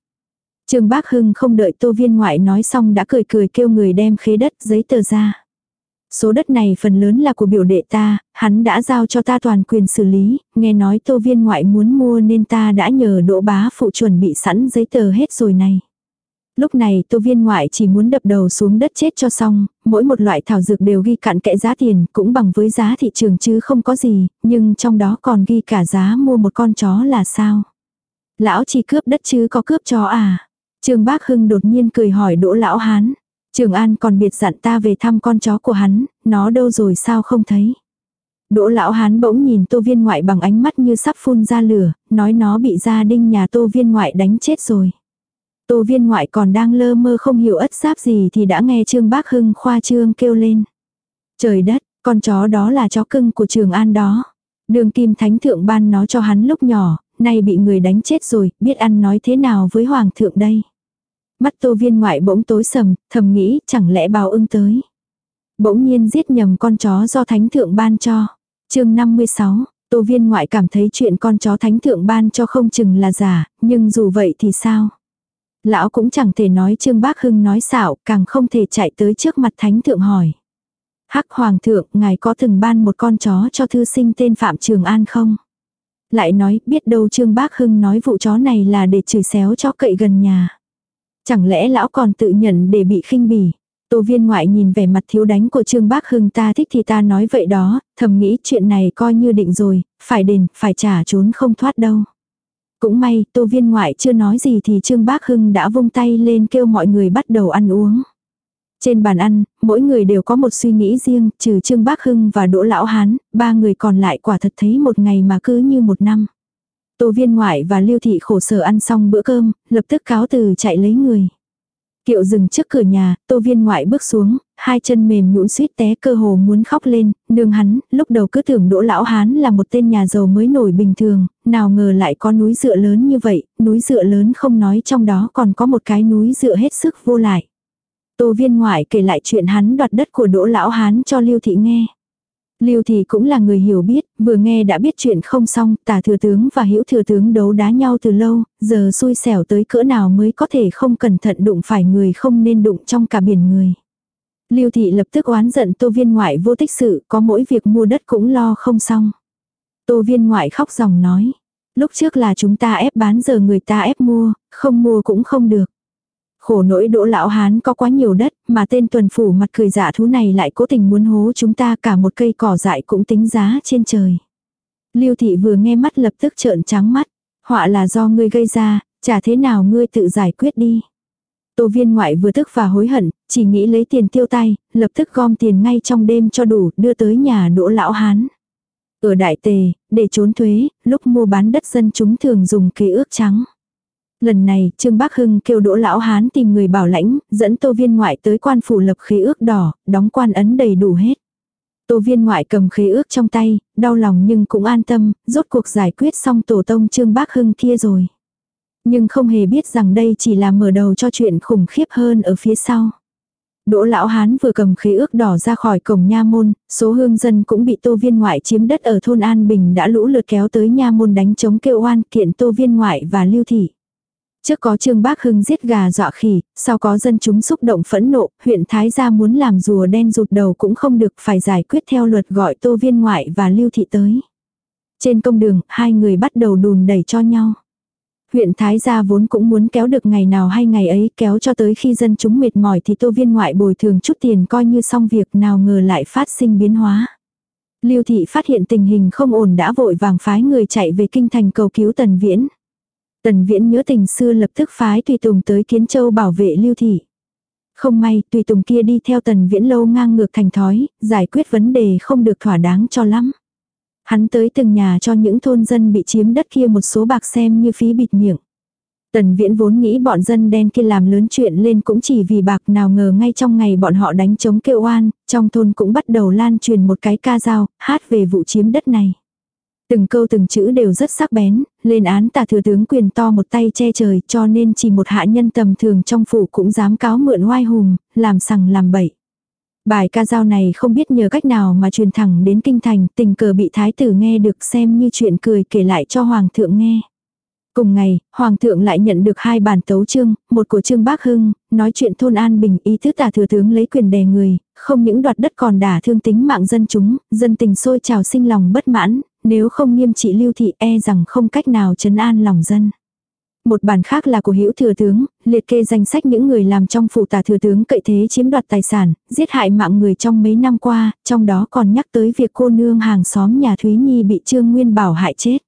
Trương Bác Hưng không đợi tô viên ngoại nói xong đã cười cười kêu người đem khế đất giấy tờ ra. Số đất này phần lớn là của biểu đệ ta, hắn đã giao cho ta toàn quyền xử lý, nghe nói tô viên ngoại muốn mua nên ta đã nhờ đỗ bá phụ chuẩn bị sẵn giấy tờ hết rồi này. Lúc này tô viên ngoại chỉ muốn đập đầu xuống đất chết cho xong, mỗi một loại thảo dược đều ghi cạn kẽ giá tiền cũng bằng với giá thị trường chứ không có gì, nhưng trong đó còn ghi cả giá mua một con chó là sao. Lão chỉ cướp đất chứ có cướp chó à. Trương Bác Hưng đột nhiên cười hỏi đỗ lão hán. Trường An còn biệt dặn ta về thăm con chó của hắn, nó đâu rồi sao không thấy. Đỗ lão hán bỗng nhìn tô viên ngoại bằng ánh mắt như sắp phun ra lửa, nói nó bị gia đinh nhà tô viên ngoại đánh chết rồi. Tô viên ngoại còn đang lơ mơ không hiểu ất giáp gì thì đã nghe Trương Bác Hưng khoa trương kêu lên. Trời đất, con chó đó là chó cưng của Trường An đó. Đường kim thánh thượng ban nó cho hắn lúc nhỏ, nay bị người đánh chết rồi, biết ăn nói thế nào với hoàng thượng đây. Mắt tô viên ngoại bỗng tối sầm, thầm nghĩ chẳng lẽ bào ưng tới. Bỗng nhiên giết nhầm con chó do thánh thượng ban cho. chương 56, tô viên ngoại cảm thấy chuyện con chó thánh thượng ban cho không chừng là giả, nhưng dù vậy thì sao? Lão cũng chẳng thể nói Trương Bác Hưng nói xạo, càng không thể chạy tới trước mặt thánh thượng hỏi. Hắc hoàng thượng, ngài có từng ban một con chó cho thư sinh tên Phạm Trường An không? Lại nói, biết đâu Trương Bác Hưng nói vụ chó này là để chửi xéo chó cậy gần nhà. Chẳng lẽ lão còn tự nhận để bị khinh bỉ. Tô viên ngoại nhìn vẻ mặt thiếu đánh của Trương Bác Hưng ta thích thì ta nói vậy đó, thầm nghĩ chuyện này coi như định rồi, phải đền, phải trả trốn không thoát đâu. Cũng may, tô viên ngoại chưa nói gì thì Trương Bác Hưng đã vung tay lên kêu mọi người bắt đầu ăn uống. Trên bàn ăn, mỗi người đều có một suy nghĩ riêng, trừ Trương Bác Hưng và Đỗ Lão Hán, ba người còn lại quả thật thấy một ngày mà cứ như một năm. Tô viên ngoại và lưu thị khổ sở ăn xong bữa cơm, lập tức cáo từ chạy lấy người. Kiệu dừng trước cửa nhà, tô viên ngoại bước xuống, hai chân mềm nhũn suýt té cơ hồ muốn khóc lên, nương hắn, lúc đầu cứ tưởng đỗ lão hán là một tên nhà giàu mới nổi bình thường, nào ngờ lại có núi dựa lớn như vậy, núi dựa lớn không nói trong đó còn có một cái núi dựa hết sức vô lại. Tô viên ngoại kể lại chuyện hắn đoạt đất của đỗ lão hán cho lưu thị nghe. Lưu thì cũng là người hiểu biết, vừa nghe đã biết chuyện không xong, tả thừa tướng và hữu thừa tướng đấu đá nhau từ lâu, giờ xui xẻo tới cỡ nào mới có thể không cẩn thận đụng phải người không nên đụng trong cả biển người. Lưu thị lập tức oán giận tô viên ngoại vô tích sự, có mỗi việc mua đất cũng lo không xong. Tô viên ngoại khóc dòng nói, lúc trước là chúng ta ép bán giờ người ta ép mua, không mua cũng không được. Khổ nỗi đỗ lão hán có quá nhiều đất, mà tên tuần phủ mặt cười giả thú này lại cố tình muốn hố chúng ta cả một cây cỏ dại cũng tính giá trên trời. Lưu thị vừa nghe mắt lập tức trợn trắng mắt. Họa là do ngươi gây ra, chả thế nào ngươi tự giải quyết đi. Tô viên ngoại vừa tức và hối hận, chỉ nghĩ lấy tiền tiêu tay, lập tức gom tiền ngay trong đêm cho đủ, đưa tới nhà đỗ lão hán. Ở đại tề, để trốn thuế, lúc mua bán đất dân chúng thường dùng kế ước trắng. Lần này, Trương bắc Hưng kêu Đỗ Lão Hán tìm người bảo lãnh, dẫn Tô Viên Ngoại tới quan phủ lập khế ước đỏ, đóng quan ấn đầy đủ hết. Tô Viên Ngoại cầm khế ước trong tay, đau lòng nhưng cũng an tâm, rốt cuộc giải quyết xong tổ tông Trương Bác Hưng kia rồi. Nhưng không hề biết rằng đây chỉ là mở đầu cho chuyện khủng khiếp hơn ở phía sau. Đỗ lão hán vừa cầm khế ước đỏ ra khỏi cổng nha môn, số hương dân cũng bị tô viên ngoại chiếm đất ở thôn An Bình đã lũ lượt kéo tới nha môn đánh chống kêu oan kiện tô viên ngoại và lưu thị. Trước có Trương Bác Hưng giết gà dọa khỉ, sau có dân chúng xúc động phẫn nộ, huyện Thái gia muốn làm rùa đen rụt đầu cũng không được phải giải quyết theo luật gọi Tô Viên Ngoại và Lưu Thị tới. Trên công đường, hai người bắt đầu đùn đẩy cho nhau. Huyện Thái gia vốn cũng muốn kéo được ngày nào hay ngày ấy kéo cho tới khi dân chúng mệt mỏi thì Tô Viên Ngoại bồi thường chút tiền coi như xong việc nào ngờ lại phát sinh biến hóa. Lưu Thị phát hiện tình hình không ổn đã vội vàng phái người chạy về kinh thành cầu cứu Tần Viễn. Tần Viễn nhớ tình xưa lập tức phái Tùy Tùng tới Kiến Châu bảo vệ Lưu Thị. Không may, Tùy Tùng kia đi theo Tần Viễn lâu ngang ngược thành thói, giải quyết vấn đề không được thỏa đáng cho lắm. Hắn tới từng nhà cho những thôn dân bị chiếm đất kia một số bạc xem như phí bịt miệng. Tần Viễn vốn nghĩ bọn dân đen kia làm lớn chuyện lên cũng chỉ vì bạc nào ngờ ngay trong ngày bọn họ đánh chống kêu oan, trong thôn cũng bắt đầu lan truyền một cái ca dao, hát về vụ chiếm đất này. Từng câu từng chữ đều rất sắc bén, lên án tà thừa tướng quyền to một tay che trời cho nên chỉ một hạ nhân tầm thường trong phủ cũng dám cáo mượn oai hùng, làm sằng làm bậy. Bài ca dao này không biết nhờ cách nào mà truyền thẳng đến kinh thành, tình cờ bị thái tử nghe được xem như chuyện cười kể lại cho hoàng thượng nghe. Cùng ngày, Hoàng thượng lại nhận được hai bản tấu chương, một của Trương Bác Hưng, nói chuyện thôn an bình ý thức tả thừa tướng lấy quyền đè người, không những đoạt đất còn đả thương tính mạng dân chúng, dân tình sôi trào sinh lòng bất mãn, nếu không nghiêm trị lưu thị e rằng không cách nào chấn an lòng dân. Một bản khác là của hữu thừa tướng, liệt kê danh sách những người làm trong phủ tả thừa tướng cậy thế chiếm đoạt tài sản, giết hại mạng người trong mấy năm qua, trong đó còn nhắc tới việc cô nương hàng xóm nhà Thúy Nhi bị Trương Nguyên Bảo hại chết.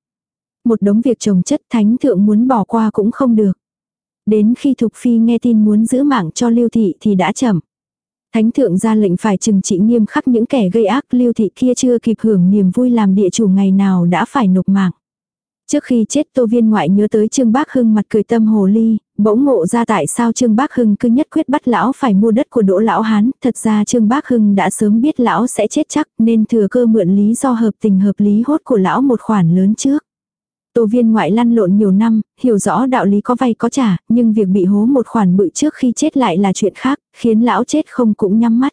Một đống việc trồng chất thánh thượng muốn bỏ qua cũng không được. Đến khi Thục Phi nghe tin muốn giữ mạng cho Lưu Thị thì đã chậm. Thánh thượng ra lệnh phải trừng trị nghiêm khắc những kẻ gây ác Lưu Thị kia chưa kịp hưởng niềm vui làm địa chủ ngày nào đã phải nộp mạng. Trước khi chết Tô Viên ngoại nhớ tới Trương Bác Hưng mặt cười tâm hồ ly, bỗng ngộ ra tại sao Trương Bác Hưng cứ nhất quyết bắt lão phải mua đất của Đỗ lão hán, thật ra Trương Bác Hưng đã sớm biết lão sẽ chết chắc, nên thừa cơ mượn lý do hợp tình hợp lý hốt của lão một khoản lớn trước. Tô viên ngoại lăn lộn nhiều năm, hiểu rõ đạo lý có vay có trả, nhưng việc bị hố một khoản bự trước khi chết lại là chuyện khác, khiến lão chết không cũng nhắm mắt.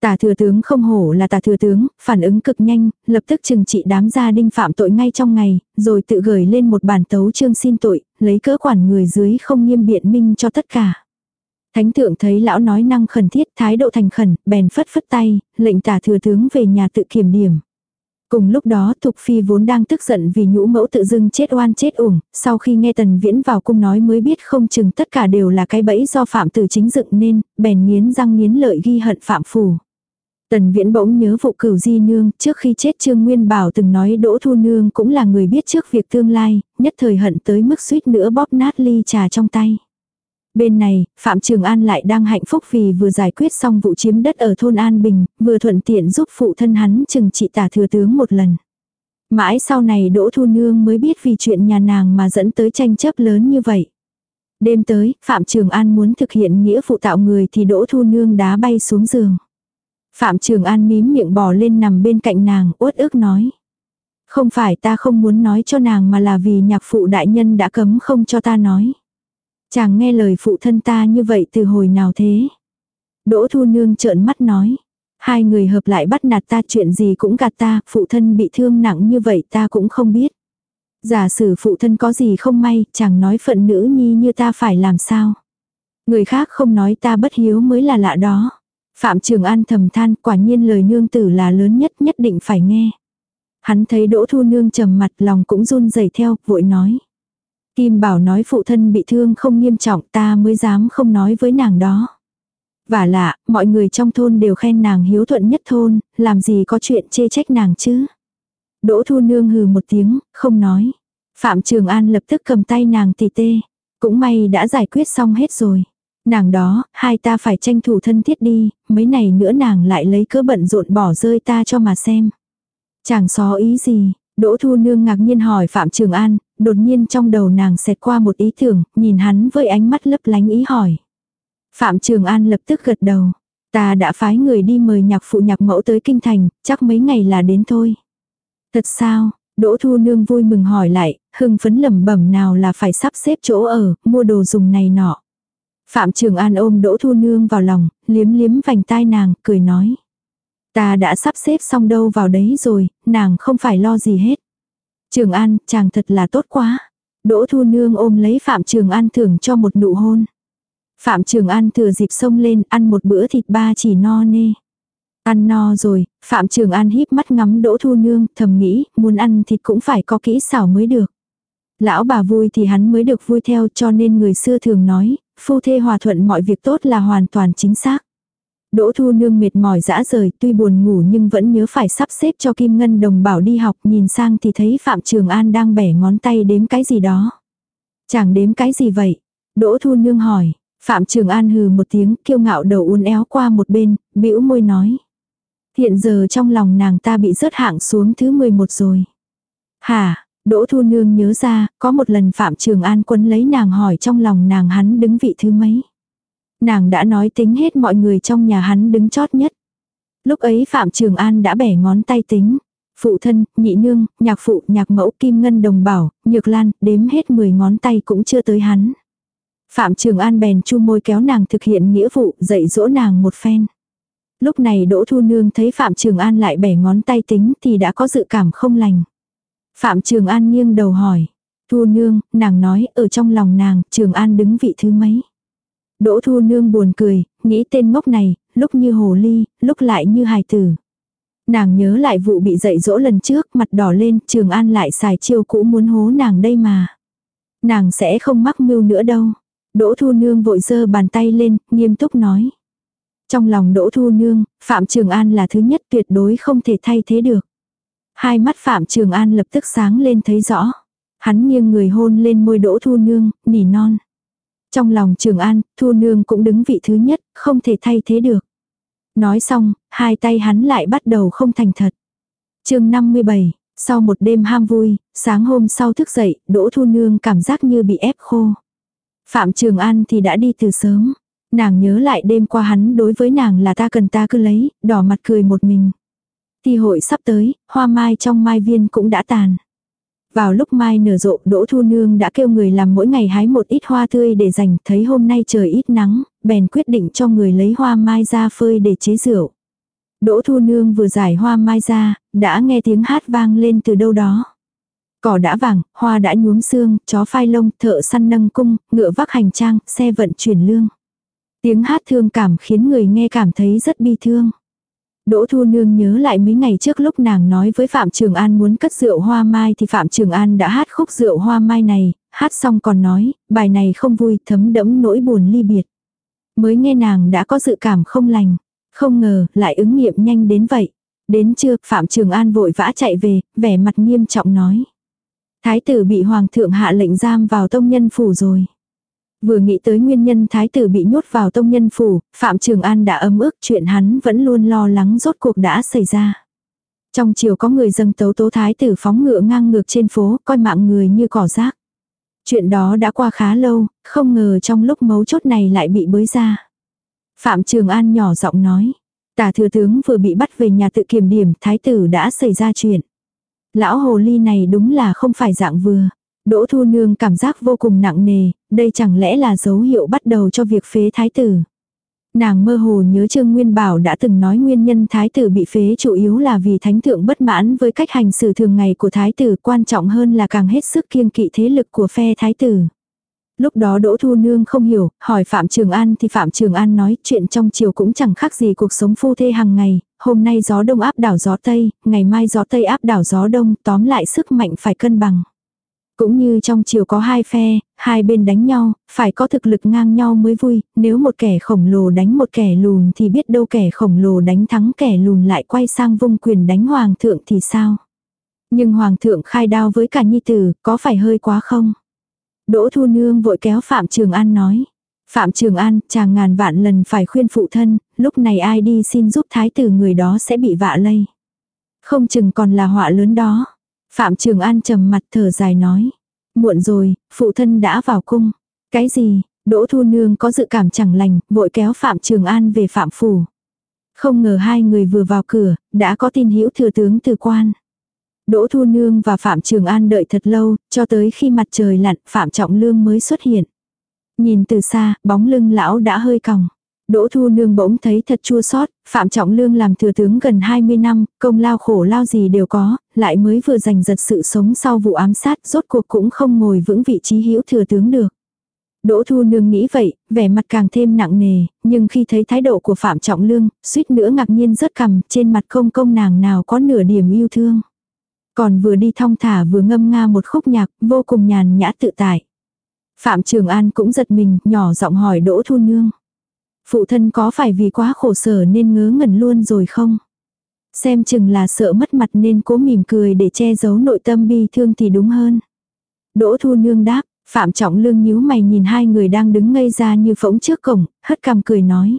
Tả thừa tướng không hổ là tả thừa tướng, phản ứng cực nhanh, lập tức trừng trị đám gia đinh phạm tội ngay trong ngày, rồi tự gửi lên một bản tấu chương xin tội, lấy cỡ quản người dưới không nghiêm biện minh cho tất cả. Thánh thượng thấy lão nói năng khẩn thiết, thái độ thành khẩn, bèn phất phất tay, lệnh tả thừa tướng về nhà tự kiểm điểm. Cùng lúc đó Thục Phi vốn đang tức giận vì nhũ mẫu tự dưng chết oan chết uổng, sau khi nghe Tần Viễn vào cung nói mới biết không chừng tất cả đều là cái bẫy do Phạm Tử chính dựng nên, bèn nghiến răng nghiến lợi ghi hận Phạm Phủ. Tần Viễn bỗng nhớ vụ cửu di nương, trước khi chết Trương Nguyên Bảo từng nói Đỗ Thu Nương cũng là người biết trước việc tương lai, nhất thời hận tới mức suýt nữa bóp nát ly trà trong tay. Bên này, Phạm Trường An lại đang hạnh phúc vì vừa giải quyết xong vụ chiếm đất ở thôn An Bình, vừa thuận tiện giúp phụ thân hắn chừng trị tả thừa tướng một lần. Mãi sau này Đỗ Thu Nương mới biết vì chuyện nhà nàng mà dẫn tới tranh chấp lớn như vậy. Đêm tới, Phạm Trường An muốn thực hiện nghĩa phụ tạo người thì Đỗ Thu Nương đá bay xuống giường. Phạm Trường An mím miệng bò lên nằm bên cạnh nàng, uất ức nói. Không phải ta không muốn nói cho nàng mà là vì nhạc phụ đại nhân đã cấm không cho ta nói. Chàng nghe lời phụ thân ta như vậy từ hồi nào thế? Đỗ Thu Nương trợn mắt nói. Hai người hợp lại bắt nạt ta chuyện gì cũng gạt ta, phụ thân bị thương nặng như vậy ta cũng không biết. Giả sử phụ thân có gì không may, chàng nói phận nữ nhi như ta phải làm sao. Người khác không nói ta bất hiếu mới là lạ đó. Phạm Trường An thầm than quả nhiên lời nương tử là lớn nhất nhất định phải nghe. Hắn thấy Đỗ Thu Nương trầm mặt lòng cũng run rẩy theo, vội nói. Kim Bảo nói phụ thân bị thương không nghiêm trọng ta mới dám không nói với nàng đó. Và lạ, mọi người trong thôn đều khen nàng hiếu thuận nhất thôn, làm gì có chuyện chê trách nàng chứ. Đỗ Thu Nương hừ một tiếng, không nói. Phạm Trường An lập tức cầm tay nàng tỉ tê. Cũng may đã giải quyết xong hết rồi. Nàng đó, hai ta phải tranh thủ thân thiết đi, mấy này nữa nàng lại lấy cớ bận rộn bỏ rơi ta cho mà xem. Chàng xó ý gì, Đỗ Thu Nương ngạc nhiên hỏi Phạm Trường An, đột nhiên trong đầu nàng xẹt qua một ý tưởng, nhìn hắn với ánh mắt lấp lánh ý hỏi. Phạm Trường An lập tức gật đầu. Ta đã phái người đi mời nhạc phụ nhạc mẫu tới kinh thành, chắc mấy ngày là đến thôi. Thật sao? Đỗ Thu Nương vui mừng hỏi lại, hưng phấn lẩm bẩm nào là phải sắp xếp chỗ ở, mua đồ dùng này nọ. Phạm Trường An ôm Đỗ Thu Nương vào lòng, liếm liếm vành tai nàng, cười nói. Ta đã sắp xếp xong đâu vào đấy rồi, nàng không phải lo gì hết. Trường An, chàng thật là tốt quá. Đỗ Thu Nương ôm lấy Phạm Trường An thưởng cho một nụ hôn. Phạm Trường An thừa dịp xông lên ăn một bữa thịt ba chỉ no nê. Ăn no rồi, Phạm Trường An híp mắt ngắm Đỗ Thu Nương, thầm nghĩ, muốn ăn thịt cũng phải có kỹ xảo mới được. Lão bà vui thì hắn mới được vui theo cho nên người xưa thường nói, phu thê hòa thuận mọi việc tốt là hoàn toàn chính xác. Đỗ Thu Nương mệt mỏi dã rời, tuy buồn ngủ nhưng vẫn nhớ phải sắp xếp cho Kim Ngân đồng bảo đi học, nhìn sang thì thấy Phạm Trường An đang bẻ ngón tay đếm cái gì đó. Chàng đếm cái gì vậy? Đỗ Thu Nương hỏi. Phạm Trường An hừ một tiếng kiêu ngạo đầu uốn éo qua một bên, bĩu môi nói. Hiện giờ trong lòng nàng ta bị rớt hạng xuống thứ 11 rồi. Hả, Đỗ Thu Nương nhớ ra, có một lần Phạm Trường An quấn lấy nàng hỏi trong lòng nàng hắn đứng vị thứ mấy. Nàng đã nói tính hết mọi người trong nhà hắn đứng chót nhất. Lúc ấy Phạm Trường An đã bẻ ngón tay tính. Phụ thân, nhị nương, nhạc phụ, nhạc mẫu, kim ngân đồng bảo, nhược lan, đếm hết 10 ngón tay cũng chưa tới hắn. Phạm Trường An bèn chu môi kéo nàng thực hiện nghĩa vụ, dạy dỗ nàng một phen. Lúc này Đỗ Thu Nương thấy Phạm Trường An lại bẻ ngón tay tính thì đã có dự cảm không lành. Phạm Trường An nghiêng đầu hỏi. Thu Nương, nàng nói ở trong lòng nàng, Trường An đứng vị thứ mấy. Đỗ Thu Nương buồn cười, nghĩ tên ngốc này, lúc như hồ ly, lúc lại như hài tử. Nàng nhớ lại vụ bị dạy dỗ lần trước, mặt đỏ lên, Trường An lại xài chiêu cũ muốn hố nàng đây mà. Nàng sẽ không mắc mưu nữa đâu. Đỗ Thu Nương vội giơ bàn tay lên, nghiêm túc nói. Trong lòng Đỗ Thu Nương, Phạm Trường An là thứ nhất tuyệt đối không thể thay thế được. Hai mắt Phạm Trường An lập tức sáng lên thấy rõ. Hắn nghiêng người hôn lên môi Đỗ Thu Nương, nỉ non. Trong lòng Trường An, Thu Nương cũng đứng vị thứ nhất, không thể thay thế được. Nói xong, hai tay hắn lại bắt đầu không thành thật. chương 57, sau một đêm ham vui, sáng hôm sau thức dậy, Đỗ Thu Nương cảm giác như bị ép khô. Phạm Trường An thì đã đi từ sớm. Nàng nhớ lại đêm qua hắn đối với nàng là ta cần ta cứ lấy, đỏ mặt cười một mình. Thì hội sắp tới, hoa mai trong mai viên cũng đã tàn. Vào lúc mai nở rộ Đỗ Thu Nương đã kêu người làm mỗi ngày hái một ít hoa tươi để dành thấy hôm nay trời ít nắng, bèn quyết định cho người lấy hoa mai ra phơi để chế rượu. Đỗ Thu Nương vừa giải hoa mai ra, đã nghe tiếng hát vang lên từ đâu đó. Cỏ đã vàng, hoa đã nhuốm xương, chó phai lông, thợ săn nâng cung, ngựa vác hành trang, xe vận chuyển lương. Tiếng hát thương cảm khiến người nghe cảm thấy rất bi thương. Đỗ Thu Nương nhớ lại mấy ngày trước lúc nàng nói với Phạm Trường An muốn cất rượu hoa mai thì Phạm Trường An đã hát khúc rượu hoa mai này, hát xong còn nói, bài này không vui thấm đẫm nỗi buồn ly biệt. Mới nghe nàng đã có dự cảm không lành, không ngờ lại ứng nghiệm nhanh đến vậy. Đến trưa Phạm Trường An vội vã chạy về, vẻ mặt nghiêm trọng nói. Thái tử bị Hoàng thượng hạ lệnh giam vào tông nhân phủ rồi. Vừa nghĩ tới nguyên nhân thái tử bị nhốt vào tông nhân phủ, Phạm Trường An đã ấm ức chuyện hắn vẫn luôn lo lắng rốt cuộc đã xảy ra. Trong chiều có người dâng tấu tố thái tử phóng ngựa ngang ngược trên phố, coi mạng người như cỏ rác. Chuyện đó đã qua khá lâu, không ngờ trong lúc mấu chốt này lại bị bới ra. Phạm Trường An nhỏ giọng nói. Tả thừa tướng vừa bị bắt về nhà tự kiểm điểm, thái tử đã xảy ra chuyện. Lão hồ ly này đúng là không phải dạng vừa. Đỗ Thu Nương cảm giác vô cùng nặng nề, đây chẳng lẽ là dấu hiệu bắt đầu cho việc phế thái tử. Nàng mơ hồ nhớ Trương Nguyên Bảo đã từng nói nguyên nhân thái tử bị phế chủ yếu là vì thánh thượng bất mãn với cách hành xử thường ngày của thái tử quan trọng hơn là càng hết sức kiêng kỵ thế lực của phe thái tử. Lúc đó Đỗ Thu Nương không hiểu, hỏi Phạm Trường An thì Phạm Trường An nói chuyện trong chiều cũng chẳng khác gì cuộc sống phu thê hàng ngày, hôm nay gió đông áp đảo gió tây, ngày mai gió tây áp đảo gió đông, tóm lại sức mạnh phải cân bằng. Cũng như trong chiều có hai phe, hai bên đánh nhau, phải có thực lực ngang nhau mới vui, nếu một kẻ khổng lồ đánh một kẻ lùn thì biết đâu kẻ khổng lồ đánh thắng kẻ lùn lại quay sang vung quyền đánh hoàng thượng thì sao. Nhưng hoàng thượng khai đao với cả nhi tử, có phải hơi quá không? Đỗ Thu Nương vội kéo Phạm Trường An nói. Phạm Trường An, chàng ngàn vạn lần phải khuyên phụ thân, lúc này ai đi xin giúp thái tử người đó sẽ bị vạ lây. Không chừng còn là họa lớn đó. Phạm Trường An trầm mặt thở dài nói. Muộn rồi, phụ thân đã vào cung. Cái gì, Đỗ Thu Nương có dự cảm chẳng lành, vội kéo Phạm Trường An về Phạm Phủ. Không ngờ hai người vừa vào cửa, đã có tin hữu thừa tướng từ quan. Đỗ Thu Nương và Phạm Trường An đợi thật lâu, cho tới khi mặt trời lặn, Phạm Trọng Lương mới xuất hiện. Nhìn từ xa, bóng lưng lão đã hơi còng. Đỗ Thu Nương bỗng thấy thật chua xót, Phạm Trọng Lương làm thừa tướng gần 20 năm, công lao khổ lao gì đều có, lại mới vừa giành giật sự sống sau vụ ám sát, rốt cuộc cũng không ngồi vững vị trí hữu thừa tướng được. Đỗ Thu Nương nghĩ vậy, vẻ mặt càng thêm nặng nề, nhưng khi thấy thái độ của Phạm Trọng Lương, suýt nữa ngạc nhiên rớt cằm, trên mặt không công nàng nào có nửa điểm yêu thương. Còn vừa đi thong thả vừa ngâm nga một khúc nhạc, vô cùng nhàn nhã tự tại. Phạm Trường An cũng giật mình, nhỏ giọng hỏi Đỗ Thu Nương. Phụ thân có phải vì quá khổ sở nên ngớ ngẩn luôn rồi không? Xem chừng là sợ mất mặt nên cố mỉm cười để che giấu nội tâm bi thương thì đúng hơn. Đỗ Thu Nương đáp, Phạm Trọng Lương nhíu mày nhìn hai người đang đứng ngây ra như phỗng trước cổng, hất cằm cười nói.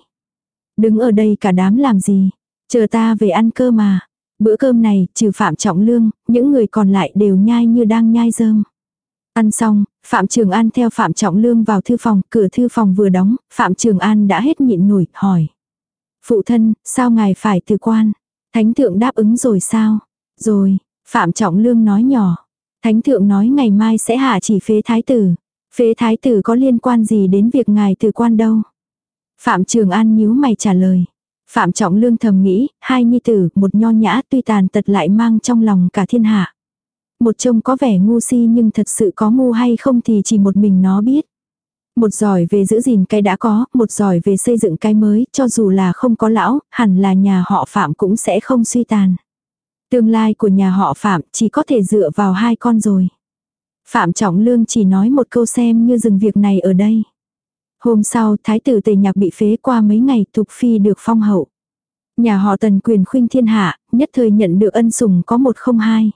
Đứng ở đây cả đám làm gì? Chờ ta về ăn cơm mà. Bữa cơm này, trừ Phạm Trọng Lương, những người còn lại đều nhai như đang nhai rơm. Ăn xong, Phạm Trường An theo Phạm Trọng Lương vào thư phòng, cửa thư phòng vừa đóng, Phạm Trường An đã hết nhịn nổi, hỏi. Phụ thân, sao ngài phải từ quan? Thánh thượng đáp ứng rồi sao? Rồi, Phạm Trọng Lương nói nhỏ. Thánh thượng nói ngày mai sẽ hạ chỉ phế thái tử. Phế thái tử có liên quan gì đến việc ngài từ quan đâu? Phạm Trường An nhíu mày trả lời. Phạm Trọng Lương thầm nghĩ, hai nhi tử, một nho nhã tuy tàn tật lại mang trong lòng cả thiên hạ. Một trông có vẻ ngu si nhưng thật sự có ngu hay không thì chỉ một mình nó biết. Một giỏi về giữ gìn cái đã có, một giỏi về xây dựng cái mới, cho dù là không có lão, hẳn là nhà họ Phạm cũng sẽ không suy tàn. Tương lai của nhà họ Phạm chỉ có thể dựa vào hai con rồi. Phạm Trọng Lương chỉ nói một câu xem như dừng việc này ở đây. Hôm sau, thái tử tề nhạc bị phế qua mấy ngày, Thục Phi được phong hậu. Nhà họ tần quyền khuynh thiên hạ, nhất thời nhận được ân sủng có một không hai.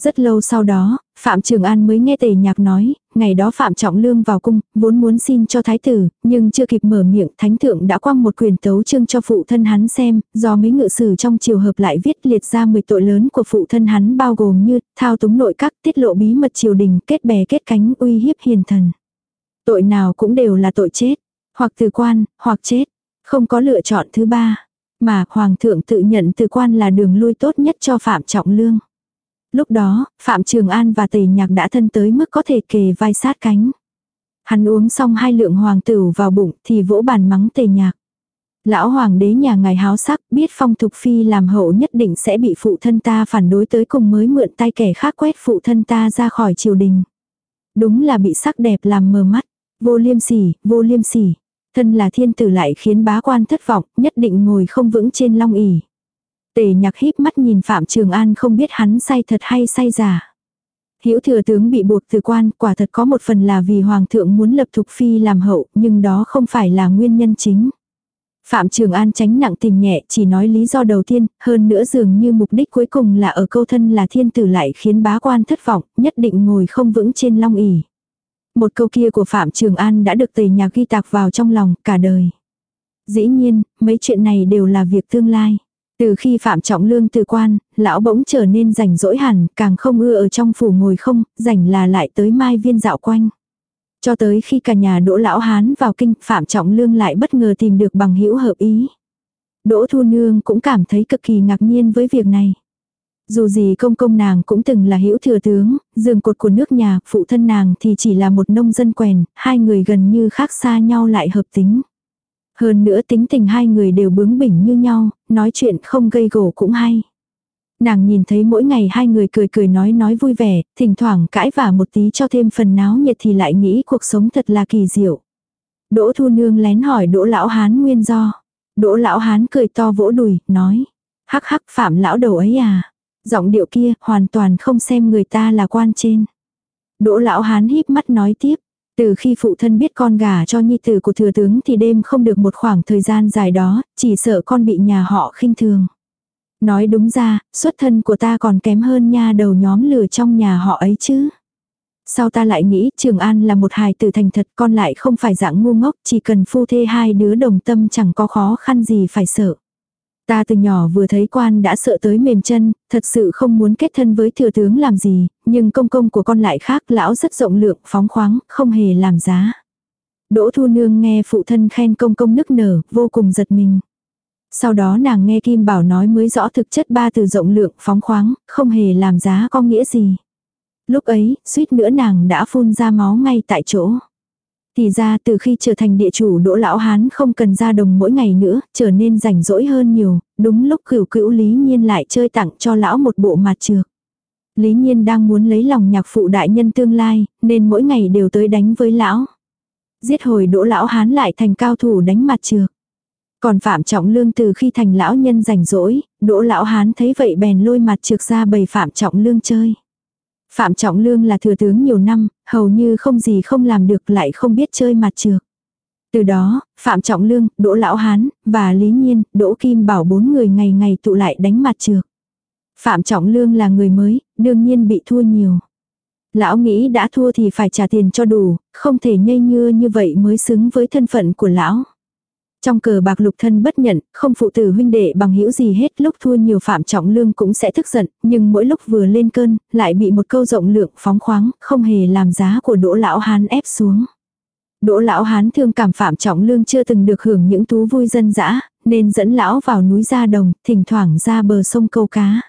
Rất lâu sau đó, Phạm Trường An mới nghe tề nhạc nói, ngày đó Phạm Trọng Lương vào cung, vốn muốn xin cho thái tử, nhưng chưa kịp mở miệng, thánh thượng đã quăng một quyền tấu chương cho phụ thân hắn xem, do mấy ngự sử trong triều hợp lại viết liệt ra 10 tội lớn của phụ thân hắn bao gồm như thao túng nội các, tiết lộ bí mật triều đình, kết bè kết cánh uy hiếp hiền thần. Tội nào cũng đều là tội chết, hoặc từ quan, hoặc chết, không có lựa chọn thứ ba. Mà Hoàng thượng tự nhận từ quan là đường lui tốt nhất cho Phạm Trọng Lương. Lúc đó, Phạm Trường An và Tề Nhạc đã thân tới mức có thể kề vai sát cánh. Hắn uống xong hai lượng hoàng tử vào bụng thì vỗ bàn mắng Tề Nhạc. Lão hoàng đế nhà ngài háo sắc biết phong thục phi làm hậu nhất định sẽ bị phụ thân ta phản đối tới cùng mới mượn tay kẻ khác quét phụ thân ta ra khỏi triều đình. Đúng là bị sắc đẹp làm mờ mắt. Vô liêm sỉ, vô liêm sỉ. Thân là thiên tử lại khiến bá quan thất vọng, nhất định ngồi không vững trên long ỉ Tề nhạc híp mắt nhìn Phạm Trường An không biết hắn say thật hay say giả. Hữu thừa tướng bị buộc từ quan, quả thật có một phần là vì hoàng thượng muốn lập thục phi làm hậu, nhưng đó không phải là nguyên nhân chính. Phạm Trường An tránh nặng tìm nhẹ, chỉ nói lý do đầu tiên, hơn nữa dường như mục đích cuối cùng là ở câu thân là thiên tử lại khiến bá quan thất vọng, nhất định ngồi không vững trên long ỷ. Một câu kia của Phạm Trường An đã được tề nhạc ghi tạc vào trong lòng cả đời. Dĩ nhiên, mấy chuyện này đều là việc tương lai. Từ khi Phạm Trọng Lương từ quan, lão bỗng trở nên rảnh rỗi hẳn, càng không ưa ở trong phủ ngồi không, rảnh là lại tới mai viên dạo quanh. Cho tới khi cả nhà đỗ lão hán vào kinh, Phạm Trọng Lương lại bất ngờ tìm được bằng hữu hợp ý. Đỗ Thu Nương cũng cảm thấy cực kỳ ngạc nhiên với việc này. Dù gì công công nàng cũng từng là hữu thừa tướng, giường cột của nước nhà, phụ thân nàng thì chỉ là một nông dân quèn, hai người gần như khác xa nhau lại hợp tính. Hơn nữa tính tình hai người đều bướng bỉnh như nhau, nói chuyện không gây gổ cũng hay. Nàng nhìn thấy mỗi ngày hai người cười cười nói nói vui vẻ, thỉnh thoảng cãi vả một tí cho thêm phần náo nhiệt thì lại nghĩ cuộc sống thật là kỳ diệu. Đỗ Thu Nương lén hỏi Đỗ Lão Hán nguyên do. Đỗ Lão Hán cười to vỗ đùi, nói. Hắc hắc phạm lão đầu ấy à. Giọng điệu kia hoàn toàn không xem người ta là quan trên. Đỗ Lão Hán híp mắt nói tiếp. Từ khi phụ thân biết con gà cho nhi tử của thừa tướng thì đêm không được một khoảng thời gian dài đó, chỉ sợ con bị nhà họ khinh thường. Nói đúng ra, xuất thân của ta còn kém hơn nha đầu nhóm lừa trong nhà họ ấy chứ. Sau ta lại nghĩ Trường An là một hài tử thành thật con lại không phải dạng ngu ngốc, chỉ cần phu thê hai đứa đồng tâm chẳng có khó khăn gì phải sợ. Ta từ nhỏ vừa thấy quan đã sợ tới mềm chân, thật sự không muốn kết thân với thừa tướng làm gì, nhưng công công của con lại khác lão rất rộng lượng, phóng khoáng, không hề làm giá. Đỗ Thu Nương nghe phụ thân khen công công nức nở, vô cùng giật mình. Sau đó nàng nghe Kim Bảo nói mới rõ thực chất ba từ rộng lượng, phóng khoáng, không hề làm giá có nghĩa gì. Lúc ấy, suýt nữa nàng đã phun ra máu ngay tại chỗ. Thì ra từ khi trở thành địa chủ đỗ lão hán không cần ra đồng mỗi ngày nữa, trở nên rảnh rỗi hơn nhiều, đúng lúc cửu cữu Lý Nhiên lại chơi tặng cho lão một bộ mặt trược. Lý Nhiên đang muốn lấy lòng nhạc phụ đại nhân tương lai, nên mỗi ngày đều tới đánh với lão. Giết hồi đỗ lão hán lại thành cao thủ đánh mặt trược. Còn Phạm Trọng Lương từ khi thành lão nhân rảnh rỗi, đỗ lão hán thấy vậy bèn lôi mặt trược ra bầy Phạm Trọng Lương chơi. Phạm Trọng Lương là thừa tướng nhiều năm, hầu như không gì không làm được lại không biết chơi mặt trược. Từ đó, Phạm Trọng Lương, Đỗ Lão Hán, và Lý Nhiên, Đỗ Kim Bảo bốn người ngày ngày tụ lại đánh mặt trược. Phạm Trọng Lương là người mới, đương nhiên bị thua nhiều. Lão nghĩ đã thua thì phải trả tiền cho đủ, không thể nhây nhưa như vậy mới xứng với thân phận của lão. Trong cờ bạc lục thân bất nhận, không phụ tử huynh đệ bằng hữu gì hết lúc thua nhiều phạm trọng lương cũng sẽ tức giận, nhưng mỗi lúc vừa lên cơn, lại bị một câu rộng lượng phóng khoáng, không hề làm giá của đỗ lão hán ép xuống. Đỗ lão hán thương cảm phạm trọng lương chưa từng được hưởng những thú vui dân dã, nên dẫn lão vào núi ra đồng, thỉnh thoảng ra bờ sông câu cá.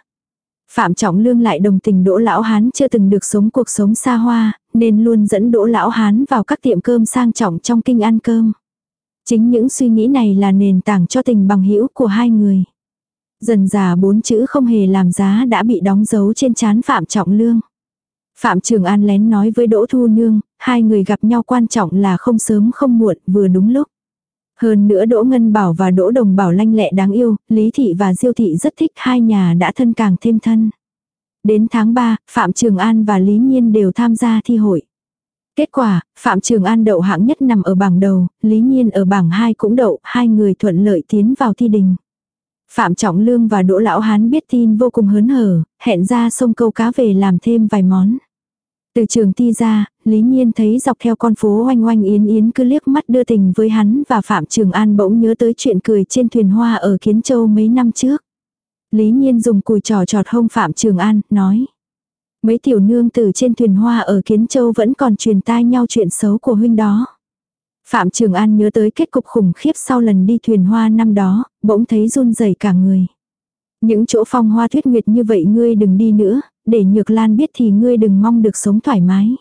Phạm Trọng Lương lại đồng tình Đỗ Lão Hán chưa từng được sống cuộc sống xa hoa, nên luôn dẫn Đỗ Lão Hán vào các tiệm cơm sang trọng trong kinh ăn cơm. Chính những suy nghĩ này là nền tảng cho tình bằng hữu của hai người. Dần già bốn chữ không hề làm giá đã bị đóng dấu trên chán Phạm Trọng Lương. Phạm Trường An lén nói với Đỗ Thu Nương, hai người gặp nhau quan trọng là không sớm không muộn, vừa đúng lúc. Hơn nữa Đỗ Ngân Bảo và Đỗ Đồng Bảo lanh lẹ đáng yêu, Lý Thị và Diêu Thị rất thích hai nhà đã thân càng thêm thân. Đến tháng 3, Phạm Trường An và Lý Nhiên đều tham gia thi hội. Kết quả, Phạm Trường An đậu hạng nhất nằm ở bảng đầu, Lý Nhiên ở bảng 2 cũng đậu, hai người thuận lợi tiến vào thi đình. Phạm Trọng Lương và Đỗ Lão Hán biết tin vô cùng hớn hở, hẹn ra sông câu cá về làm thêm vài món. Từ trường thi ra, Lý Nhiên thấy dọc theo con phố oanh oanh yến yến cứ liếc mắt đưa tình với hắn và Phạm Trường An bỗng nhớ tới chuyện cười trên thuyền hoa ở Kiến Châu mấy năm trước. Lý Nhiên dùng cùi trò trọt hông Phạm Trường An, nói. Mấy tiểu nương từ trên thuyền hoa ở Kiến Châu vẫn còn truyền tai nhau chuyện xấu của huynh đó. Phạm Trường An nhớ tới kết cục khủng khiếp sau lần đi thuyền hoa năm đó, bỗng thấy run rẩy cả người. Những chỗ phong hoa thuyết nguyệt như vậy ngươi đừng đi nữa, để Nhược Lan biết thì ngươi đừng mong được sống thoải mái.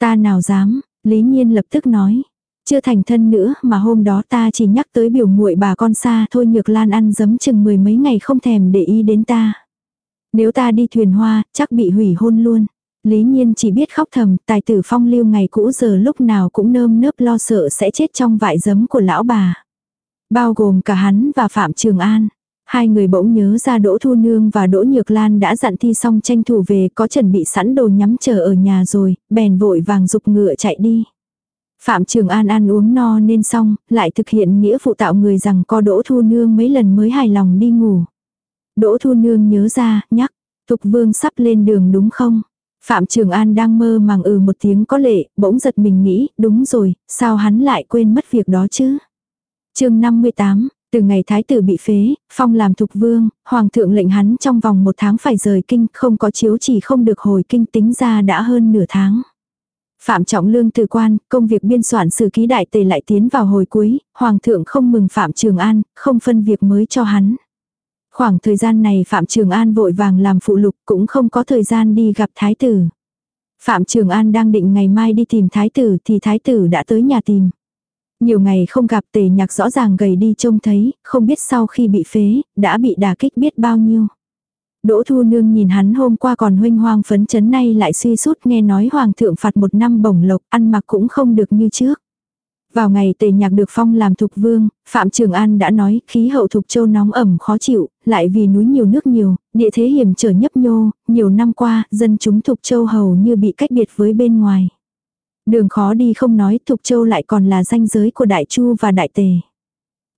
Ta nào dám, Lý Nhiên lập tức nói. Chưa thành thân nữa mà hôm đó ta chỉ nhắc tới biểu muội bà con xa thôi Nhược Lan ăn dấm chừng mười mấy ngày không thèm để ý đến ta. Nếu ta đi thuyền hoa, chắc bị hủy hôn luôn. Lý Nhiên chỉ biết khóc thầm, tài tử phong lưu ngày cũ giờ lúc nào cũng nơm nớp lo sợ sẽ chết trong vại giấm của lão bà. Bao gồm cả hắn và Phạm Trường An. Hai người bỗng nhớ ra Đỗ Thu Nương và Đỗ Nhược Lan đã dặn thi xong tranh thủ về có chuẩn bị sẵn đồ nhắm chờ ở nhà rồi, bèn vội vàng dục ngựa chạy đi. Phạm Trường An ăn uống no nên xong, lại thực hiện nghĩa vụ tạo người rằng có Đỗ Thu Nương mấy lần mới hài lòng đi ngủ. Đỗ Thu Nương nhớ ra, nhắc, Thục Vương sắp lên đường đúng không? Phạm Trường An đang mơ màng ừ một tiếng có lệ, bỗng giật mình nghĩ, đúng rồi, sao hắn lại quên mất việc đó chứ? chương 58, từ ngày thái tử bị phế, phong làm thục vương, hoàng thượng lệnh hắn trong vòng một tháng phải rời kinh, không có chiếu chỉ không được hồi kinh tính ra đã hơn nửa tháng. Phạm Trọng Lương từ quan, công việc biên soạn sử ký đại tề lại tiến vào hồi cuối, hoàng thượng không mừng Phạm Trường An, không phân việc mới cho hắn. Khoảng thời gian này Phạm Trường An vội vàng làm phụ lục cũng không có thời gian đi gặp thái tử. Phạm Trường An đang định ngày mai đi tìm thái tử thì thái tử đã tới nhà tìm. Nhiều ngày không gặp tề nhạc rõ ràng gầy đi trông thấy, không biết sau khi bị phế, đã bị đả kích biết bao nhiêu. Đỗ Thu Nương nhìn hắn hôm qua còn huynh hoang phấn chấn nay lại suy sút nghe nói hoàng thượng phạt một năm bổng lộc, ăn mặc cũng không được như trước. Vào ngày tề nhạc được phong làm thục vương, Phạm Trường An đã nói khí hậu thục châu nóng ẩm khó chịu, lại vì núi nhiều nước nhiều, địa thế hiểm trở nhấp nhô, nhiều năm qua, dân chúng thục châu hầu như bị cách biệt với bên ngoài. Đường khó đi không nói, Thục Châu lại còn là danh giới của Đại Chu và Đại Tề.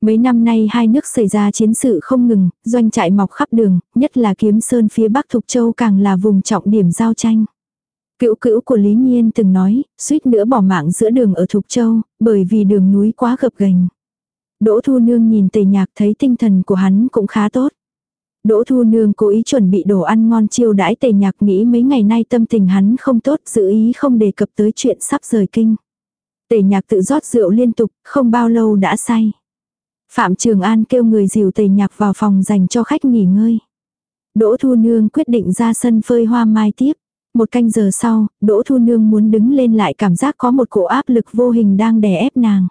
Mấy năm nay hai nước xảy ra chiến sự không ngừng, doanh trại mọc khắp đường, nhất là kiếm sơn phía bắc Thục Châu càng là vùng trọng điểm giao tranh. Cữu cữu của Lý Nhiên từng nói, suýt nữa bỏ mạng giữa đường ở Thục Châu, bởi vì đường núi quá gập ghềnh. Đỗ Thu Nương nhìn tề nhạc thấy tinh thần của hắn cũng khá tốt. Đỗ Thu Nương cố ý chuẩn bị đồ ăn ngon chiêu đãi tề nhạc nghĩ mấy ngày nay tâm tình hắn không tốt giữ ý không đề cập tới chuyện sắp rời kinh. Tề nhạc tự rót rượu liên tục, không bao lâu đã say. Phạm Trường An kêu người dìu tề nhạc vào phòng dành cho khách nghỉ ngơi. Đỗ Thu Nương quyết định ra sân phơi hoa mai tiếp. Một canh giờ sau, Đỗ Thu Nương muốn đứng lên lại cảm giác có một cổ áp lực vô hình đang đè ép nàng.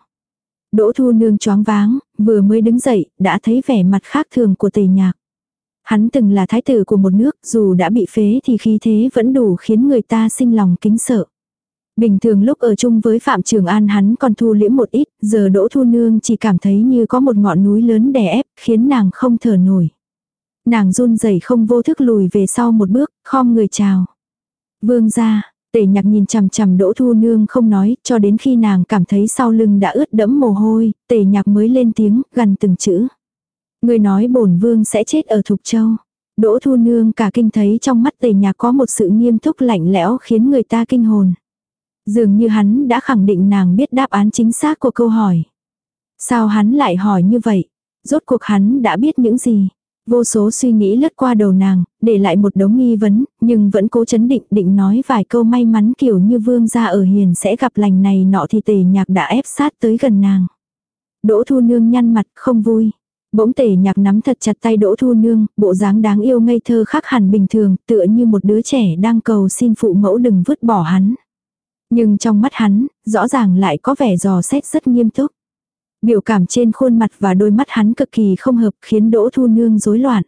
Đỗ Thu Nương choáng váng, vừa mới đứng dậy, đã thấy vẻ mặt khác thường của tề nhạc. Hắn từng là thái tử của một nước, dù đã bị phế thì khí thế vẫn đủ khiến người ta sinh lòng kính sợ. Bình thường lúc ở chung với Phạm Trường An hắn còn thu liễm một ít, giờ Đỗ Thu Nương chỉ cảm thấy như có một ngọn núi lớn đè ép, khiến nàng không thở nổi. Nàng run rẩy không vô thức lùi về sau một bước, khom người chào. Vương ra, tể nhạc nhìn chằm chằm Đỗ Thu Nương không nói, cho đến khi nàng cảm thấy sau lưng đã ướt đẫm mồ hôi, tể nhạc mới lên tiếng, gần từng chữ. Người nói bổn vương sẽ chết ở Thục Châu. Đỗ Thu Nương cả kinh thấy trong mắt tề nhạc có một sự nghiêm túc lạnh lẽo khiến người ta kinh hồn. Dường như hắn đã khẳng định nàng biết đáp án chính xác của câu hỏi. Sao hắn lại hỏi như vậy? Rốt cuộc hắn đã biết những gì? Vô số suy nghĩ lướt qua đầu nàng, để lại một đống nghi vấn, nhưng vẫn cố chấn định định nói vài câu may mắn kiểu như vương gia ở hiền sẽ gặp lành này nọ thì tề nhạc đã ép sát tới gần nàng. Đỗ thu nương nhăn mặt không vui. Bỗng tề nhạc nắm thật chặt tay đỗ thu nương, bộ dáng đáng yêu ngây thơ khác hẳn bình thường, tựa như một đứa trẻ đang cầu xin phụ mẫu đừng vứt bỏ hắn. Nhưng trong mắt hắn, rõ ràng lại có vẻ dò xét rất nghiêm túc. Biểu cảm trên khuôn mặt và đôi mắt hắn cực kỳ không hợp khiến Đỗ Thu Nương rối loạn.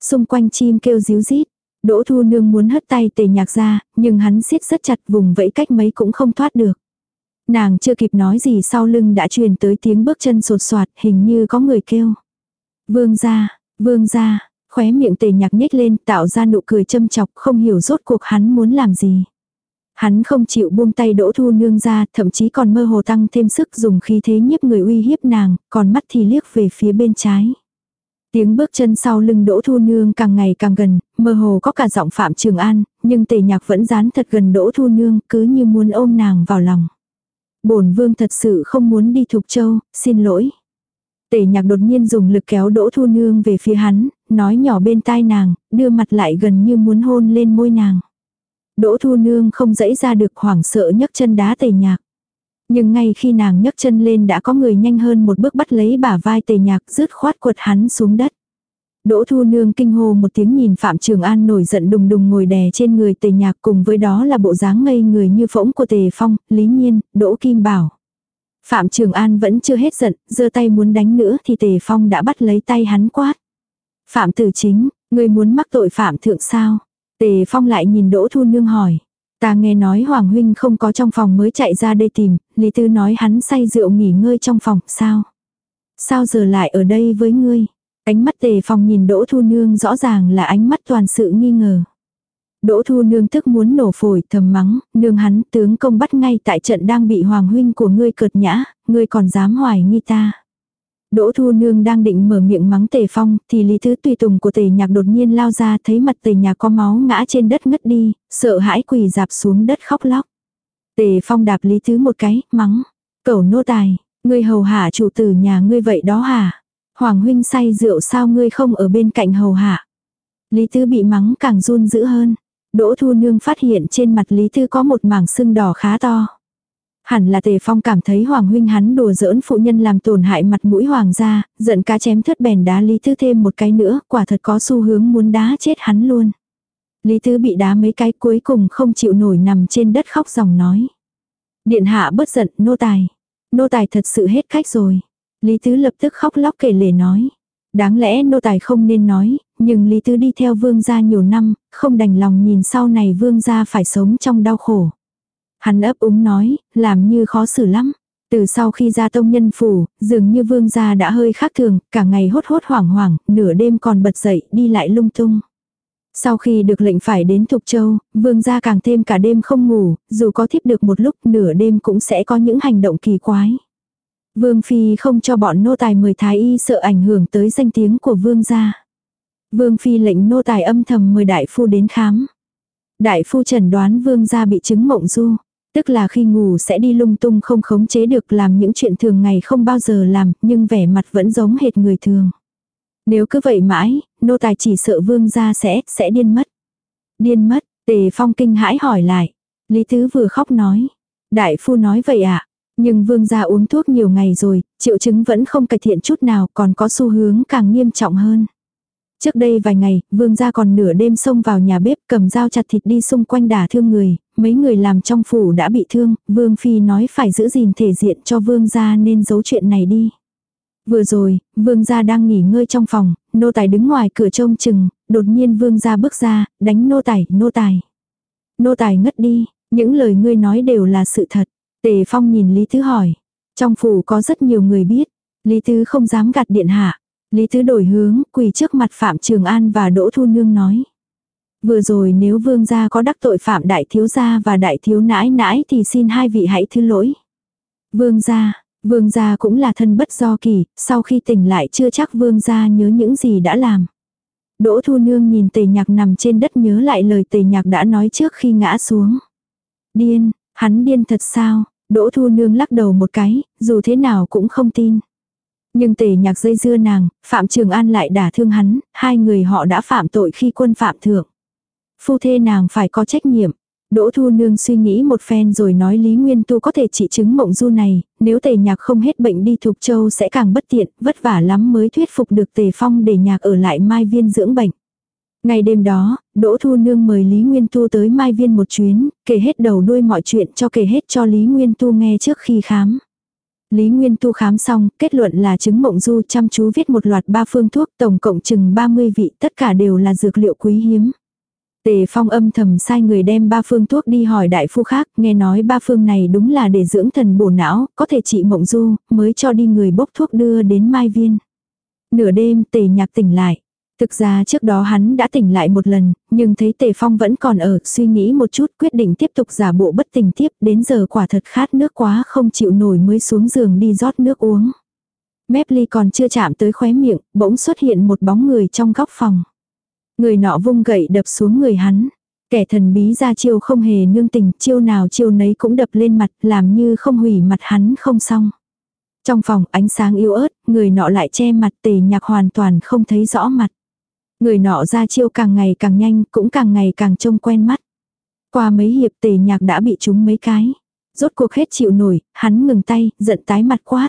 Xung quanh chim kêu díu rít. Đỗ Thu Nương muốn hất tay tề nhạc ra, nhưng hắn siết rất chặt vùng vẫy cách mấy cũng không thoát được. Nàng chưa kịp nói gì sau lưng đã truyền tới tiếng bước chân sột soạt hình như có người kêu. Vương ra, vương ra, khóe miệng tề nhạc nhếch lên tạo ra nụ cười châm chọc không hiểu rốt cuộc hắn muốn làm gì. Hắn không chịu buông tay đỗ thu nương ra, thậm chí còn mơ hồ tăng thêm sức dùng khí thế nhiếp người uy hiếp nàng, còn mắt thì liếc về phía bên trái. Tiếng bước chân sau lưng đỗ thu nương càng ngày càng gần, mơ hồ có cả giọng Phạm Trường An, nhưng tề nhạc vẫn dán thật gần đỗ thu nương, cứ như muốn ôm nàng vào lòng. bổn vương thật sự không muốn đi Thục Châu, xin lỗi. Tề nhạc đột nhiên dùng lực kéo đỗ thu nương về phía hắn, nói nhỏ bên tai nàng, đưa mặt lại gần như muốn hôn lên môi nàng. Đỗ Thu Nương không dẫy ra được hoảng sợ nhấc chân đá tề nhạc. Nhưng ngay khi nàng nhấc chân lên đã có người nhanh hơn một bước bắt lấy bả vai tề nhạc rứt khoát quật hắn xuống đất. Đỗ Thu Nương kinh hô một tiếng nhìn Phạm Trường An nổi giận đùng đùng ngồi đè trên người tề nhạc cùng với đó là bộ dáng ngây người như phỗng của tề phong, lý nhiên, Đỗ Kim Bảo. Phạm Trường An vẫn chưa hết giận, giơ tay muốn đánh nữa thì tề phong đã bắt lấy tay hắn quát. Phạm tử chính, người muốn mắc tội phạm thượng sao? Tề Phong lại nhìn Đỗ Thu Nương hỏi. Ta nghe nói Hoàng Huynh không có trong phòng mới chạy ra đây tìm, Lý Tư nói hắn say rượu nghỉ ngơi trong phòng, sao? Sao giờ lại ở đây với ngươi? Ánh mắt Tề Phong nhìn Đỗ Thu Nương rõ ràng là ánh mắt toàn sự nghi ngờ. Đỗ Thu Nương tức muốn nổ phổi thầm mắng, nương hắn tướng công bắt ngay tại trận đang bị Hoàng Huynh của ngươi cợt nhã, ngươi còn dám hoài nghi ta. Đỗ Thu Nương đang định mở miệng mắng Tề Phong, thì Lý Thứ Tùy Tùng của Tề Nhạc đột nhiên lao ra thấy mặt Tề Nhạc có máu ngã trên đất ngất đi, sợ hãi quỳ dạp xuống đất khóc lóc. Tề Phong đạp Lý Thứ một cái, mắng. Cẩu nô tài, ngươi hầu hạ chủ tử nhà ngươi vậy đó hả? Hoàng huynh say rượu sao ngươi không ở bên cạnh hầu hạ? Lý Thứ bị mắng càng run dữ hơn. Đỗ Thu Nương phát hiện trên mặt Lý Thư có một mảng sưng đỏ khá to. Hẳn là tề phong cảm thấy hoàng huynh hắn đùa giỡn phụ nhân làm tổn hại mặt mũi hoàng gia, giận cá chém thất bèn đá Lý Thư thêm một cái nữa, quả thật có xu hướng muốn đá chết hắn luôn. Lý Thư bị đá mấy cái cuối cùng không chịu nổi nằm trên đất khóc dòng nói. Điện hạ bất giận, nô tài. Nô tài thật sự hết cách rồi. Lý Tứ lập tức khóc lóc kể lể nói. Đáng lẽ nô tài không nên nói, nhưng Lý Tứ đi theo vương gia nhiều năm, không đành lòng nhìn sau này vương gia phải sống trong đau khổ. Hắn ấp úng nói, làm như khó xử lắm. Từ sau khi ra tông nhân phủ, dường như vương gia đã hơi khác thường, cả ngày hốt hốt hoảng hoảng, nửa đêm còn bật dậy, đi lại lung tung. Sau khi được lệnh phải đến Thục Châu, vương gia càng thêm cả đêm không ngủ, dù có thiếp được một lúc nửa đêm cũng sẽ có những hành động kỳ quái. Vương Phi không cho bọn nô tài mời thái y sợ ảnh hưởng tới danh tiếng của vương gia. Vương Phi lệnh nô tài âm thầm mời đại phu đến khám. Đại phu trần đoán vương gia bị chứng mộng du. Tức là khi ngủ sẽ đi lung tung không khống chế được làm những chuyện thường ngày không bao giờ làm, nhưng vẻ mặt vẫn giống hệt người thường. Nếu cứ vậy mãi, nô tài chỉ sợ vương gia sẽ, sẽ điên mất. Điên mất, tề phong kinh hãi hỏi lại. Lý Tứ vừa khóc nói. Đại phu nói vậy ạ. À? Nhưng vương gia uống thuốc nhiều ngày rồi, triệu chứng vẫn không cải thiện chút nào còn có xu hướng càng nghiêm trọng hơn. Trước đây vài ngày, vương gia còn nửa đêm xông vào nhà bếp cầm dao chặt thịt đi xung quanh đả thương người, mấy người làm trong phủ đã bị thương, vương phi nói phải giữ gìn thể diện cho vương gia nên giấu chuyện này đi. Vừa rồi, vương gia đang nghỉ ngơi trong phòng, nô tài đứng ngoài cửa trông chừng, đột nhiên vương gia bước ra, đánh nô tài, nô tài. Nô tài ngất đi, những lời ngươi nói đều là sự thật. Tề phong nhìn Lý Thứ hỏi. Trong phủ có rất nhiều người biết. Lý Thứ không dám gạt điện hạ. Lý Thứ đổi hướng, quỳ trước mặt Phạm Trường An và Đỗ Thu Nương nói. Vừa rồi nếu vương gia có đắc tội phạm đại thiếu gia và đại thiếu nãi nãi thì xin hai vị hãy thứ lỗi. Vương gia, vương gia cũng là thân bất do kỳ, sau khi tỉnh lại chưa chắc vương gia nhớ những gì đã làm. Đỗ Thu Nương nhìn tề nhạc nằm trên đất nhớ lại lời tề nhạc đã nói trước khi ngã xuống. Điên, hắn điên thật sao? Đỗ Thu Nương lắc đầu một cái, dù thế nào cũng không tin. Nhưng tề nhạc dây dưa nàng, Phạm Trường An lại đả thương hắn, hai người họ đã phạm tội khi quân phạm thượng. Phu thê nàng phải có trách nhiệm. Đỗ Thu Nương suy nghĩ một phen rồi nói Lý Nguyên Tu có thể trị chứng mộng du này, nếu tề nhạc không hết bệnh đi Thục Châu sẽ càng bất tiện, vất vả lắm mới thuyết phục được tề phong để nhạc ở lại Mai Viên dưỡng bệnh. Ngày đêm đó, Đỗ Thu Nương mời Lý Nguyên Tu tới Mai Viên một chuyến, kể hết đầu đuôi mọi chuyện cho kể hết cho Lý Nguyên Tu nghe trước khi khám. Lý Nguyên Tu khám xong, kết luận là chứng mộng du chăm chú viết một loạt ba phương thuốc tổng cộng chừng 30 vị, tất cả đều là dược liệu quý hiếm. Tề Phong âm thầm sai người đem ba phương thuốc đi hỏi đại phu khác, nghe nói ba phương này đúng là để dưỡng thần bổ não, có thể trị mộng du, mới cho đi người bốc thuốc đưa đến Mai Viên. Nửa đêm Tề Nhạc tỉnh lại. Thực ra trước đó hắn đã tỉnh lại một lần, nhưng thấy Tề Phong vẫn còn ở, suy nghĩ một chút quyết định tiếp tục giả bộ bất tỉnh tiếp, đến giờ quả thật khát nước quá không chịu nổi mới xuống giường đi rót nước uống. Mép ly còn chưa chạm tới khóe miệng, bỗng xuất hiện một bóng người trong góc phòng. Người nọ vung gậy đập xuống người hắn. Kẻ thần bí ra chiêu không hề nương tình, chiêu nào chiêu nấy cũng đập lên mặt, làm như không hủy mặt hắn không xong. Trong phòng ánh sáng yếu ớt, người nọ lại che mặt tề nhạc hoàn toàn không thấy rõ mặt. Người nọ ra chiêu càng ngày càng nhanh, cũng càng ngày càng trông quen mắt. Qua mấy hiệp tề nhạc đã bị trúng mấy cái. Rốt cuộc hết chịu nổi, hắn ngừng tay, giận tái mặt quát.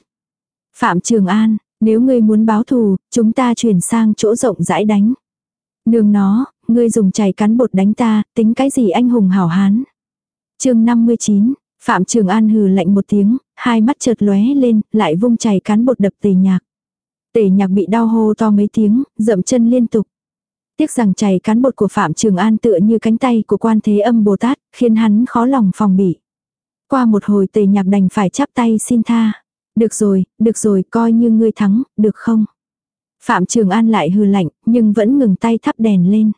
Phạm Trường An, nếu ngươi muốn báo thù, chúng ta chuyển sang chỗ rộng rãi đánh. Nương nó, ngươi dùng chày cán bột đánh ta, tính cái gì anh hùng hảo hán. chương 59, Phạm Trường An hừ lạnh một tiếng, hai mắt chợt lóe lên, lại vung chày cán bột đập tề nhạc. Tề nhạc bị đau hô to mấy tiếng, dậm chân liên tục. Tiếc rằng chày cán bột của Phạm Trường An tựa như cánh tay của quan thế âm Bồ Tát, khiến hắn khó lòng phòng bị. Qua một hồi tề nhạc đành phải chắp tay xin tha. Được rồi, được rồi, coi như ngươi thắng, được không? Phạm Trường An lại hư lạnh, nhưng vẫn ngừng tay thắp đèn lên.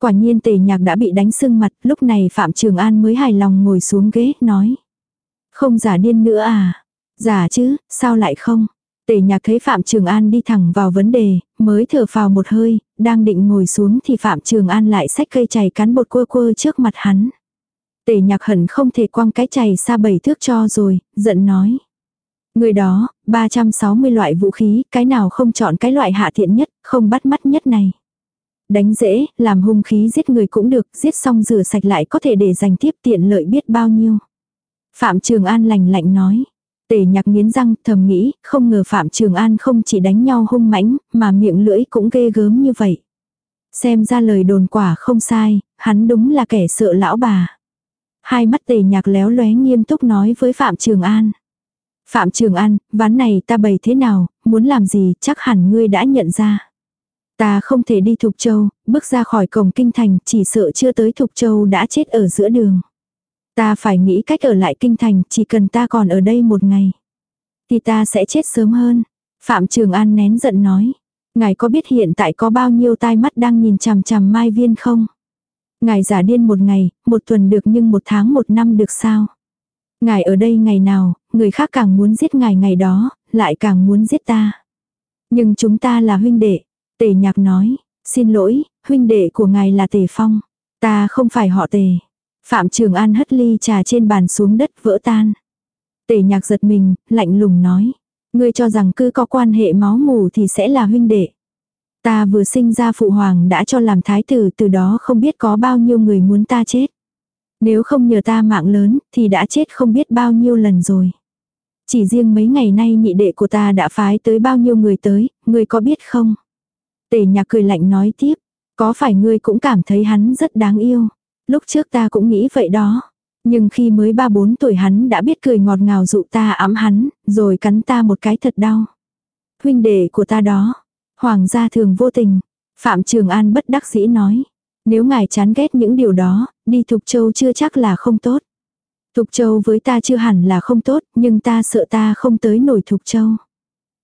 Quả nhiên tề nhạc đã bị đánh sưng mặt, lúc này Phạm Trường An mới hài lòng ngồi xuống ghế, nói. Không giả điên nữa à? Giả chứ, sao lại không? Tề nhạc thấy Phạm Trường An đi thẳng vào vấn đề, mới thở phào một hơi, đang định ngồi xuống thì Phạm Trường An lại xách cây chày cắn bột quơ quơ trước mặt hắn. Tề nhạc hận không thể quăng cái chày xa bảy thước cho rồi, giận nói. Người đó, 360 loại vũ khí, cái nào không chọn cái loại hạ thiện nhất, không bắt mắt nhất này. Đánh dễ, làm hung khí giết người cũng được, giết xong rửa sạch lại có thể để dành tiếp tiện lợi biết bao nhiêu. Phạm Trường An lành lạnh nói. Tề nhạc nghiến răng thầm nghĩ, không ngờ Phạm Trường An không chỉ đánh nhau hung mãnh, mà miệng lưỡi cũng ghê gớm như vậy. Xem ra lời đồn quả không sai, hắn đúng là kẻ sợ lão bà. Hai mắt tề nhạc léo lóe nghiêm túc nói với Phạm Trường An. Phạm Trường An, ván này ta bày thế nào, muốn làm gì chắc hẳn ngươi đã nhận ra. Ta không thể đi Thục Châu, bước ra khỏi cổng kinh thành chỉ sợ chưa tới Thục Châu đã chết ở giữa đường. Ta phải nghĩ cách ở lại kinh thành, chỉ cần ta còn ở đây một ngày. Thì ta sẽ chết sớm hơn. Phạm Trường An nén giận nói. Ngài có biết hiện tại có bao nhiêu tai mắt đang nhìn chằm chằm Mai Viên không? Ngài giả điên một ngày, một tuần được nhưng một tháng một năm được sao? Ngài ở đây ngày nào, người khác càng muốn giết ngài ngày đó, lại càng muốn giết ta. Nhưng chúng ta là huynh đệ. Tề nhạc nói, xin lỗi, huynh đệ của ngài là Tề Phong. Ta không phải họ Tề. Phạm Trường An hất ly trà trên bàn xuống đất vỡ tan. Tề nhạc giật mình, lạnh lùng nói. Ngươi cho rằng cứ có quan hệ máu mù thì sẽ là huynh đệ. Ta vừa sinh ra phụ hoàng đã cho làm thái tử từ đó không biết có bao nhiêu người muốn ta chết. Nếu không nhờ ta mạng lớn thì đã chết không biết bao nhiêu lần rồi. Chỉ riêng mấy ngày nay nhị đệ của ta đã phái tới bao nhiêu người tới, ngươi có biết không? Tề nhạc cười lạnh nói tiếp, có phải ngươi cũng cảm thấy hắn rất đáng yêu? Lúc trước ta cũng nghĩ vậy đó. Nhưng khi mới ba bốn tuổi hắn đã biết cười ngọt ngào dụ ta ấm hắn, rồi cắn ta một cái thật đau. Huynh đệ của ta đó. Hoàng gia thường vô tình. Phạm Trường An bất đắc dĩ nói. Nếu ngài chán ghét những điều đó, đi Thục Châu chưa chắc là không tốt. Thục Châu với ta chưa hẳn là không tốt, nhưng ta sợ ta không tới nổi Thục Châu.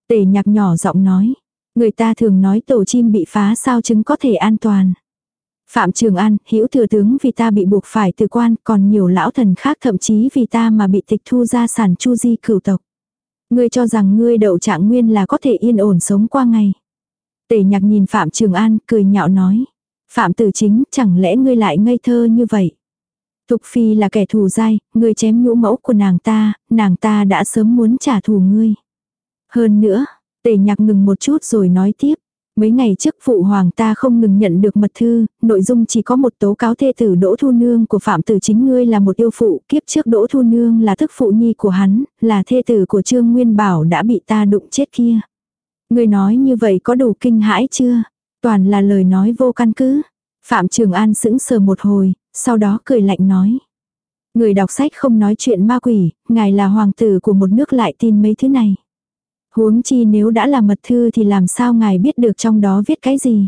Tề nhạc nhỏ giọng nói. Người ta thường nói tổ chim bị phá sao chứng có thể an toàn. Phạm Trường An, hữu thừa tướng vì ta bị buộc phải từ quan, còn nhiều lão thần khác thậm chí vì ta mà bị tịch thu gia sản chu di cửu tộc. Ngươi cho rằng ngươi đậu trạng nguyên là có thể yên ổn sống qua ngày. Tề nhạc nhìn Phạm Trường An cười nhạo nói. Phạm tử chính chẳng lẽ ngươi lại ngây thơ như vậy. Thục Phi là kẻ thù dai, ngươi chém nhũ mẫu của nàng ta, nàng ta đã sớm muốn trả thù ngươi. Hơn nữa, tề nhạc ngừng một chút rồi nói tiếp. Mấy ngày trước phụ hoàng ta không ngừng nhận được mật thư, nội dung chỉ có một tố cáo thê tử Đỗ Thu Nương của Phạm Tử Chính ngươi là một yêu phụ, kiếp trước Đỗ Thu Nương là thức phụ nhi của hắn, là thê tử của Trương Nguyên Bảo đã bị ta đụng chết kia. Ngươi nói như vậy có đủ kinh hãi chưa? Toàn là lời nói vô căn cứ. Phạm Trường An sững sờ một hồi, sau đó cười lạnh nói. Người đọc sách không nói chuyện ma quỷ, ngài là hoàng tử của một nước lại tin mấy thứ này. Huống chi nếu đã là mật thư thì làm sao ngài biết được trong đó viết cái gì.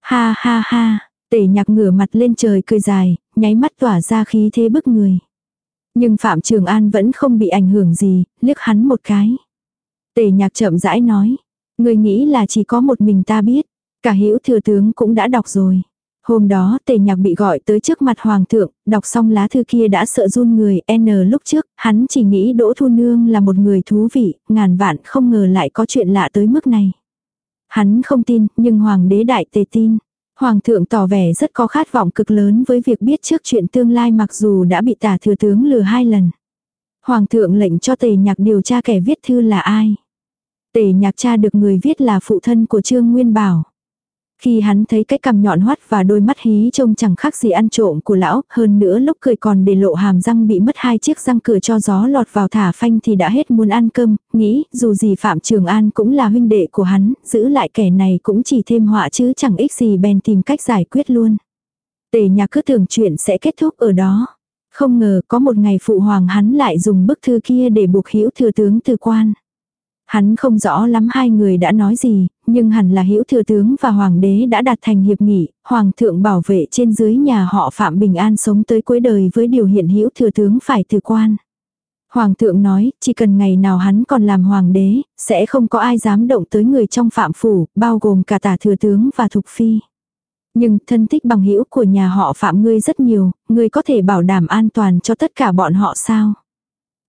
Ha ha ha, tể nhạc ngửa mặt lên trời cười dài, nháy mắt tỏa ra khí thế bức người. Nhưng Phạm Trường An vẫn không bị ảnh hưởng gì, liếc hắn một cái. Tề nhạc chậm rãi nói, người nghĩ là chỉ có một mình ta biết, cả hữu thừa tướng cũng đã đọc rồi. Hôm đó tề nhạc bị gọi tới trước mặt hoàng thượng, đọc xong lá thư kia đã sợ run người N lúc trước, hắn chỉ nghĩ Đỗ Thu Nương là một người thú vị, ngàn vạn không ngờ lại có chuyện lạ tới mức này. Hắn không tin, nhưng hoàng đế đại tề tin. Hoàng thượng tỏ vẻ rất có khát vọng cực lớn với việc biết trước chuyện tương lai mặc dù đã bị tả thừa tướng lừa hai lần. Hoàng thượng lệnh cho tề nhạc điều tra kẻ viết thư là ai. Tề nhạc cha được người viết là phụ thân của Trương Nguyên Bảo. Khi hắn thấy cái cằm nhọn hoắt và đôi mắt hí trông chẳng khác gì ăn trộm của lão, hơn nữa lúc cười còn để lộ hàm răng bị mất hai chiếc răng cửa cho gió lọt vào thả phanh thì đã hết muốn ăn cơm, nghĩ dù gì Phạm Trường An cũng là huynh đệ của hắn, giữ lại kẻ này cũng chỉ thêm họa chứ chẳng ích gì bèn tìm cách giải quyết luôn. Tề nhà cứ tưởng chuyện sẽ kết thúc ở đó. Không ngờ có một ngày phụ hoàng hắn lại dùng bức thư kia để buộc hữu thừa tướng từ quan. Hắn không rõ lắm hai người đã nói gì, nhưng hẳn là hữu thừa tướng và hoàng đế đã đạt thành hiệp nghị, hoàng thượng bảo vệ trên dưới nhà họ Phạm Bình An sống tới cuối đời với điều hiện hữu thừa tướng phải từ quan. Hoàng thượng nói, chỉ cần ngày nào hắn còn làm hoàng đế, sẽ không có ai dám động tới người trong phạm phủ, bao gồm cả tả thừa tướng và thục phi. Nhưng thân thích bằng hữu của nhà họ phạm ngươi rất nhiều, ngươi có thể bảo đảm an toàn cho tất cả bọn họ sao?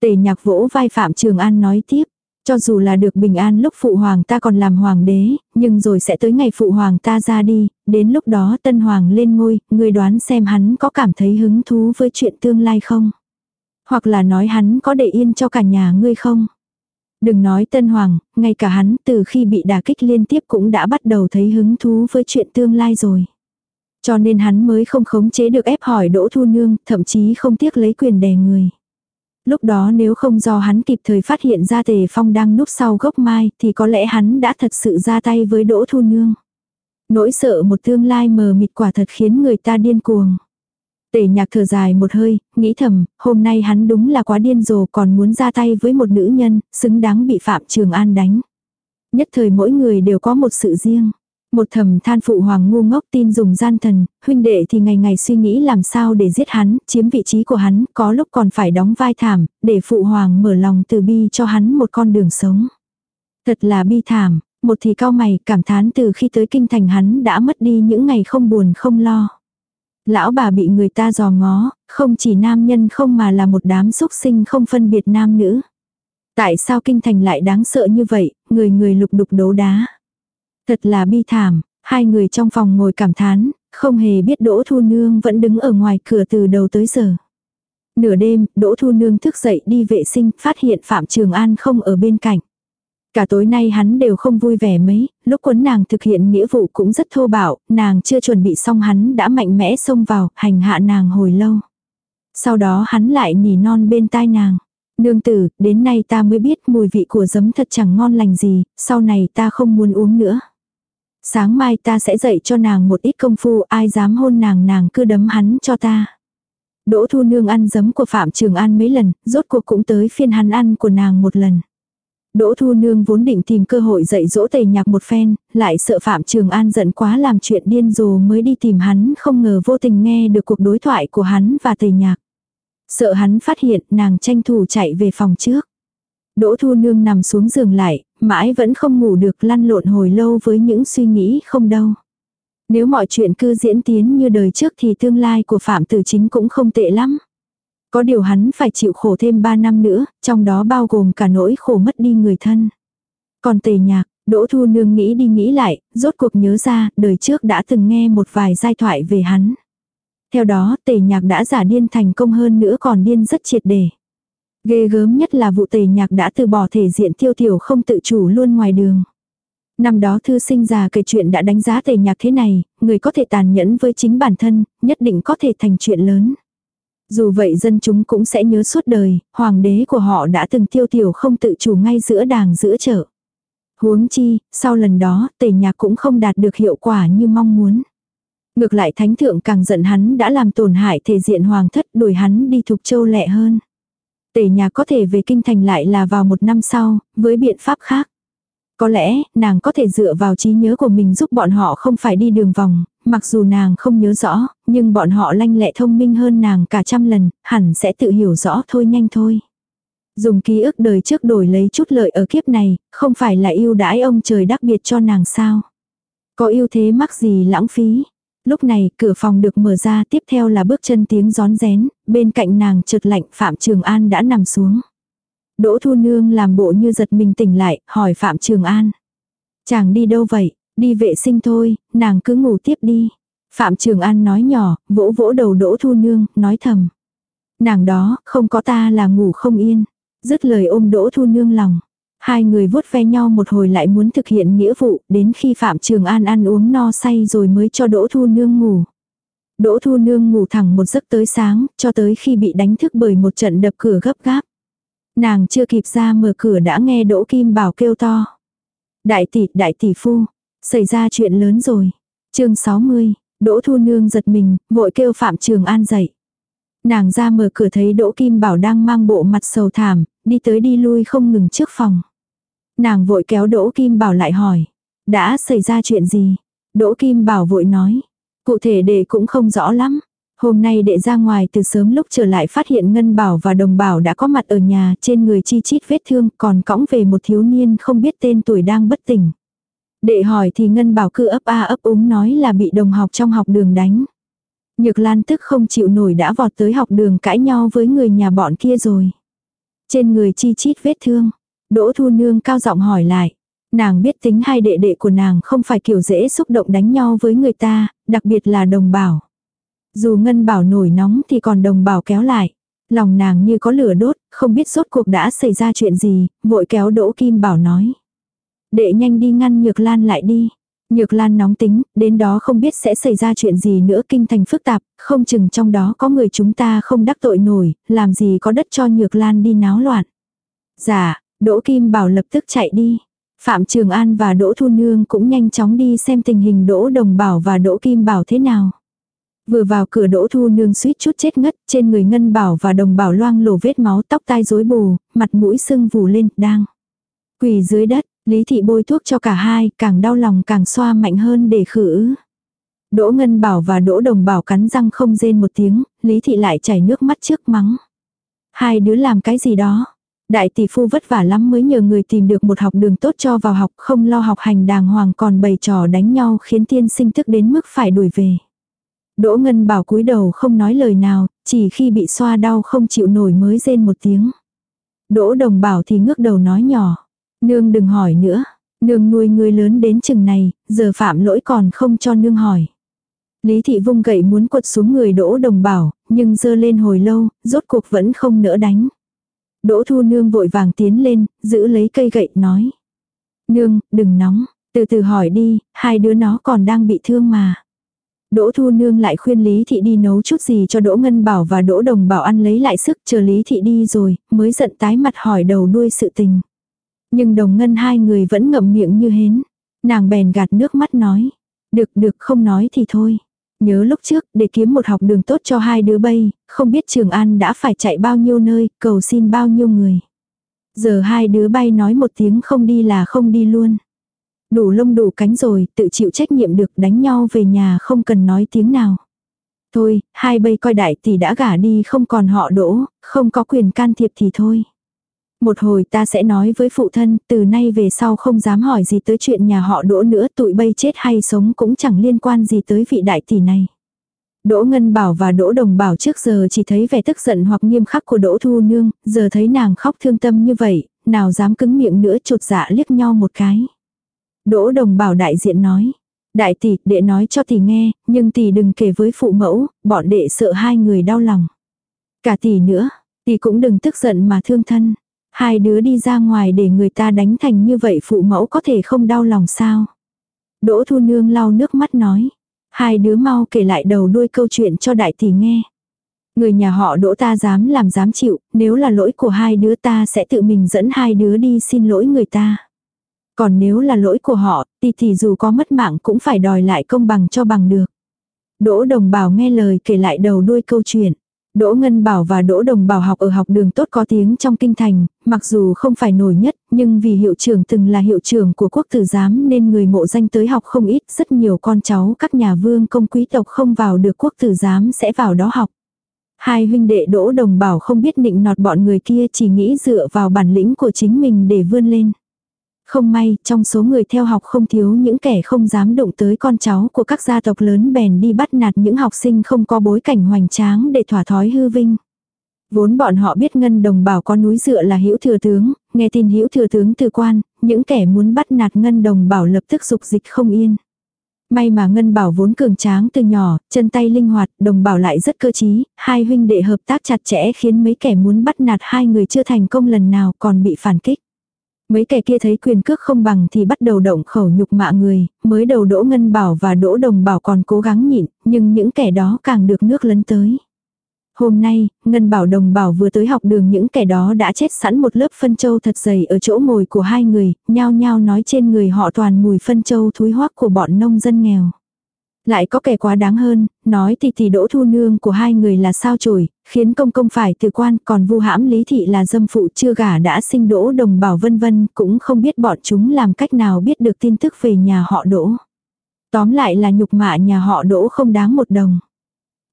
Tề nhạc vỗ vai Phạm Trường An nói tiếp, cho dù là được bình an lúc phụ hoàng ta còn làm hoàng đế, nhưng rồi sẽ tới ngày phụ hoàng ta ra đi, đến lúc đó tân hoàng lên ngôi, người đoán xem hắn có cảm thấy hứng thú với chuyện tương lai không? Hoặc là nói hắn có để yên cho cả nhà ngươi không? Đừng nói tân hoàng, ngay cả hắn từ khi bị đả kích liên tiếp cũng đã bắt đầu thấy hứng thú với chuyện tương lai rồi. Cho nên hắn mới không khống chế được ép hỏi Đỗ Thu Nương, thậm chí không tiếc lấy quyền đè người. Lúc đó nếu không do hắn kịp thời phát hiện ra tề phong đang núp sau gốc mai thì có lẽ hắn đã thật sự ra tay với Đỗ Thu Nương. Nỗi sợ một tương lai mờ mịt quả thật khiến người ta điên cuồng. Tề nhạc thở dài một hơi, nghĩ thầm, hôm nay hắn đúng là quá điên rồ còn muốn ra tay với một nữ nhân, xứng đáng bị Phạm Trường An đánh. Nhất thời mỗi người đều có một sự riêng. Một thầm than phụ hoàng ngu ngốc tin dùng gian thần, huynh đệ thì ngày ngày suy nghĩ làm sao để giết hắn, chiếm vị trí của hắn, có lúc còn phải đóng vai thảm, để phụ hoàng mở lòng từ bi cho hắn một con đường sống. Thật là bi thảm, một thì cao mày cảm thán từ khi tới kinh thành hắn đã mất đi những ngày không buồn không lo. Lão bà bị người ta dò ngó, không chỉ nam nhân không mà là một đám xúc sinh không phân biệt nam nữ. Tại sao kinh thành lại đáng sợ như vậy, người người lục đục đấu đá. Thật là bi thảm, hai người trong phòng ngồi cảm thán, không hề biết Đỗ Thu Nương vẫn đứng ở ngoài cửa từ đầu tới giờ. Nửa đêm, Đỗ Thu Nương thức dậy đi vệ sinh, phát hiện Phạm Trường An không ở bên cạnh. Cả tối nay hắn đều không vui vẻ mấy, lúc quấn nàng thực hiện nghĩa vụ cũng rất thô bạo, nàng chưa chuẩn bị xong hắn đã mạnh mẽ xông vào, hành hạ nàng hồi lâu. Sau đó hắn lại nỉ non bên tai nàng. Nương tử, đến nay ta mới biết mùi vị của giấm thật chẳng ngon lành gì, sau này ta không muốn uống nữa. Sáng mai ta sẽ dạy cho nàng một ít công phu ai dám hôn nàng nàng cứ đấm hắn cho ta. Đỗ thu nương ăn giấm của Phạm Trường An mấy lần, rốt cuộc cũng tới phiên hắn ăn của nàng một lần. Đỗ Thu Nương vốn định tìm cơ hội dạy dỗ tề nhạc một phen, lại sợ Phạm Trường An giận quá làm chuyện điên rồ mới đi tìm hắn không ngờ vô tình nghe được cuộc đối thoại của hắn và tề nhạc. Sợ hắn phát hiện nàng tranh thủ chạy về phòng trước. Đỗ Thu Nương nằm xuống giường lại, mãi vẫn không ngủ được lăn lộn hồi lâu với những suy nghĩ không đâu. Nếu mọi chuyện cứ diễn tiến như đời trước thì tương lai của Phạm Tử Chính cũng không tệ lắm. Có điều hắn phải chịu khổ thêm 3 năm nữa, trong đó bao gồm cả nỗi khổ mất đi người thân. Còn tề nhạc, Đỗ Thu Nương nghĩ đi nghĩ lại, rốt cuộc nhớ ra, đời trước đã từng nghe một vài giai thoại về hắn. Theo đó, tề nhạc đã giả điên thành công hơn nữa còn điên rất triệt để. Ghê gớm nhất là vụ tề nhạc đã từ bỏ thể diện tiêu tiểu không tự chủ luôn ngoài đường. Năm đó thư sinh già kể chuyện đã đánh giá tề nhạc thế này, người có thể tàn nhẫn với chính bản thân, nhất định có thể thành chuyện lớn. Dù vậy dân chúng cũng sẽ nhớ suốt đời, hoàng đế của họ đã từng tiêu tiểu không tự chủ ngay giữa đàng giữa chợ. Huống chi, sau lần đó, tề nhạc cũng không đạt được hiệu quả như mong muốn. Ngược lại thánh thượng càng giận hắn đã làm tổn hại thể diện hoàng thất đuổi hắn đi thục châu lẹ hơn. Tề nhà có thể về kinh thành lại là vào một năm sau, với biện pháp khác. Có lẽ, nàng có thể dựa vào trí nhớ của mình giúp bọn họ không phải đi đường vòng, mặc dù nàng không nhớ rõ, nhưng bọn họ lanh lẹ thông minh hơn nàng cả trăm lần, hẳn sẽ tự hiểu rõ thôi nhanh thôi. Dùng ký ức đời trước đổi lấy chút lợi ở kiếp này, không phải là yêu đãi ông trời đặc biệt cho nàng sao. Có yêu thế mắc gì lãng phí. Lúc này, cửa phòng được mở ra, tiếp theo là bước chân tiếng gión rén, bên cạnh nàng chợt lạnh Phạm Trường An đã nằm xuống. Đỗ Thu Nương làm bộ như giật mình tỉnh lại, hỏi Phạm Trường An. Chàng đi đâu vậy? Đi vệ sinh thôi, nàng cứ ngủ tiếp đi. Phạm Trường An nói nhỏ, vỗ vỗ đầu Đỗ Thu Nương, nói thầm. Nàng đó, không có ta là ngủ không yên. Dứt lời ôm Đỗ Thu Nương lòng. Hai người vuốt ve nhau một hồi lại muốn thực hiện nghĩa vụ, đến khi Phạm Trường An ăn uống no say rồi mới cho Đỗ Thu Nương ngủ. Đỗ Thu Nương ngủ thẳng một giấc tới sáng, cho tới khi bị đánh thức bởi một trận đập cửa gấp gáp. Nàng chưa kịp ra mở cửa đã nghe Đỗ Kim Bảo kêu to. Đại tỷ, đại tỷ phu, xảy ra chuyện lớn rồi. chương 60, Đỗ Thu Nương giật mình, vội kêu Phạm Trường An dậy. Nàng ra mở cửa thấy Đỗ Kim Bảo đang mang bộ mặt sầu thảm, đi tới đi lui không ngừng trước phòng. Nàng vội kéo Đỗ Kim Bảo lại hỏi. Đã xảy ra chuyện gì? Đỗ Kim Bảo vội nói. Cụ thể đệ cũng không rõ lắm. Hôm nay đệ ra ngoài từ sớm lúc trở lại phát hiện Ngân Bảo và Đồng Bảo đã có mặt ở nhà, trên người chi chít vết thương, còn cõng về một thiếu niên không biết tên tuổi đang bất tỉnh. Đệ hỏi thì Ngân Bảo cứ ấp a ấp úng nói là bị đồng học trong học đường đánh. Nhược Lan tức không chịu nổi đã vọt tới học đường cãi nhau với người nhà bọn kia rồi. Trên người chi chít vết thương. Đỗ Thu Nương cao giọng hỏi lại. Nàng biết tính hai đệ đệ của nàng không phải kiểu dễ xúc động đánh nhau với người ta, đặc biệt là đồng bảo. Dù ngân bảo nổi nóng thì còn đồng bảo kéo lại. Lòng nàng như có lửa đốt, không biết rốt cuộc đã xảy ra chuyện gì, vội kéo Đỗ Kim Bảo nói. Đệ nhanh đi ngăn Nhược Lan lại đi. Nhược Lan nóng tính, đến đó không biết sẽ xảy ra chuyện gì nữa kinh thành phức tạp, không chừng trong đó có người chúng ta không đắc tội nổi, làm gì có đất cho Nhược Lan đi náo loạn. Dạ, Đỗ Kim Bảo lập tức chạy đi. Phạm Trường An và Đỗ Thu Nương cũng nhanh chóng đi xem tình hình Đỗ Đồng Bảo và Đỗ Kim Bảo thế nào. Vừa vào cửa Đỗ Thu Nương suýt chút chết ngất, trên người Ngân Bảo và Đồng Bảo loang lổ vết máu tóc tai rối bù, mặt mũi sưng vù lên, đang quỳ dưới đất, Lý Thị bôi thuốc cho cả hai, càng đau lòng càng xoa mạnh hơn để khử. Đỗ Ngân Bảo và Đỗ Đồng Bảo cắn răng không rên một tiếng, Lý Thị lại chảy nước mắt trước mắng. Hai đứa làm cái gì đó, Đại tỷ phu vất vả lắm mới nhờ người tìm được một học đường tốt cho vào học không lo học hành đàng hoàng còn bày trò đánh nhau khiến tiên sinh thức đến mức phải đuổi về. Đỗ Ngân bảo cúi đầu không nói lời nào, chỉ khi bị xoa đau không chịu nổi mới rên một tiếng. Đỗ đồng bảo thì ngước đầu nói nhỏ. Nương đừng hỏi nữa. Nương nuôi người lớn đến chừng này, giờ phạm lỗi còn không cho nương hỏi. Lý thị vung gậy muốn quật xuống người đỗ đồng bảo, nhưng dơ lên hồi lâu, rốt cuộc vẫn không nỡ đánh. Đỗ Thu Nương vội vàng tiến lên, giữ lấy cây gậy, nói. Nương, đừng nóng, từ từ hỏi đi, hai đứa nó còn đang bị thương mà. Đỗ Thu Nương lại khuyên Lý Thị đi nấu chút gì cho Đỗ Ngân Bảo và Đỗ Đồng Bảo ăn lấy lại sức chờ Lý Thị đi rồi, mới giận tái mặt hỏi đầu đuôi sự tình. Nhưng Đồng Ngân hai người vẫn ngậm miệng như hến. Nàng bèn gạt nước mắt nói. Được được không nói thì thôi. Nhớ lúc trước, để kiếm một học đường tốt cho hai đứa bay, không biết Trường An đã phải chạy bao nhiêu nơi, cầu xin bao nhiêu người. Giờ hai đứa bay nói một tiếng không đi là không đi luôn. Đủ lông đủ cánh rồi, tự chịu trách nhiệm được đánh nhau về nhà không cần nói tiếng nào. Thôi, hai bay coi đại tỷ đã gả đi không còn họ đỗ, không có quyền can thiệp thì thôi. Một hồi ta sẽ nói với phụ thân, từ nay về sau không dám hỏi gì tới chuyện nhà họ đỗ nữa, tụi bay chết hay sống cũng chẳng liên quan gì tới vị đại tỷ này. Đỗ Ngân Bảo và Đỗ Đồng Bảo trước giờ chỉ thấy vẻ tức giận hoặc nghiêm khắc của Đỗ Thu Nương, giờ thấy nàng khóc thương tâm như vậy, nào dám cứng miệng nữa chột dạ liếc nhau một cái. Đỗ đồng bảo đại diện nói. Đại tỷ, đệ nói cho tỷ nghe, nhưng tỷ đừng kể với phụ mẫu, bọn đệ sợ hai người đau lòng. Cả tỷ nữa, tỷ cũng đừng tức giận mà thương thân. Hai đứa đi ra ngoài để người ta đánh thành như vậy phụ mẫu có thể không đau lòng sao. Đỗ thu nương lau nước mắt nói. Hai đứa mau kể lại đầu đuôi câu chuyện cho đại tỷ nghe. Người nhà họ đỗ ta dám làm dám chịu, nếu là lỗi của hai đứa ta sẽ tự mình dẫn hai đứa đi xin lỗi người ta. Còn nếu là lỗi của họ, thì thì dù có mất mạng cũng phải đòi lại công bằng cho bằng được. Đỗ đồng bảo nghe lời kể lại đầu đuôi câu chuyện. Đỗ Ngân Bảo và Đỗ Đồng Bảo học ở học đường tốt có tiếng trong kinh thành, mặc dù không phải nổi nhất, nhưng vì hiệu trưởng từng là hiệu trưởng của quốc tử giám nên người mộ danh tới học không ít, rất nhiều con cháu các nhà vương công quý tộc không vào được quốc tử giám sẽ vào đó học. Hai huynh đệ Đỗ Đồng Bảo không biết nịnh nọt bọn người kia chỉ nghĩ dựa vào bản lĩnh của chính mình để vươn lên. Không may, trong số người theo học không thiếu những kẻ không dám đụng tới con cháu của các gia tộc lớn bèn đi bắt nạt những học sinh không có bối cảnh hoành tráng để thỏa thói hư vinh. Vốn bọn họ biết ngân đồng bảo có núi dựa là hữu thừa tướng, nghe tin hữu thừa tướng từ quan, những kẻ muốn bắt nạt ngân đồng bảo lập tức dục dịch không yên. May mà Ngân Bảo vốn cường tráng từ nhỏ, chân tay linh hoạt, đồng bảo lại rất cơ trí, hai huynh đệ hợp tác chặt chẽ khiến mấy kẻ muốn bắt nạt hai người chưa thành công lần nào còn bị phản kích. Mấy kẻ kia thấy quyền cước không bằng thì bắt đầu động khẩu nhục mạ người, mới đầu Đỗ Ngân Bảo và Đỗ Đồng Bảo còn cố gắng nhịn, nhưng những kẻ đó càng được nước lấn tới. Hôm nay, Ngân Bảo Đồng Bảo vừa tới học đường những kẻ đó đã chết sẵn một lớp phân châu thật dày ở chỗ ngồi của hai người, nhao nhao nói trên người họ toàn mùi phân châu thúi hoắc của bọn nông dân nghèo. Lại có kẻ quá đáng hơn, nói thì thì đỗ thu nương của hai người là sao chổi, khiến công công phải từ quan, còn vu hãm lý thị là dâm phụ chưa gả đã sinh đỗ đồng bảo vân vân, cũng không biết bọn chúng làm cách nào biết được tin tức về nhà họ đỗ. Tóm lại là nhục mạ nhà họ đỗ không đáng một đồng.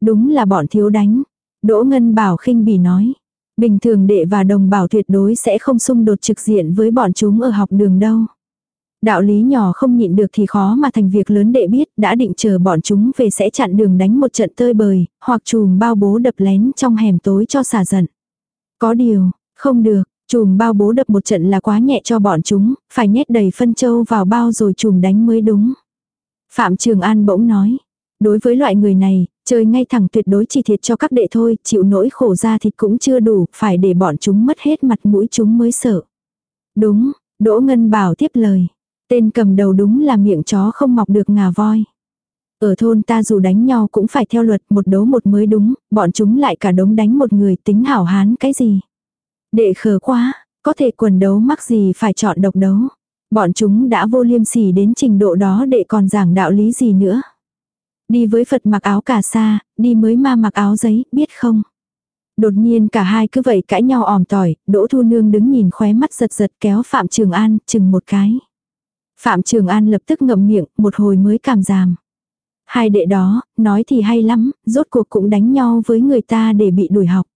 Đúng là bọn thiếu đánh. Đỗ Ngân Bảo khinh bỉ nói. Bình thường đệ và đồng bảo tuyệt đối sẽ không xung đột trực diện với bọn chúng ở học đường đâu. Đạo lý nhỏ không nhịn được thì khó mà thành việc lớn đệ biết, đã định chờ bọn chúng về sẽ chặn đường đánh một trận tơi bời, hoặc chùm bao bố đập lén trong hẻm tối cho xả giận. Có điều, không được, chùm bao bố đập một trận là quá nhẹ cho bọn chúng, phải nhét đầy phân châu vào bao rồi chùm đánh mới đúng. Phạm Trường An bỗng nói, đối với loại người này, chơi ngay thẳng tuyệt đối chỉ thiệt cho các đệ thôi, chịu nỗi khổ ra thịt cũng chưa đủ, phải để bọn chúng mất hết mặt mũi chúng mới sợ. Đúng, Đỗ Ngân Bảo tiếp lời. Tên cầm đầu đúng là miệng chó không mọc được ngà voi. Ở thôn ta dù đánh nhau cũng phải theo luật một đấu một mới đúng, bọn chúng lại cả đống đánh một người tính hảo hán cái gì. Đệ khờ quá, có thể quần đấu mắc gì phải chọn độc đấu. Bọn chúng đã vô liêm sỉ đến trình độ đó đệ còn giảng đạo lý gì nữa. Đi với Phật mặc áo cà sa, đi mới ma mặc áo giấy, biết không? Đột nhiên cả hai cứ vậy cãi nhau òm tỏi, Đỗ Thu Nương đứng nhìn khóe mắt giật giật kéo Phạm Trường An, chừng một cái. Phạm Trường An lập tức ngậm miệng, một hồi mới cảm giảm. Hai đệ đó, nói thì hay lắm, rốt cuộc cũng đánh nhau với người ta để bị đuổi học.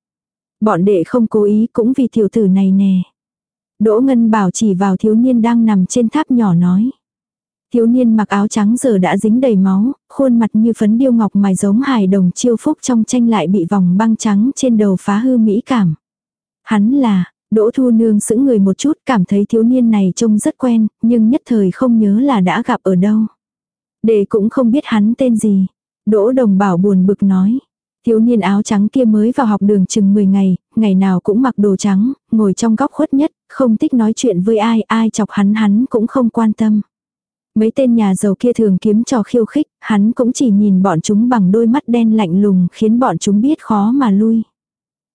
Bọn đệ không cố ý cũng vì tiểu tử này nè. Đỗ Ngân bảo chỉ vào thiếu niên đang nằm trên tháp nhỏ nói. Thiếu niên mặc áo trắng giờ đã dính đầy máu, khuôn mặt như phấn điêu ngọc mài giống hài đồng chiêu phúc trong tranh lại bị vòng băng trắng trên đầu phá hư mỹ cảm. Hắn là, Đỗ Thu Nương sững người một chút cảm thấy thiếu niên này trông rất quen, nhưng nhất thời không nhớ là đã gặp ở đâu. Đệ cũng không biết hắn tên gì. Đỗ Đồng Bảo buồn bực nói. Thiếu niên áo trắng kia mới vào học đường chừng 10 ngày, ngày nào cũng mặc đồ trắng, ngồi trong góc khuất nhất, không thích nói chuyện với ai, ai chọc hắn hắn cũng không quan tâm. Mấy tên nhà giàu kia thường kiếm trò khiêu khích, hắn cũng chỉ nhìn bọn chúng bằng đôi mắt đen lạnh lùng khiến bọn chúng biết khó mà lui.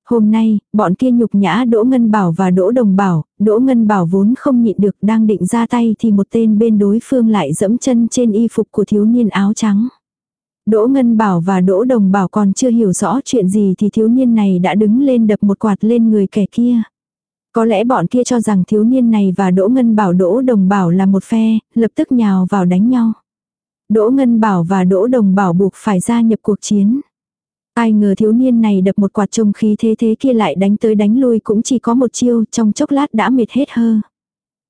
Hôm nay, bọn kia nhục nhã Đỗ Ngân Bảo và Đỗ Đồng Bảo, Đỗ Ngân Bảo vốn không nhịn được đang định ra tay thì một tên bên đối phương lại dẫm chân trên y phục của thiếu niên áo trắng. Đỗ Ngân Bảo và Đỗ Đồng Bảo còn chưa hiểu rõ chuyện gì thì thiếu niên này đã đứng lên đập một quạt lên người kẻ kia. Có lẽ bọn kia cho rằng thiếu niên này và Đỗ Ngân Bảo Đỗ Đồng Bảo là một phe, lập tức nhào vào đánh nhau. Đỗ Ngân Bảo và Đỗ Đồng Bảo buộc phải gia nhập cuộc chiến. Ai ngờ thiếu niên này đập một quạt trông khí thế thế kia lại đánh tới đánh lui cũng chỉ có một chiêu, trong chốc lát đã mệt hết hơ.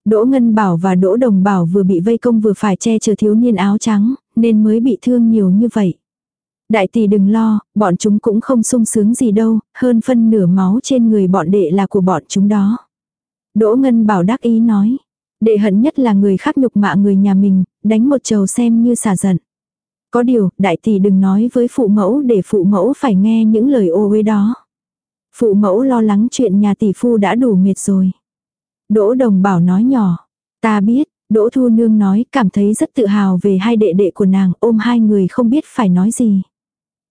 Đỗ Ngân Bảo và Đỗ Đồng Bảo vừa bị vây công vừa phải che chở thiếu niên áo trắng, nên mới bị thương nhiều như vậy. Đại tỷ đừng lo, bọn chúng cũng không sung sướng gì đâu, hơn phân nửa máu trên người bọn đệ là của bọn chúng đó. Đỗ Ngân Bảo đắc ý nói. Đệ hận nhất là người khác nhục mạ người nhà mình, đánh một trầu xem như xả giận. Có điều, đại tỷ đừng nói với phụ mẫu để phụ mẫu phải nghe những lời ô uế đó. Phụ mẫu lo lắng chuyện nhà tỷ phu đã đủ mệt rồi. Đỗ đồng bảo nói nhỏ. Ta biết, Đỗ Thu Nương nói cảm thấy rất tự hào về hai đệ đệ của nàng ôm hai người không biết phải nói gì.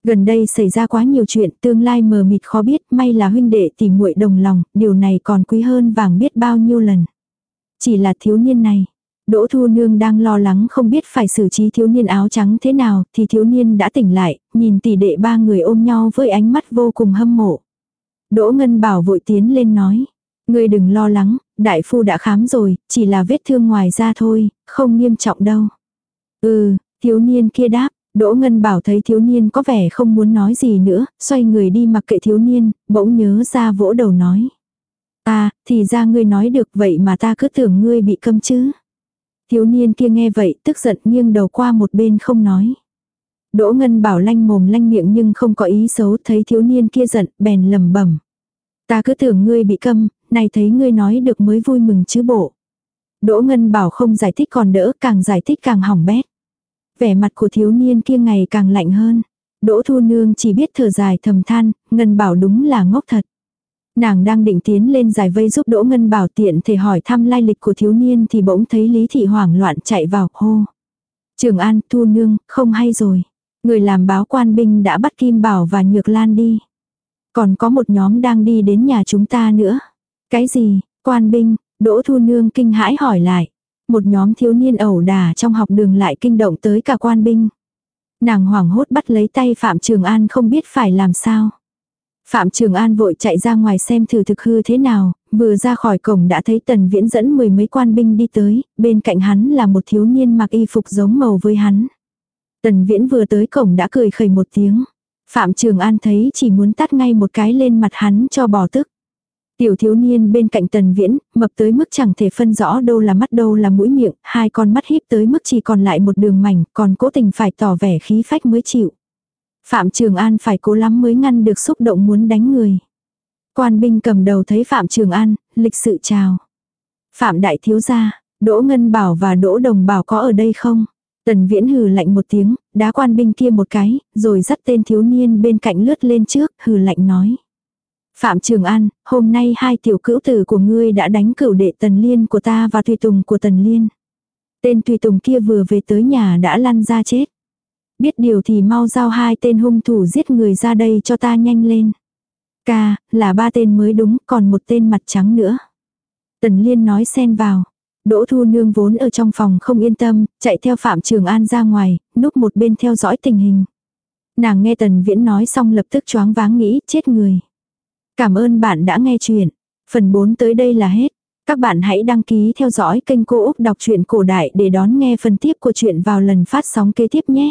Gần đây xảy ra quá nhiều chuyện tương lai mờ mịt khó biết may là huynh đệ tỷ muội đồng lòng, điều này còn quý hơn vàng biết bao nhiêu lần. Chỉ là thiếu niên này. Đỗ Thu Nương đang lo lắng không biết phải xử trí thiếu niên áo trắng thế nào thì thiếu niên đã tỉnh lại, nhìn tỷ đệ ba người ôm nhau với ánh mắt vô cùng hâm mộ. Đỗ Ngân Bảo vội tiến lên nói. Ngươi đừng lo lắng, đại phu đã khám rồi, chỉ là vết thương ngoài da thôi, không nghiêm trọng đâu. Ừ, thiếu niên kia đáp, Đỗ Ngân Bảo thấy thiếu niên có vẻ không muốn nói gì nữa, xoay người đi mặc kệ thiếu niên, bỗng nhớ ra vỗ đầu nói. À, thì ra ngươi nói được vậy mà ta cứ tưởng ngươi bị câm chứ. Thiếu niên kia nghe vậy tức giận nghiêng đầu qua một bên không nói. Đỗ Ngân Bảo lanh mồm lanh miệng nhưng không có ý xấu thấy thiếu niên kia giận bèn lầm bẩm Ta cứ tưởng ngươi bị câm, này thấy ngươi nói được mới vui mừng chứ bộ. Đỗ Ngân Bảo không giải thích còn đỡ, càng giải thích càng hỏng bét. Vẻ mặt của thiếu niên kia ngày càng lạnh hơn. Đỗ Thu Nương chỉ biết thở dài thầm than, Ngân Bảo đúng là ngốc thật. Nàng đang định tiến lên giải vây giúp Đỗ Ngân Bảo tiện thể hỏi thăm lai lịch của thiếu niên thì bỗng thấy Lý Thị hoảng loạn chạy vào hô. Trường An, Thu Nương, không hay rồi. Người làm báo quan binh đã bắt Kim Bảo và Nhược Lan đi. Còn có một nhóm đang đi đến nhà chúng ta nữa. Cái gì, quan binh, Đỗ Thu Nương kinh hãi hỏi lại. Một nhóm thiếu niên ẩu đả trong học đường lại kinh động tới cả quan binh. Nàng hoảng hốt bắt lấy tay Phạm Trường An không biết phải làm sao. Phạm Trường An vội chạy ra ngoài xem thử thực hư thế nào, vừa ra khỏi cổng đã thấy Tần Viễn dẫn mười mấy quan binh đi tới, bên cạnh hắn là một thiếu niên mặc y phục giống màu với hắn. Tần Viễn vừa tới cổng đã cười khẩy một tiếng. Phạm Trường An thấy chỉ muốn tắt ngay một cái lên mặt hắn cho bỏ tức. Tiểu thiếu niên bên cạnh tần viễn, mập tới mức chẳng thể phân rõ đâu là mắt đâu là mũi miệng, hai con mắt híp tới mức chỉ còn lại một đường mảnh, còn cố tình phải tỏ vẻ khí phách mới chịu. Phạm Trường An phải cố lắm mới ngăn được xúc động muốn đánh người. Quan binh cầm đầu thấy Phạm Trường An, lịch sự chào. Phạm Đại Thiếu Gia, Đỗ Ngân Bảo và Đỗ Đồng Bảo có ở đây không? Tần Viễn hừ lạnh một tiếng, đá quan binh kia một cái, rồi dắt tên thiếu niên bên cạnh lướt lên trước, hừ lạnh nói. Phạm Trường An, hôm nay hai tiểu cữu tử của ngươi đã đánh cửu đệ Tần Liên của ta và tùy tùng của Tần Liên. Tên tùy tùng kia vừa về tới nhà đã lăn ra chết. Biết điều thì mau giao hai tên hung thủ giết người ra đây cho ta nhanh lên. Ca, là ba tên mới đúng, còn một tên mặt trắng nữa. Tần Liên nói xen vào. Đỗ Thu Nương vốn ở trong phòng không yên tâm, chạy theo Phạm Trường An ra ngoài, núp một bên theo dõi tình hình. Nàng nghe Tần Viễn nói xong lập tức choáng váng nghĩ chết người. Cảm ơn bạn đã nghe chuyện. Phần 4 tới đây là hết. Các bạn hãy đăng ký theo dõi kênh Cô Úc Đọc truyện Cổ Đại để đón nghe phần tiếp của chuyện vào lần phát sóng kế tiếp nhé.